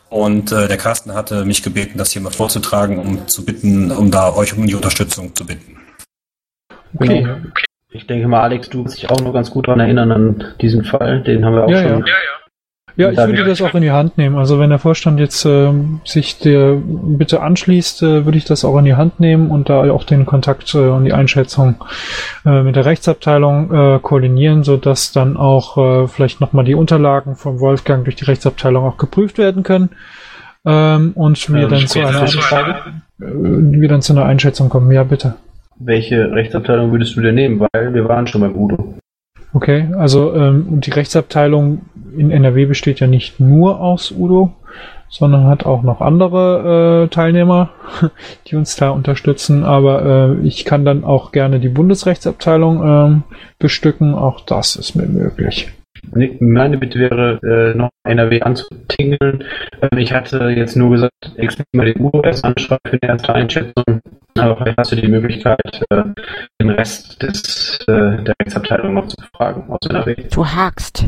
Und äh, der Carsten hatte mich gebeten, das hier mal vorzutragen, um zu bitten, um da euch um die Unterstützung zu bitten. Okay. Ich denke mal, Alex, du wirst dich auch noch ganz gut daran erinnern an diesen Fall. Den haben wir auch Ja, schon. ja. Ja, ich würde das auch in die Hand nehmen. Also wenn der Vorstand jetzt äh, sich der Bitte anschließt, äh, würde ich das auch in die Hand nehmen und da auch den Kontakt äh, und die Einschätzung äh, mit der Rechtsabteilung äh, koordinieren, sodass dann auch äh, vielleicht nochmal die Unterlagen vom Wolfgang durch die Rechtsabteilung auch geprüft werden können. Ähm, und wir, ähm, dann zu einer, äh, wir dann zu einer Einschätzung kommen. Ja, bitte. Welche Rechtsabteilung würdest du denn nehmen? Weil wir waren schon beim Udo. Okay, also ähm, die Rechtsabteilung in NRW besteht ja nicht nur aus Udo, sondern hat auch noch andere äh, Teilnehmer, die uns da unterstützen. Aber äh, ich kann dann auch gerne die Bundesrechtsabteilung ähm, bestücken. Auch das ist mir möglich. Meine Bitte wäre, äh, noch NRW anzutingeln. Ähm, ich hatte jetzt nur gesagt, explizit mal den erst anschreiben für die erste Einschätzung. Aber vielleicht hast du die Möglichkeit, äh, den Rest des, äh, der Rechtsabteilung noch zu fragen aus NRW. Du hakst.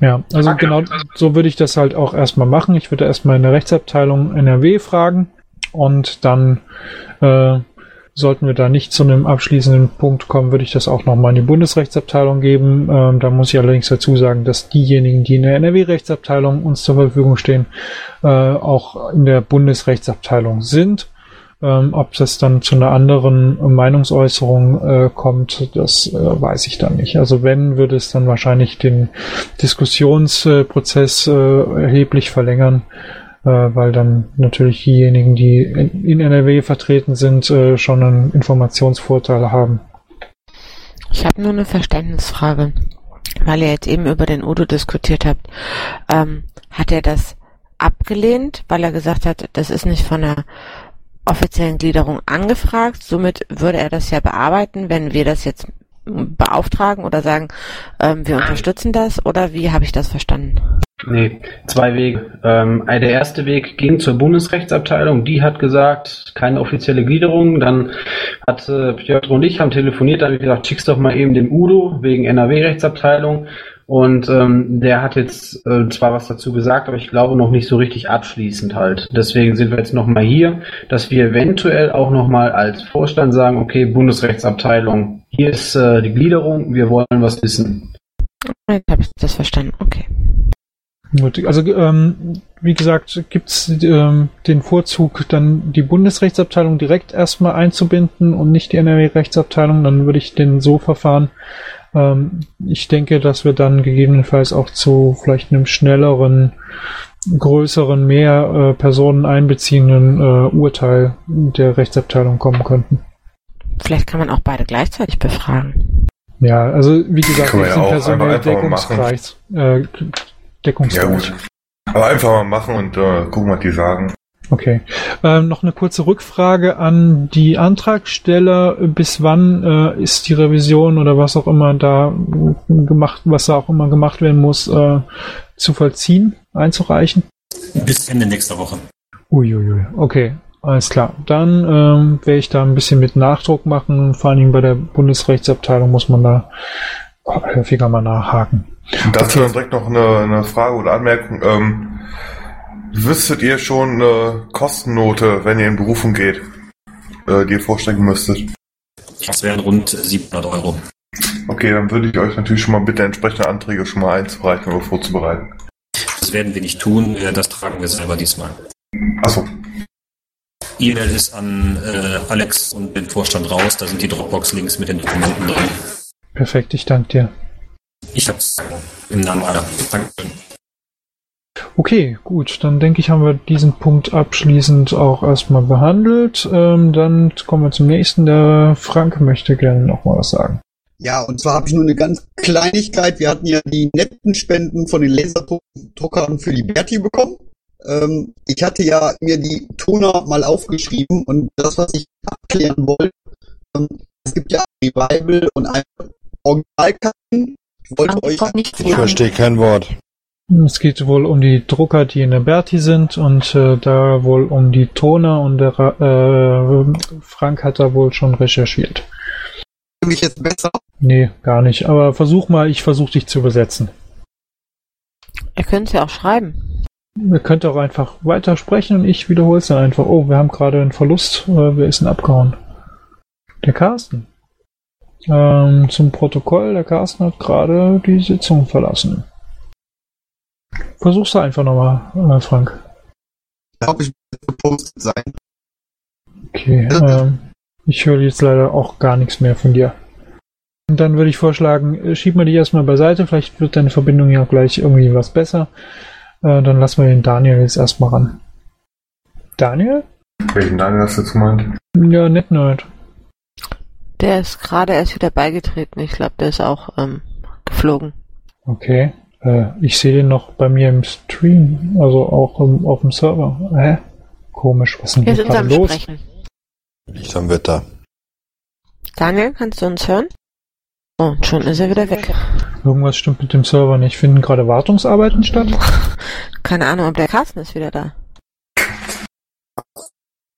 Ja, also Danke. genau so würde ich das halt auch erstmal machen. Ich würde erstmal in der Rechtsabteilung NRW fragen und dann äh, sollten wir da nicht zu einem abschließenden Punkt kommen, würde ich das auch nochmal in die Bundesrechtsabteilung geben. Ähm, da muss ich allerdings dazu sagen, dass diejenigen, die in der NRW-Rechtsabteilung uns zur Verfügung stehen, äh, auch in der Bundesrechtsabteilung sind. Ähm, ob das dann zu einer anderen Meinungsäußerung äh, kommt, das äh, weiß ich dann nicht. Also wenn, würde es dann wahrscheinlich den Diskussionsprozess äh, erheblich verlängern, weil dann natürlich diejenigen, die in, in NRW vertreten sind, äh, schon einen Informationsvorteil haben. Ich habe nur eine Verständnisfrage, weil ihr jetzt eben über den Udo diskutiert habt. Ähm, hat er das abgelehnt, weil er gesagt hat, das ist nicht von der offiziellen Gliederung angefragt. Somit würde er das ja bearbeiten, wenn wir das jetzt beauftragen oder sagen, ähm, wir unterstützen das oder wie habe ich das verstanden? Nee, zwei Wege. Ähm, der erste Weg ging zur Bundesrechtsabteilung, die hat gesagt, keine offizielle Gliederung. Dann hat äh, Piotr und ich haben telefoniert, da habe ich gesagt, schick's doch mal eben dem Udo wegen NRW-Rechtsabteilung. Und ähm, der hat jetzt äh, zwar was dazu gesagt, aber ich glaube noch nicht so richtig abschließend halt. Deswegen sind wir jetzt nochmal hier, dass wir eventuell auch nochmal als Vorstand sagen, okay, Bundesrechtsabteilung, hier ist äh, die Gliederung, wir wollen was wissen. Jetzt habe ich das verstanden, okay. Gut, also ähm, wie gesagt, gibt's ähm, den Vorzug, dann die Bundesrechtsabteilung direkt erstmal einzubinden und nicht die NRW-Rechtsabteilung, dann würde ich den so verfahren, ähm, ich denke, dass wir dann gegebenenfalls auch zu vielleicht einem schnelleren, größeren, mehr äh, Personen einbeziehenden äh, Urteil der Rechtsabteilung kommen könnten. Vielleicht kann man auch beide gleichzeitig befragen. Ja, also wie gesagt, wir sind ja personell deckungsreich. Äh, deckungsreich. Ja, Aber einfach mal machen und äh, gucken, was die sagen. Okay. Ähm, noch eine kurze Rückfrage an die Antragsteller. Bis wann äh, ist die Revision oder was auch immer da gemacht, was da auch immer gemacht werden muss, äh, zu vollziehen, einzureichen? Bis Ende nächster Woche. Uiuiui. Okay, alles klar. Dann ähm, werde ich da ein bisschen mit Nachdruck machen. Vor allen Dingen bei der Bundesrechtsabteilung muss man da häufiger mal nachhaken. Dazu okay. direkt noch eine, eine Frage oder Anmerkung. Ähm, Wüsstet ihr schon eine Kostennote, wenn ihr in Berufung geht, äh, die ihr vorstellen müsstet? Das wären rund 700 Euro. Okay, dann würde ich euch natürlich schon mal bitte entsprechende Anträge schon mal einzureichen oder vorzubereiten. Das werden wir nicht tun, äh, das tragen wir selber diesmal. Achso. E-Mail ist an äh, Alex und den Vorstand raus, da sind die Dropbox-Links mit den Dokumenten drin. Perfekt, ich danke dir. Ich hab's im Namen aller. Dankeschön. Okay, gut, dann denke ich, haben wir diesen Punkt abschließend auch erstmal behandelt. Ähm, dann kommen wir zum nächsten. Der Frank möchte gerne noch mal was sagen. Ja, und zwar habe ich nur eine ganz Kleinigkeit. Wir hatten ja die netten Spenden von den Laserdruckern für die Berti bekommen. Ähm, ich hatte ja mir die Toner mal aufgeschrieben und das, was ich abklären wollte, ähm, es gibt ja ein Revival und ein Originalkarten. Ich wollte euch. Ich verstehe kein Wort. Es geht wohl um die Drucker, die in der Berti sind und äh, da wohl um die Toner und der äh, Frank hat da wohl schon recherchiert. Mich jetzt besser? Nee, gar nicht. Aber versuch mal, ich versuche dich zu übersetzen. Ihr könnt es ja auch schreiben. Ihr könnt auch einfach weitersprechen und ich wiederhole es dann einfach. Oh, wir haben gerade einen Verlust. Äh, wer ist denn abgehauen? Der Carsten. Ähm, zum Protokoll, der Carsten hat gerade die Sitzung verlassen. Versuch's einfach nochmal, äh, Frank. Glaube ich, gepostet sein. Okay, ähm, ich höre jetzt leider auch gar nichts mehr von dir. Und dann würde ich vorschlagen, äh, schieb mal dich erstmal beiseite, vielleicht wird deine Verbindung ja gleich irgendwie was besser. Äh, dann lassen wir den Daniel jetzt erstmal ran. Daniel? Welchen Daniel hast du jetzt gemeint? Ja, NetNerd. Der ist gerade erst wieder beigetreten. Ich glaube, der ist auch ähm, geflogen. Okay. Äh, ich sehe den noch bei mir im Stream, also auch im, auf dem Server. Hä? Komisch, was ist denn Wir hier sind gerade am los? Sprechen. Liegt am Wetter. Daniel, kannst du uns hören? Oh, und schon ist er wieder weg. Irgendwas stimmt mit dem Server nicht. Finden gerade Wartungsarbeiten statt? Keine Ahnung, ob der Carsten ist wieder da.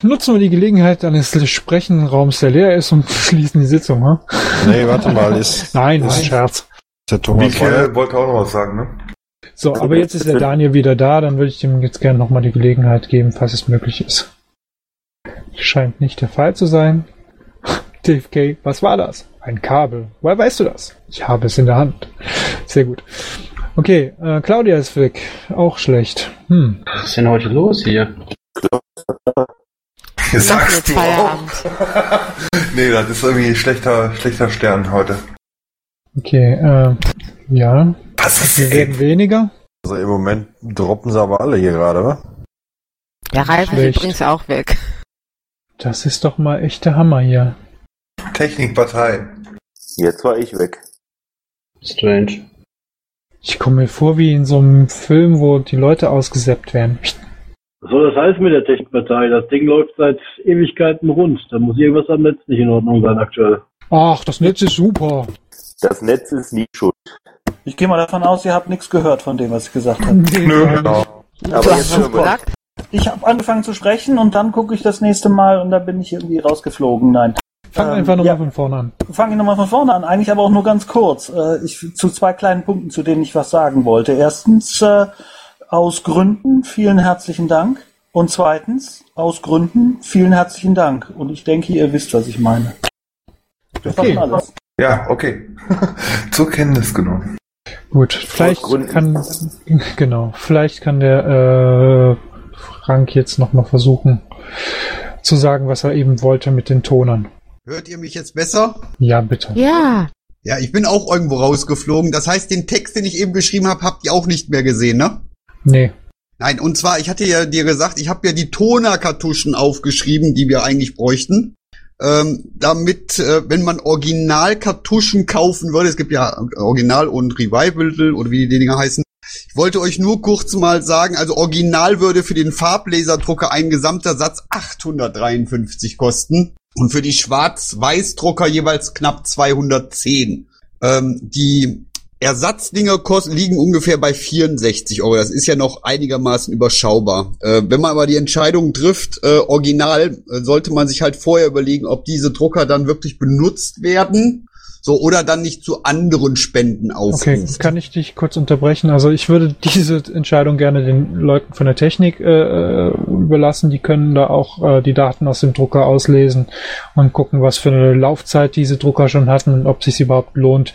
Nutzen wir die Gelegenheit eines sprechenden Raums, der leer ist, und schließen die Sitzung, ha? Nee, warte mal, ist. Nein, das ist ein Scherz. Der Thomas Michael wollte auch noch was sagen, ne? So, aber jetzt ist der Daniel wieder da, dann würde ich dem jetzt gerne nochmal die Gelegenheit geben, falls es möglich ist. Scheint nicht der Fall zu sein. Dave K., was war das? Ein Kabel. Woher weißt du das? Ich habe es in der Hand. Sehr gut. Okay, äh, Claudia ist weg. Auch schlecht. Hm. Was ist denn heute los hier? Sagst du auch? Nee, das ist irgendwie ein schlechter, schlechter Stern heute. Okay, äh, ja. Was ist Wir werden weniger. Also im Moment droppen sie aber alle hier gerade, wa? Der Ralf ist übrigens auch weg. Das ist doch mal echt der Hammer hier. Technikpartei. Jetzt war ich weg. Strange. Ich komme mir vor wie in so einem Film, wo die Leute ausgesäppt werden. Was soll das heißen mit der Technikpartei? Das Ding läuft seit Ewigkeiten rund. Da muss irgendwas am Netz nicht in Ordnung sein aktuell. Ach, das Netz ist super. Das Netz ist nie schuld. Ich gehe mal davon aus, ihr habt nichts gehört von dem, was ich gesagt habe. Nö, genau. Aber jetzt hören wir. Ich habe angefangen zu sprechen und dann gucke ich das nächste Mal und da bin ich irgendwie rausgeflogen. Nein. Fang Ähm, einfach nochmal ja. von vorne an. Fange ich nochmal von vorne an, eigentlich aber auch nur ganz kurz. Äh, ich, zu zwei kleinen Punkten, zu denen ich was sagen wollte. Erstens, äh, aus Gründen vielen herzlichen Dank. Und zweitens, aus Gründen vielen herzlichen Dank. Und ich denke, ihr wisst, was ich meine. Das Okay. alles. Ja, okay. Zur Kenntnis genommen. Gut, vielleicht kann genau, vielleicht kann der äh, Frank jetzt nochmal versuchen zu sagen, was er eben wollte mit den Tonern. Hört ihr mich jetzt besser? Ja, bitte. Ja. Ja, ich bin auch irgendwo rausgeflogen. Das heißt, den Text, den ich eben geschrieben habe, habt ihr auch nicht mehr gesehen, ne? Nee. Nein, und zwar, ich hatte ja dir gesagt, ich habe ja die Toner-Kartuschen aufgeschrieben, die wir eigentlich bräuchten. Ähm, damit, äh, wenn man Original-Kartuschen kaufen würde, es gibt ja Original und Revival oder wie die Dinger heißen. Ich wollte euch nur kurz mal sagen, also Original würde für den Farblaserdrucker ein gesamter Satz 853 kosten und für die Schwarz-Weiß-Drucker jeweils knapp 210. Ähm, die Ersatzdinger kosten, liegen ungefähr bei 64 Euro. Das ist ja noch einigermaßen überschaubar. Äh, wenn man aber die Entscheidung trifft, äh, original, äh, sollte man sich halt vorher überlegen, ob diese Drucker dann wirklich benutzt werden. So, oder dann nicht zu anderen Spenden aufrufen. Okay, kann ich dich kurz unterbrechen? Also ich würde diese Entscheidung gerne den Leuten von der Technik äh, überlassen. Die können da auch äh, die Daten aus dem Drucker auslesen und gucken, was für eine Laufzeit diese Drucker schon hatten und ob es sich überhaupt lohnt,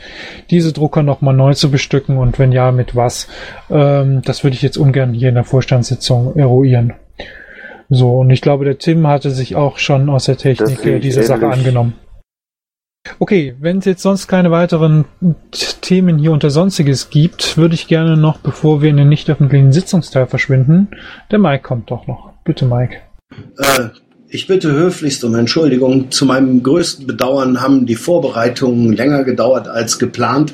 diese Drucker nochmal neu zu bestücken und wenn ja, mit was. Ähm, das würde ich jetzt ungern hier in der Vorstandssitzung eruieren. So, und ich glaube, der Tim hatte sich auch schon aus der Technik äh, dieser Sache angenommen. Okay, wenn es jetzt sonst keine weiteren Themen hier unter Sonstiges gibt, würde ich gerne noch, bevor wir in den nicht öffentlichen Sitzungsteil verschwinden, der Mike kommt doch noch. Bitte, Mike. Äh, ich bitte höflichst um Entschuldigung. Zu meinem größten Bedauern haben die Vorbereitungen länger gedauert als geplant.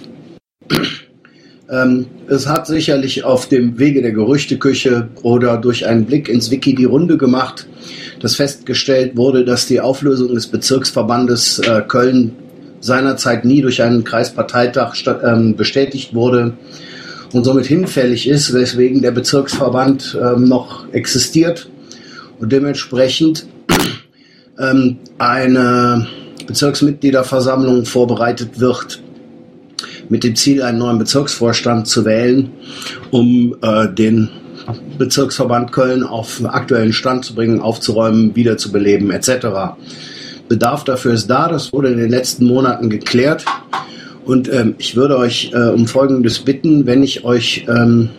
Ähm, es hat sicherlich auf dem Wege der Gerüchteküche oder durch einen Blick ins Wiki die Runde gemacht, dass festgestellt wurde, dass die Auflösung des Bezirksverbandes äh, Köln seinerzeit nie durch einen Kreisparteitag ähm, bestätigt wurde und somit hinfällig ist, weswegen der Bezirksverband ähm, noch existiert und dementsprechend ähm, eine Bezirksmitgliederversammlung vorbereitet wird mit dem Ziel, einen neuen Bezirksvorstand zu wählen, um äh, den Bezirksverband Köln auf aktuellen Stand zu bringen, aufzuräumen, wiederzubeleben etc. Bedarf dafür ist da, das wurde in den letzten Monaten geklärt. Und ähm, ich würde euch äh, um Folgendes bitten, wenn ich euch ähm,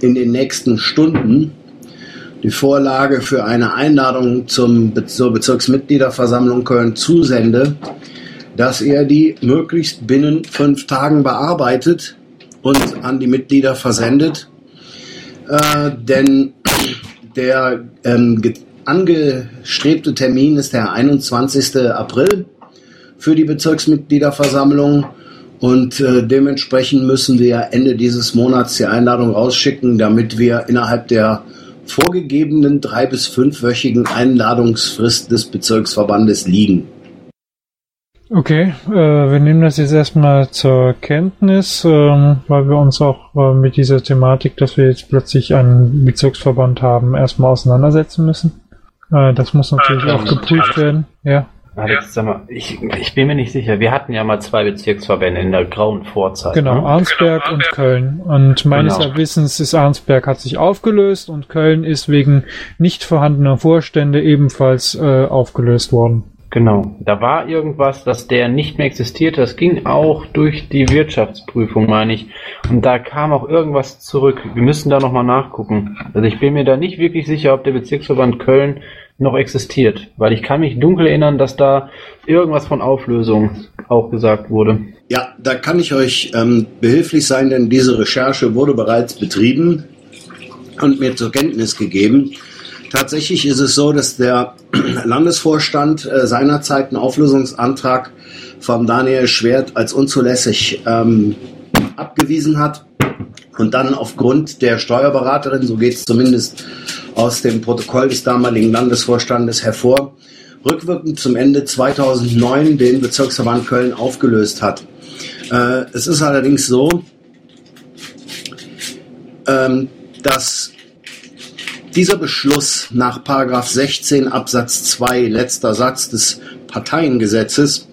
in den nächsten Stunden die Vorlage für eine Einladung zum, zur Bezirksmitgliederversammlung Köln zusende, dass er die möglichst binnen fünf Tagen bearbeitet und an die Mitglieder versendet. Äh, denn der ähm, angestrebte Termin ist der 21. April für die Bezirksmitgliederversammlung und äh, dementsprechend müssen wir Ende dieses Monats die Einladung rausschicken, damit wir innerhalb der vorgegebenen drei- bis fünfwöchigen Einladungsfrist des Bezirksverbandes liegen. Okay, äh, wir nehmen das jetzt erstmal zur Kenntnis, ähm, weil wir uns auch äh, mit dieser Thematik, dass wir jetzt plötzlich einen Bezirksverband haben, erstmal auseinandersetzen müssen. Äh, das muss natürlich Ähm, auch geprüft werden. Ja. Alex, sag mal, ich, ich bin mir nicht sicher. Wir hatten ja mal zwei Bezirksverbände in der grauen Vorzeit. Genau, ne? Arnsberg und Köln. Und meines Genau. Wissens ist Arnsberg hat sich aufgelöst und Köln ist wegen nicht vorhandener Vorstände ebenfalls äh, aufgelöst worden. Genau. Da war irgendwas, dass der nicht mehr existierte. Das ging auch durch die Wirtschaftsprüfung, meine ich. Und da kam auch irgendwas zurück. Wir müssen da nochmal nachgucken. Also ich bin mir da nicht wirklich sicher, ob der Bezirksverband Köln noch existiert. Weil ich kann mich dunkel erinnern, dass da irgendwas von Auflösung auch gesagt wurde. Ja, da kann ich euch ähm, behilflich sein, denn diese Recherche wurde bereits betrieben und mir zur Kenntnis gegeben. Tatsächlich ist es so, dass der Landesvorstand äh, seinerzeit einen Auflösungsantrag von Daniel Schwert als unzulässig ähm, abgewiesen hat und dann aufgrund der Steuerberaterin, so geht es zumindest aus dem Protokoll des damaligen Landesvorstandes hervor, rückwirkend zum Ende 2009 den Bezirksverband Köln aufgelöst hat. Äh, es ist allerdings so, ähm, dass dieser Beschluss nach Paragraph 16 Absatz 2 letzter Satz des Parteiengesetzes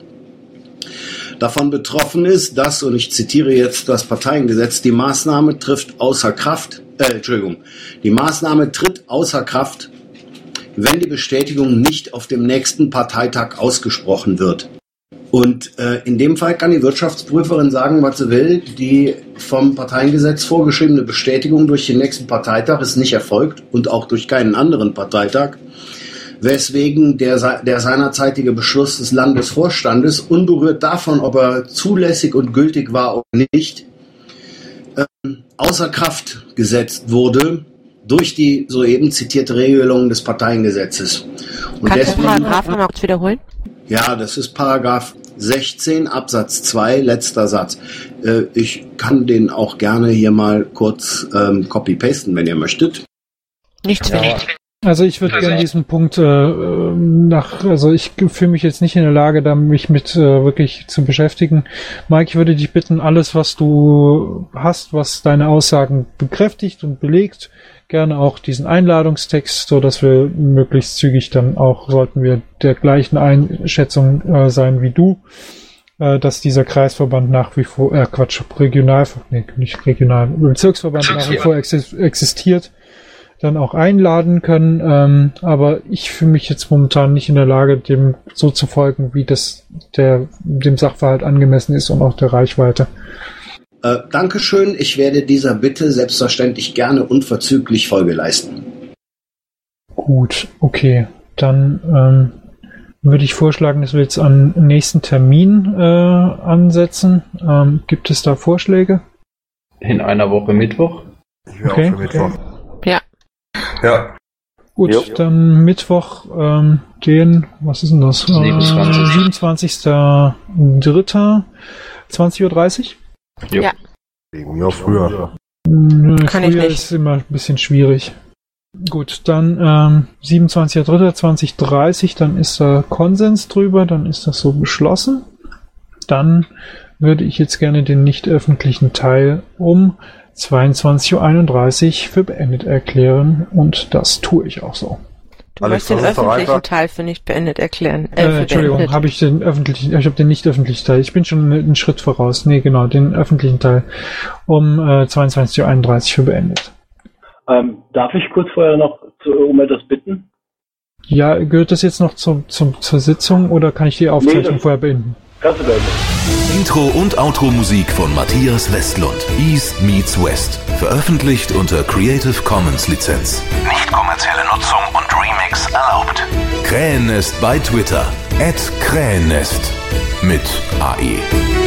davon betroffen ist, dass, und ich zitiere jetzt das Parteiengesetz, die Maßnahme trifft außer Kraft, äh, Entschuldigung, die Maßnahme tritt außer Kraft, wenn die Bestätigung nicht auf dem nächsten Parteitag ausgesprochen wird. Und äh, in dem Fall kann die Wirtschaftsprüferin sagen, was sie will. Die vom Parteiengesetz vorgeschriebene Bestätigung durch den nächsten Parteitag ist nicht erfolgt und auch durch keinen anderen Parteitag, weswegen der, der seinerzeitige Beschluss des Landesvorstandes, unberührt davon, ob er zulässig und gültig war oder nicht, ähm, außer Kraft gesetzt wurde durch die soeben zitierte Regelung des Parteiengesetzes. Und Kannst du den Paragraphen nochmal kurz wiederholen? Ja, das ist Paragraph 16 Absatz 2, letzter Satz. Äh, ich kann den auch gerne hier mal kurz ähm, copy-pasten, wenn ihr möchtet. Nichts Ja. Also ich würde gerne diesen Punkt äh, nach, also ich fühle mich jetzt nicht in der Lage, da mich mit äh, wirklich zu beschäftigen. Mike, ich würde dich bitten, alles, was du hast, was deine Aussagen bekräftigt und belegt, gerne auch diesen Einladungstext, so dass wir möglichst zügig dann auch, sollten wir der gleichen Einschätzung äh, sein wie du, äh, dass dieser Kreisverband nach wie vor, äh, Quatsch, Regional, nee, nicht Regional, Bezirksverband nach wie vor exis existiert dann auch einladen können. Ähm, aber ich fühle mich jetzt momentan nicht in der Lage, dem so zu folgen, wie das der dem Sachverhalt angemessen ist und auch der Reichweite. Äh, Dankeschön, ich werde dieser Bitte selbstverständlich gerne unverzüglich Folge leisten. Gut, okay. Dann ähm, würde ich vorschlagen, dass wir jetzt den nächsten Termin äh, ansetzen. Ähm, gibt es da Vorschläge? In einer Woche Mittwoch. Okay. Ja. Ja. Gut, Jo. dann Mittwoch, ähm, den, was ist denn das? 27.. Äh, 27.03. 20.30 Uhr? Ja. Wegen mir früher. Nö, Kann ich früher nicht. ist immer ein bisschen schwierig. Gut, dann ähm, 27.03.2030, dann ist da Konsens drüber, dann ist das so beschlossen. Dann würde ich jetzt gerne den nicht öffentlichen Teil um 22.31 Uhr für beendet erklären und das tue ich auch so. Du musst den öffentlichen Teil für nicht beendet erklären. Äh, Äh, Entschuldigung, habe ich den öffentlichen, ich habe den nicht öffentlichen Teil. Ich bin schon einen Schritt voraus. Nee, genau, den öffentlichen Teil um äh, 22.31 Uhr für beendet. Ähm, darf ich kurz vorher noch zu, um etwas bitten? Ja, gehört das jetzt noch zum, zum, zur Sitzung oder kann ich die Aufzeichnung das- vorher beenden? Kannst du gleich Intro und Outro Musik von Matthias Westlund. East meets West. Veröffentlicht unter Creative Commons Lizenz. Nicht kommerzielle Nutzung und Remix erlaubt. Krähennest bei Twitter. At Krähennest. Mit AE.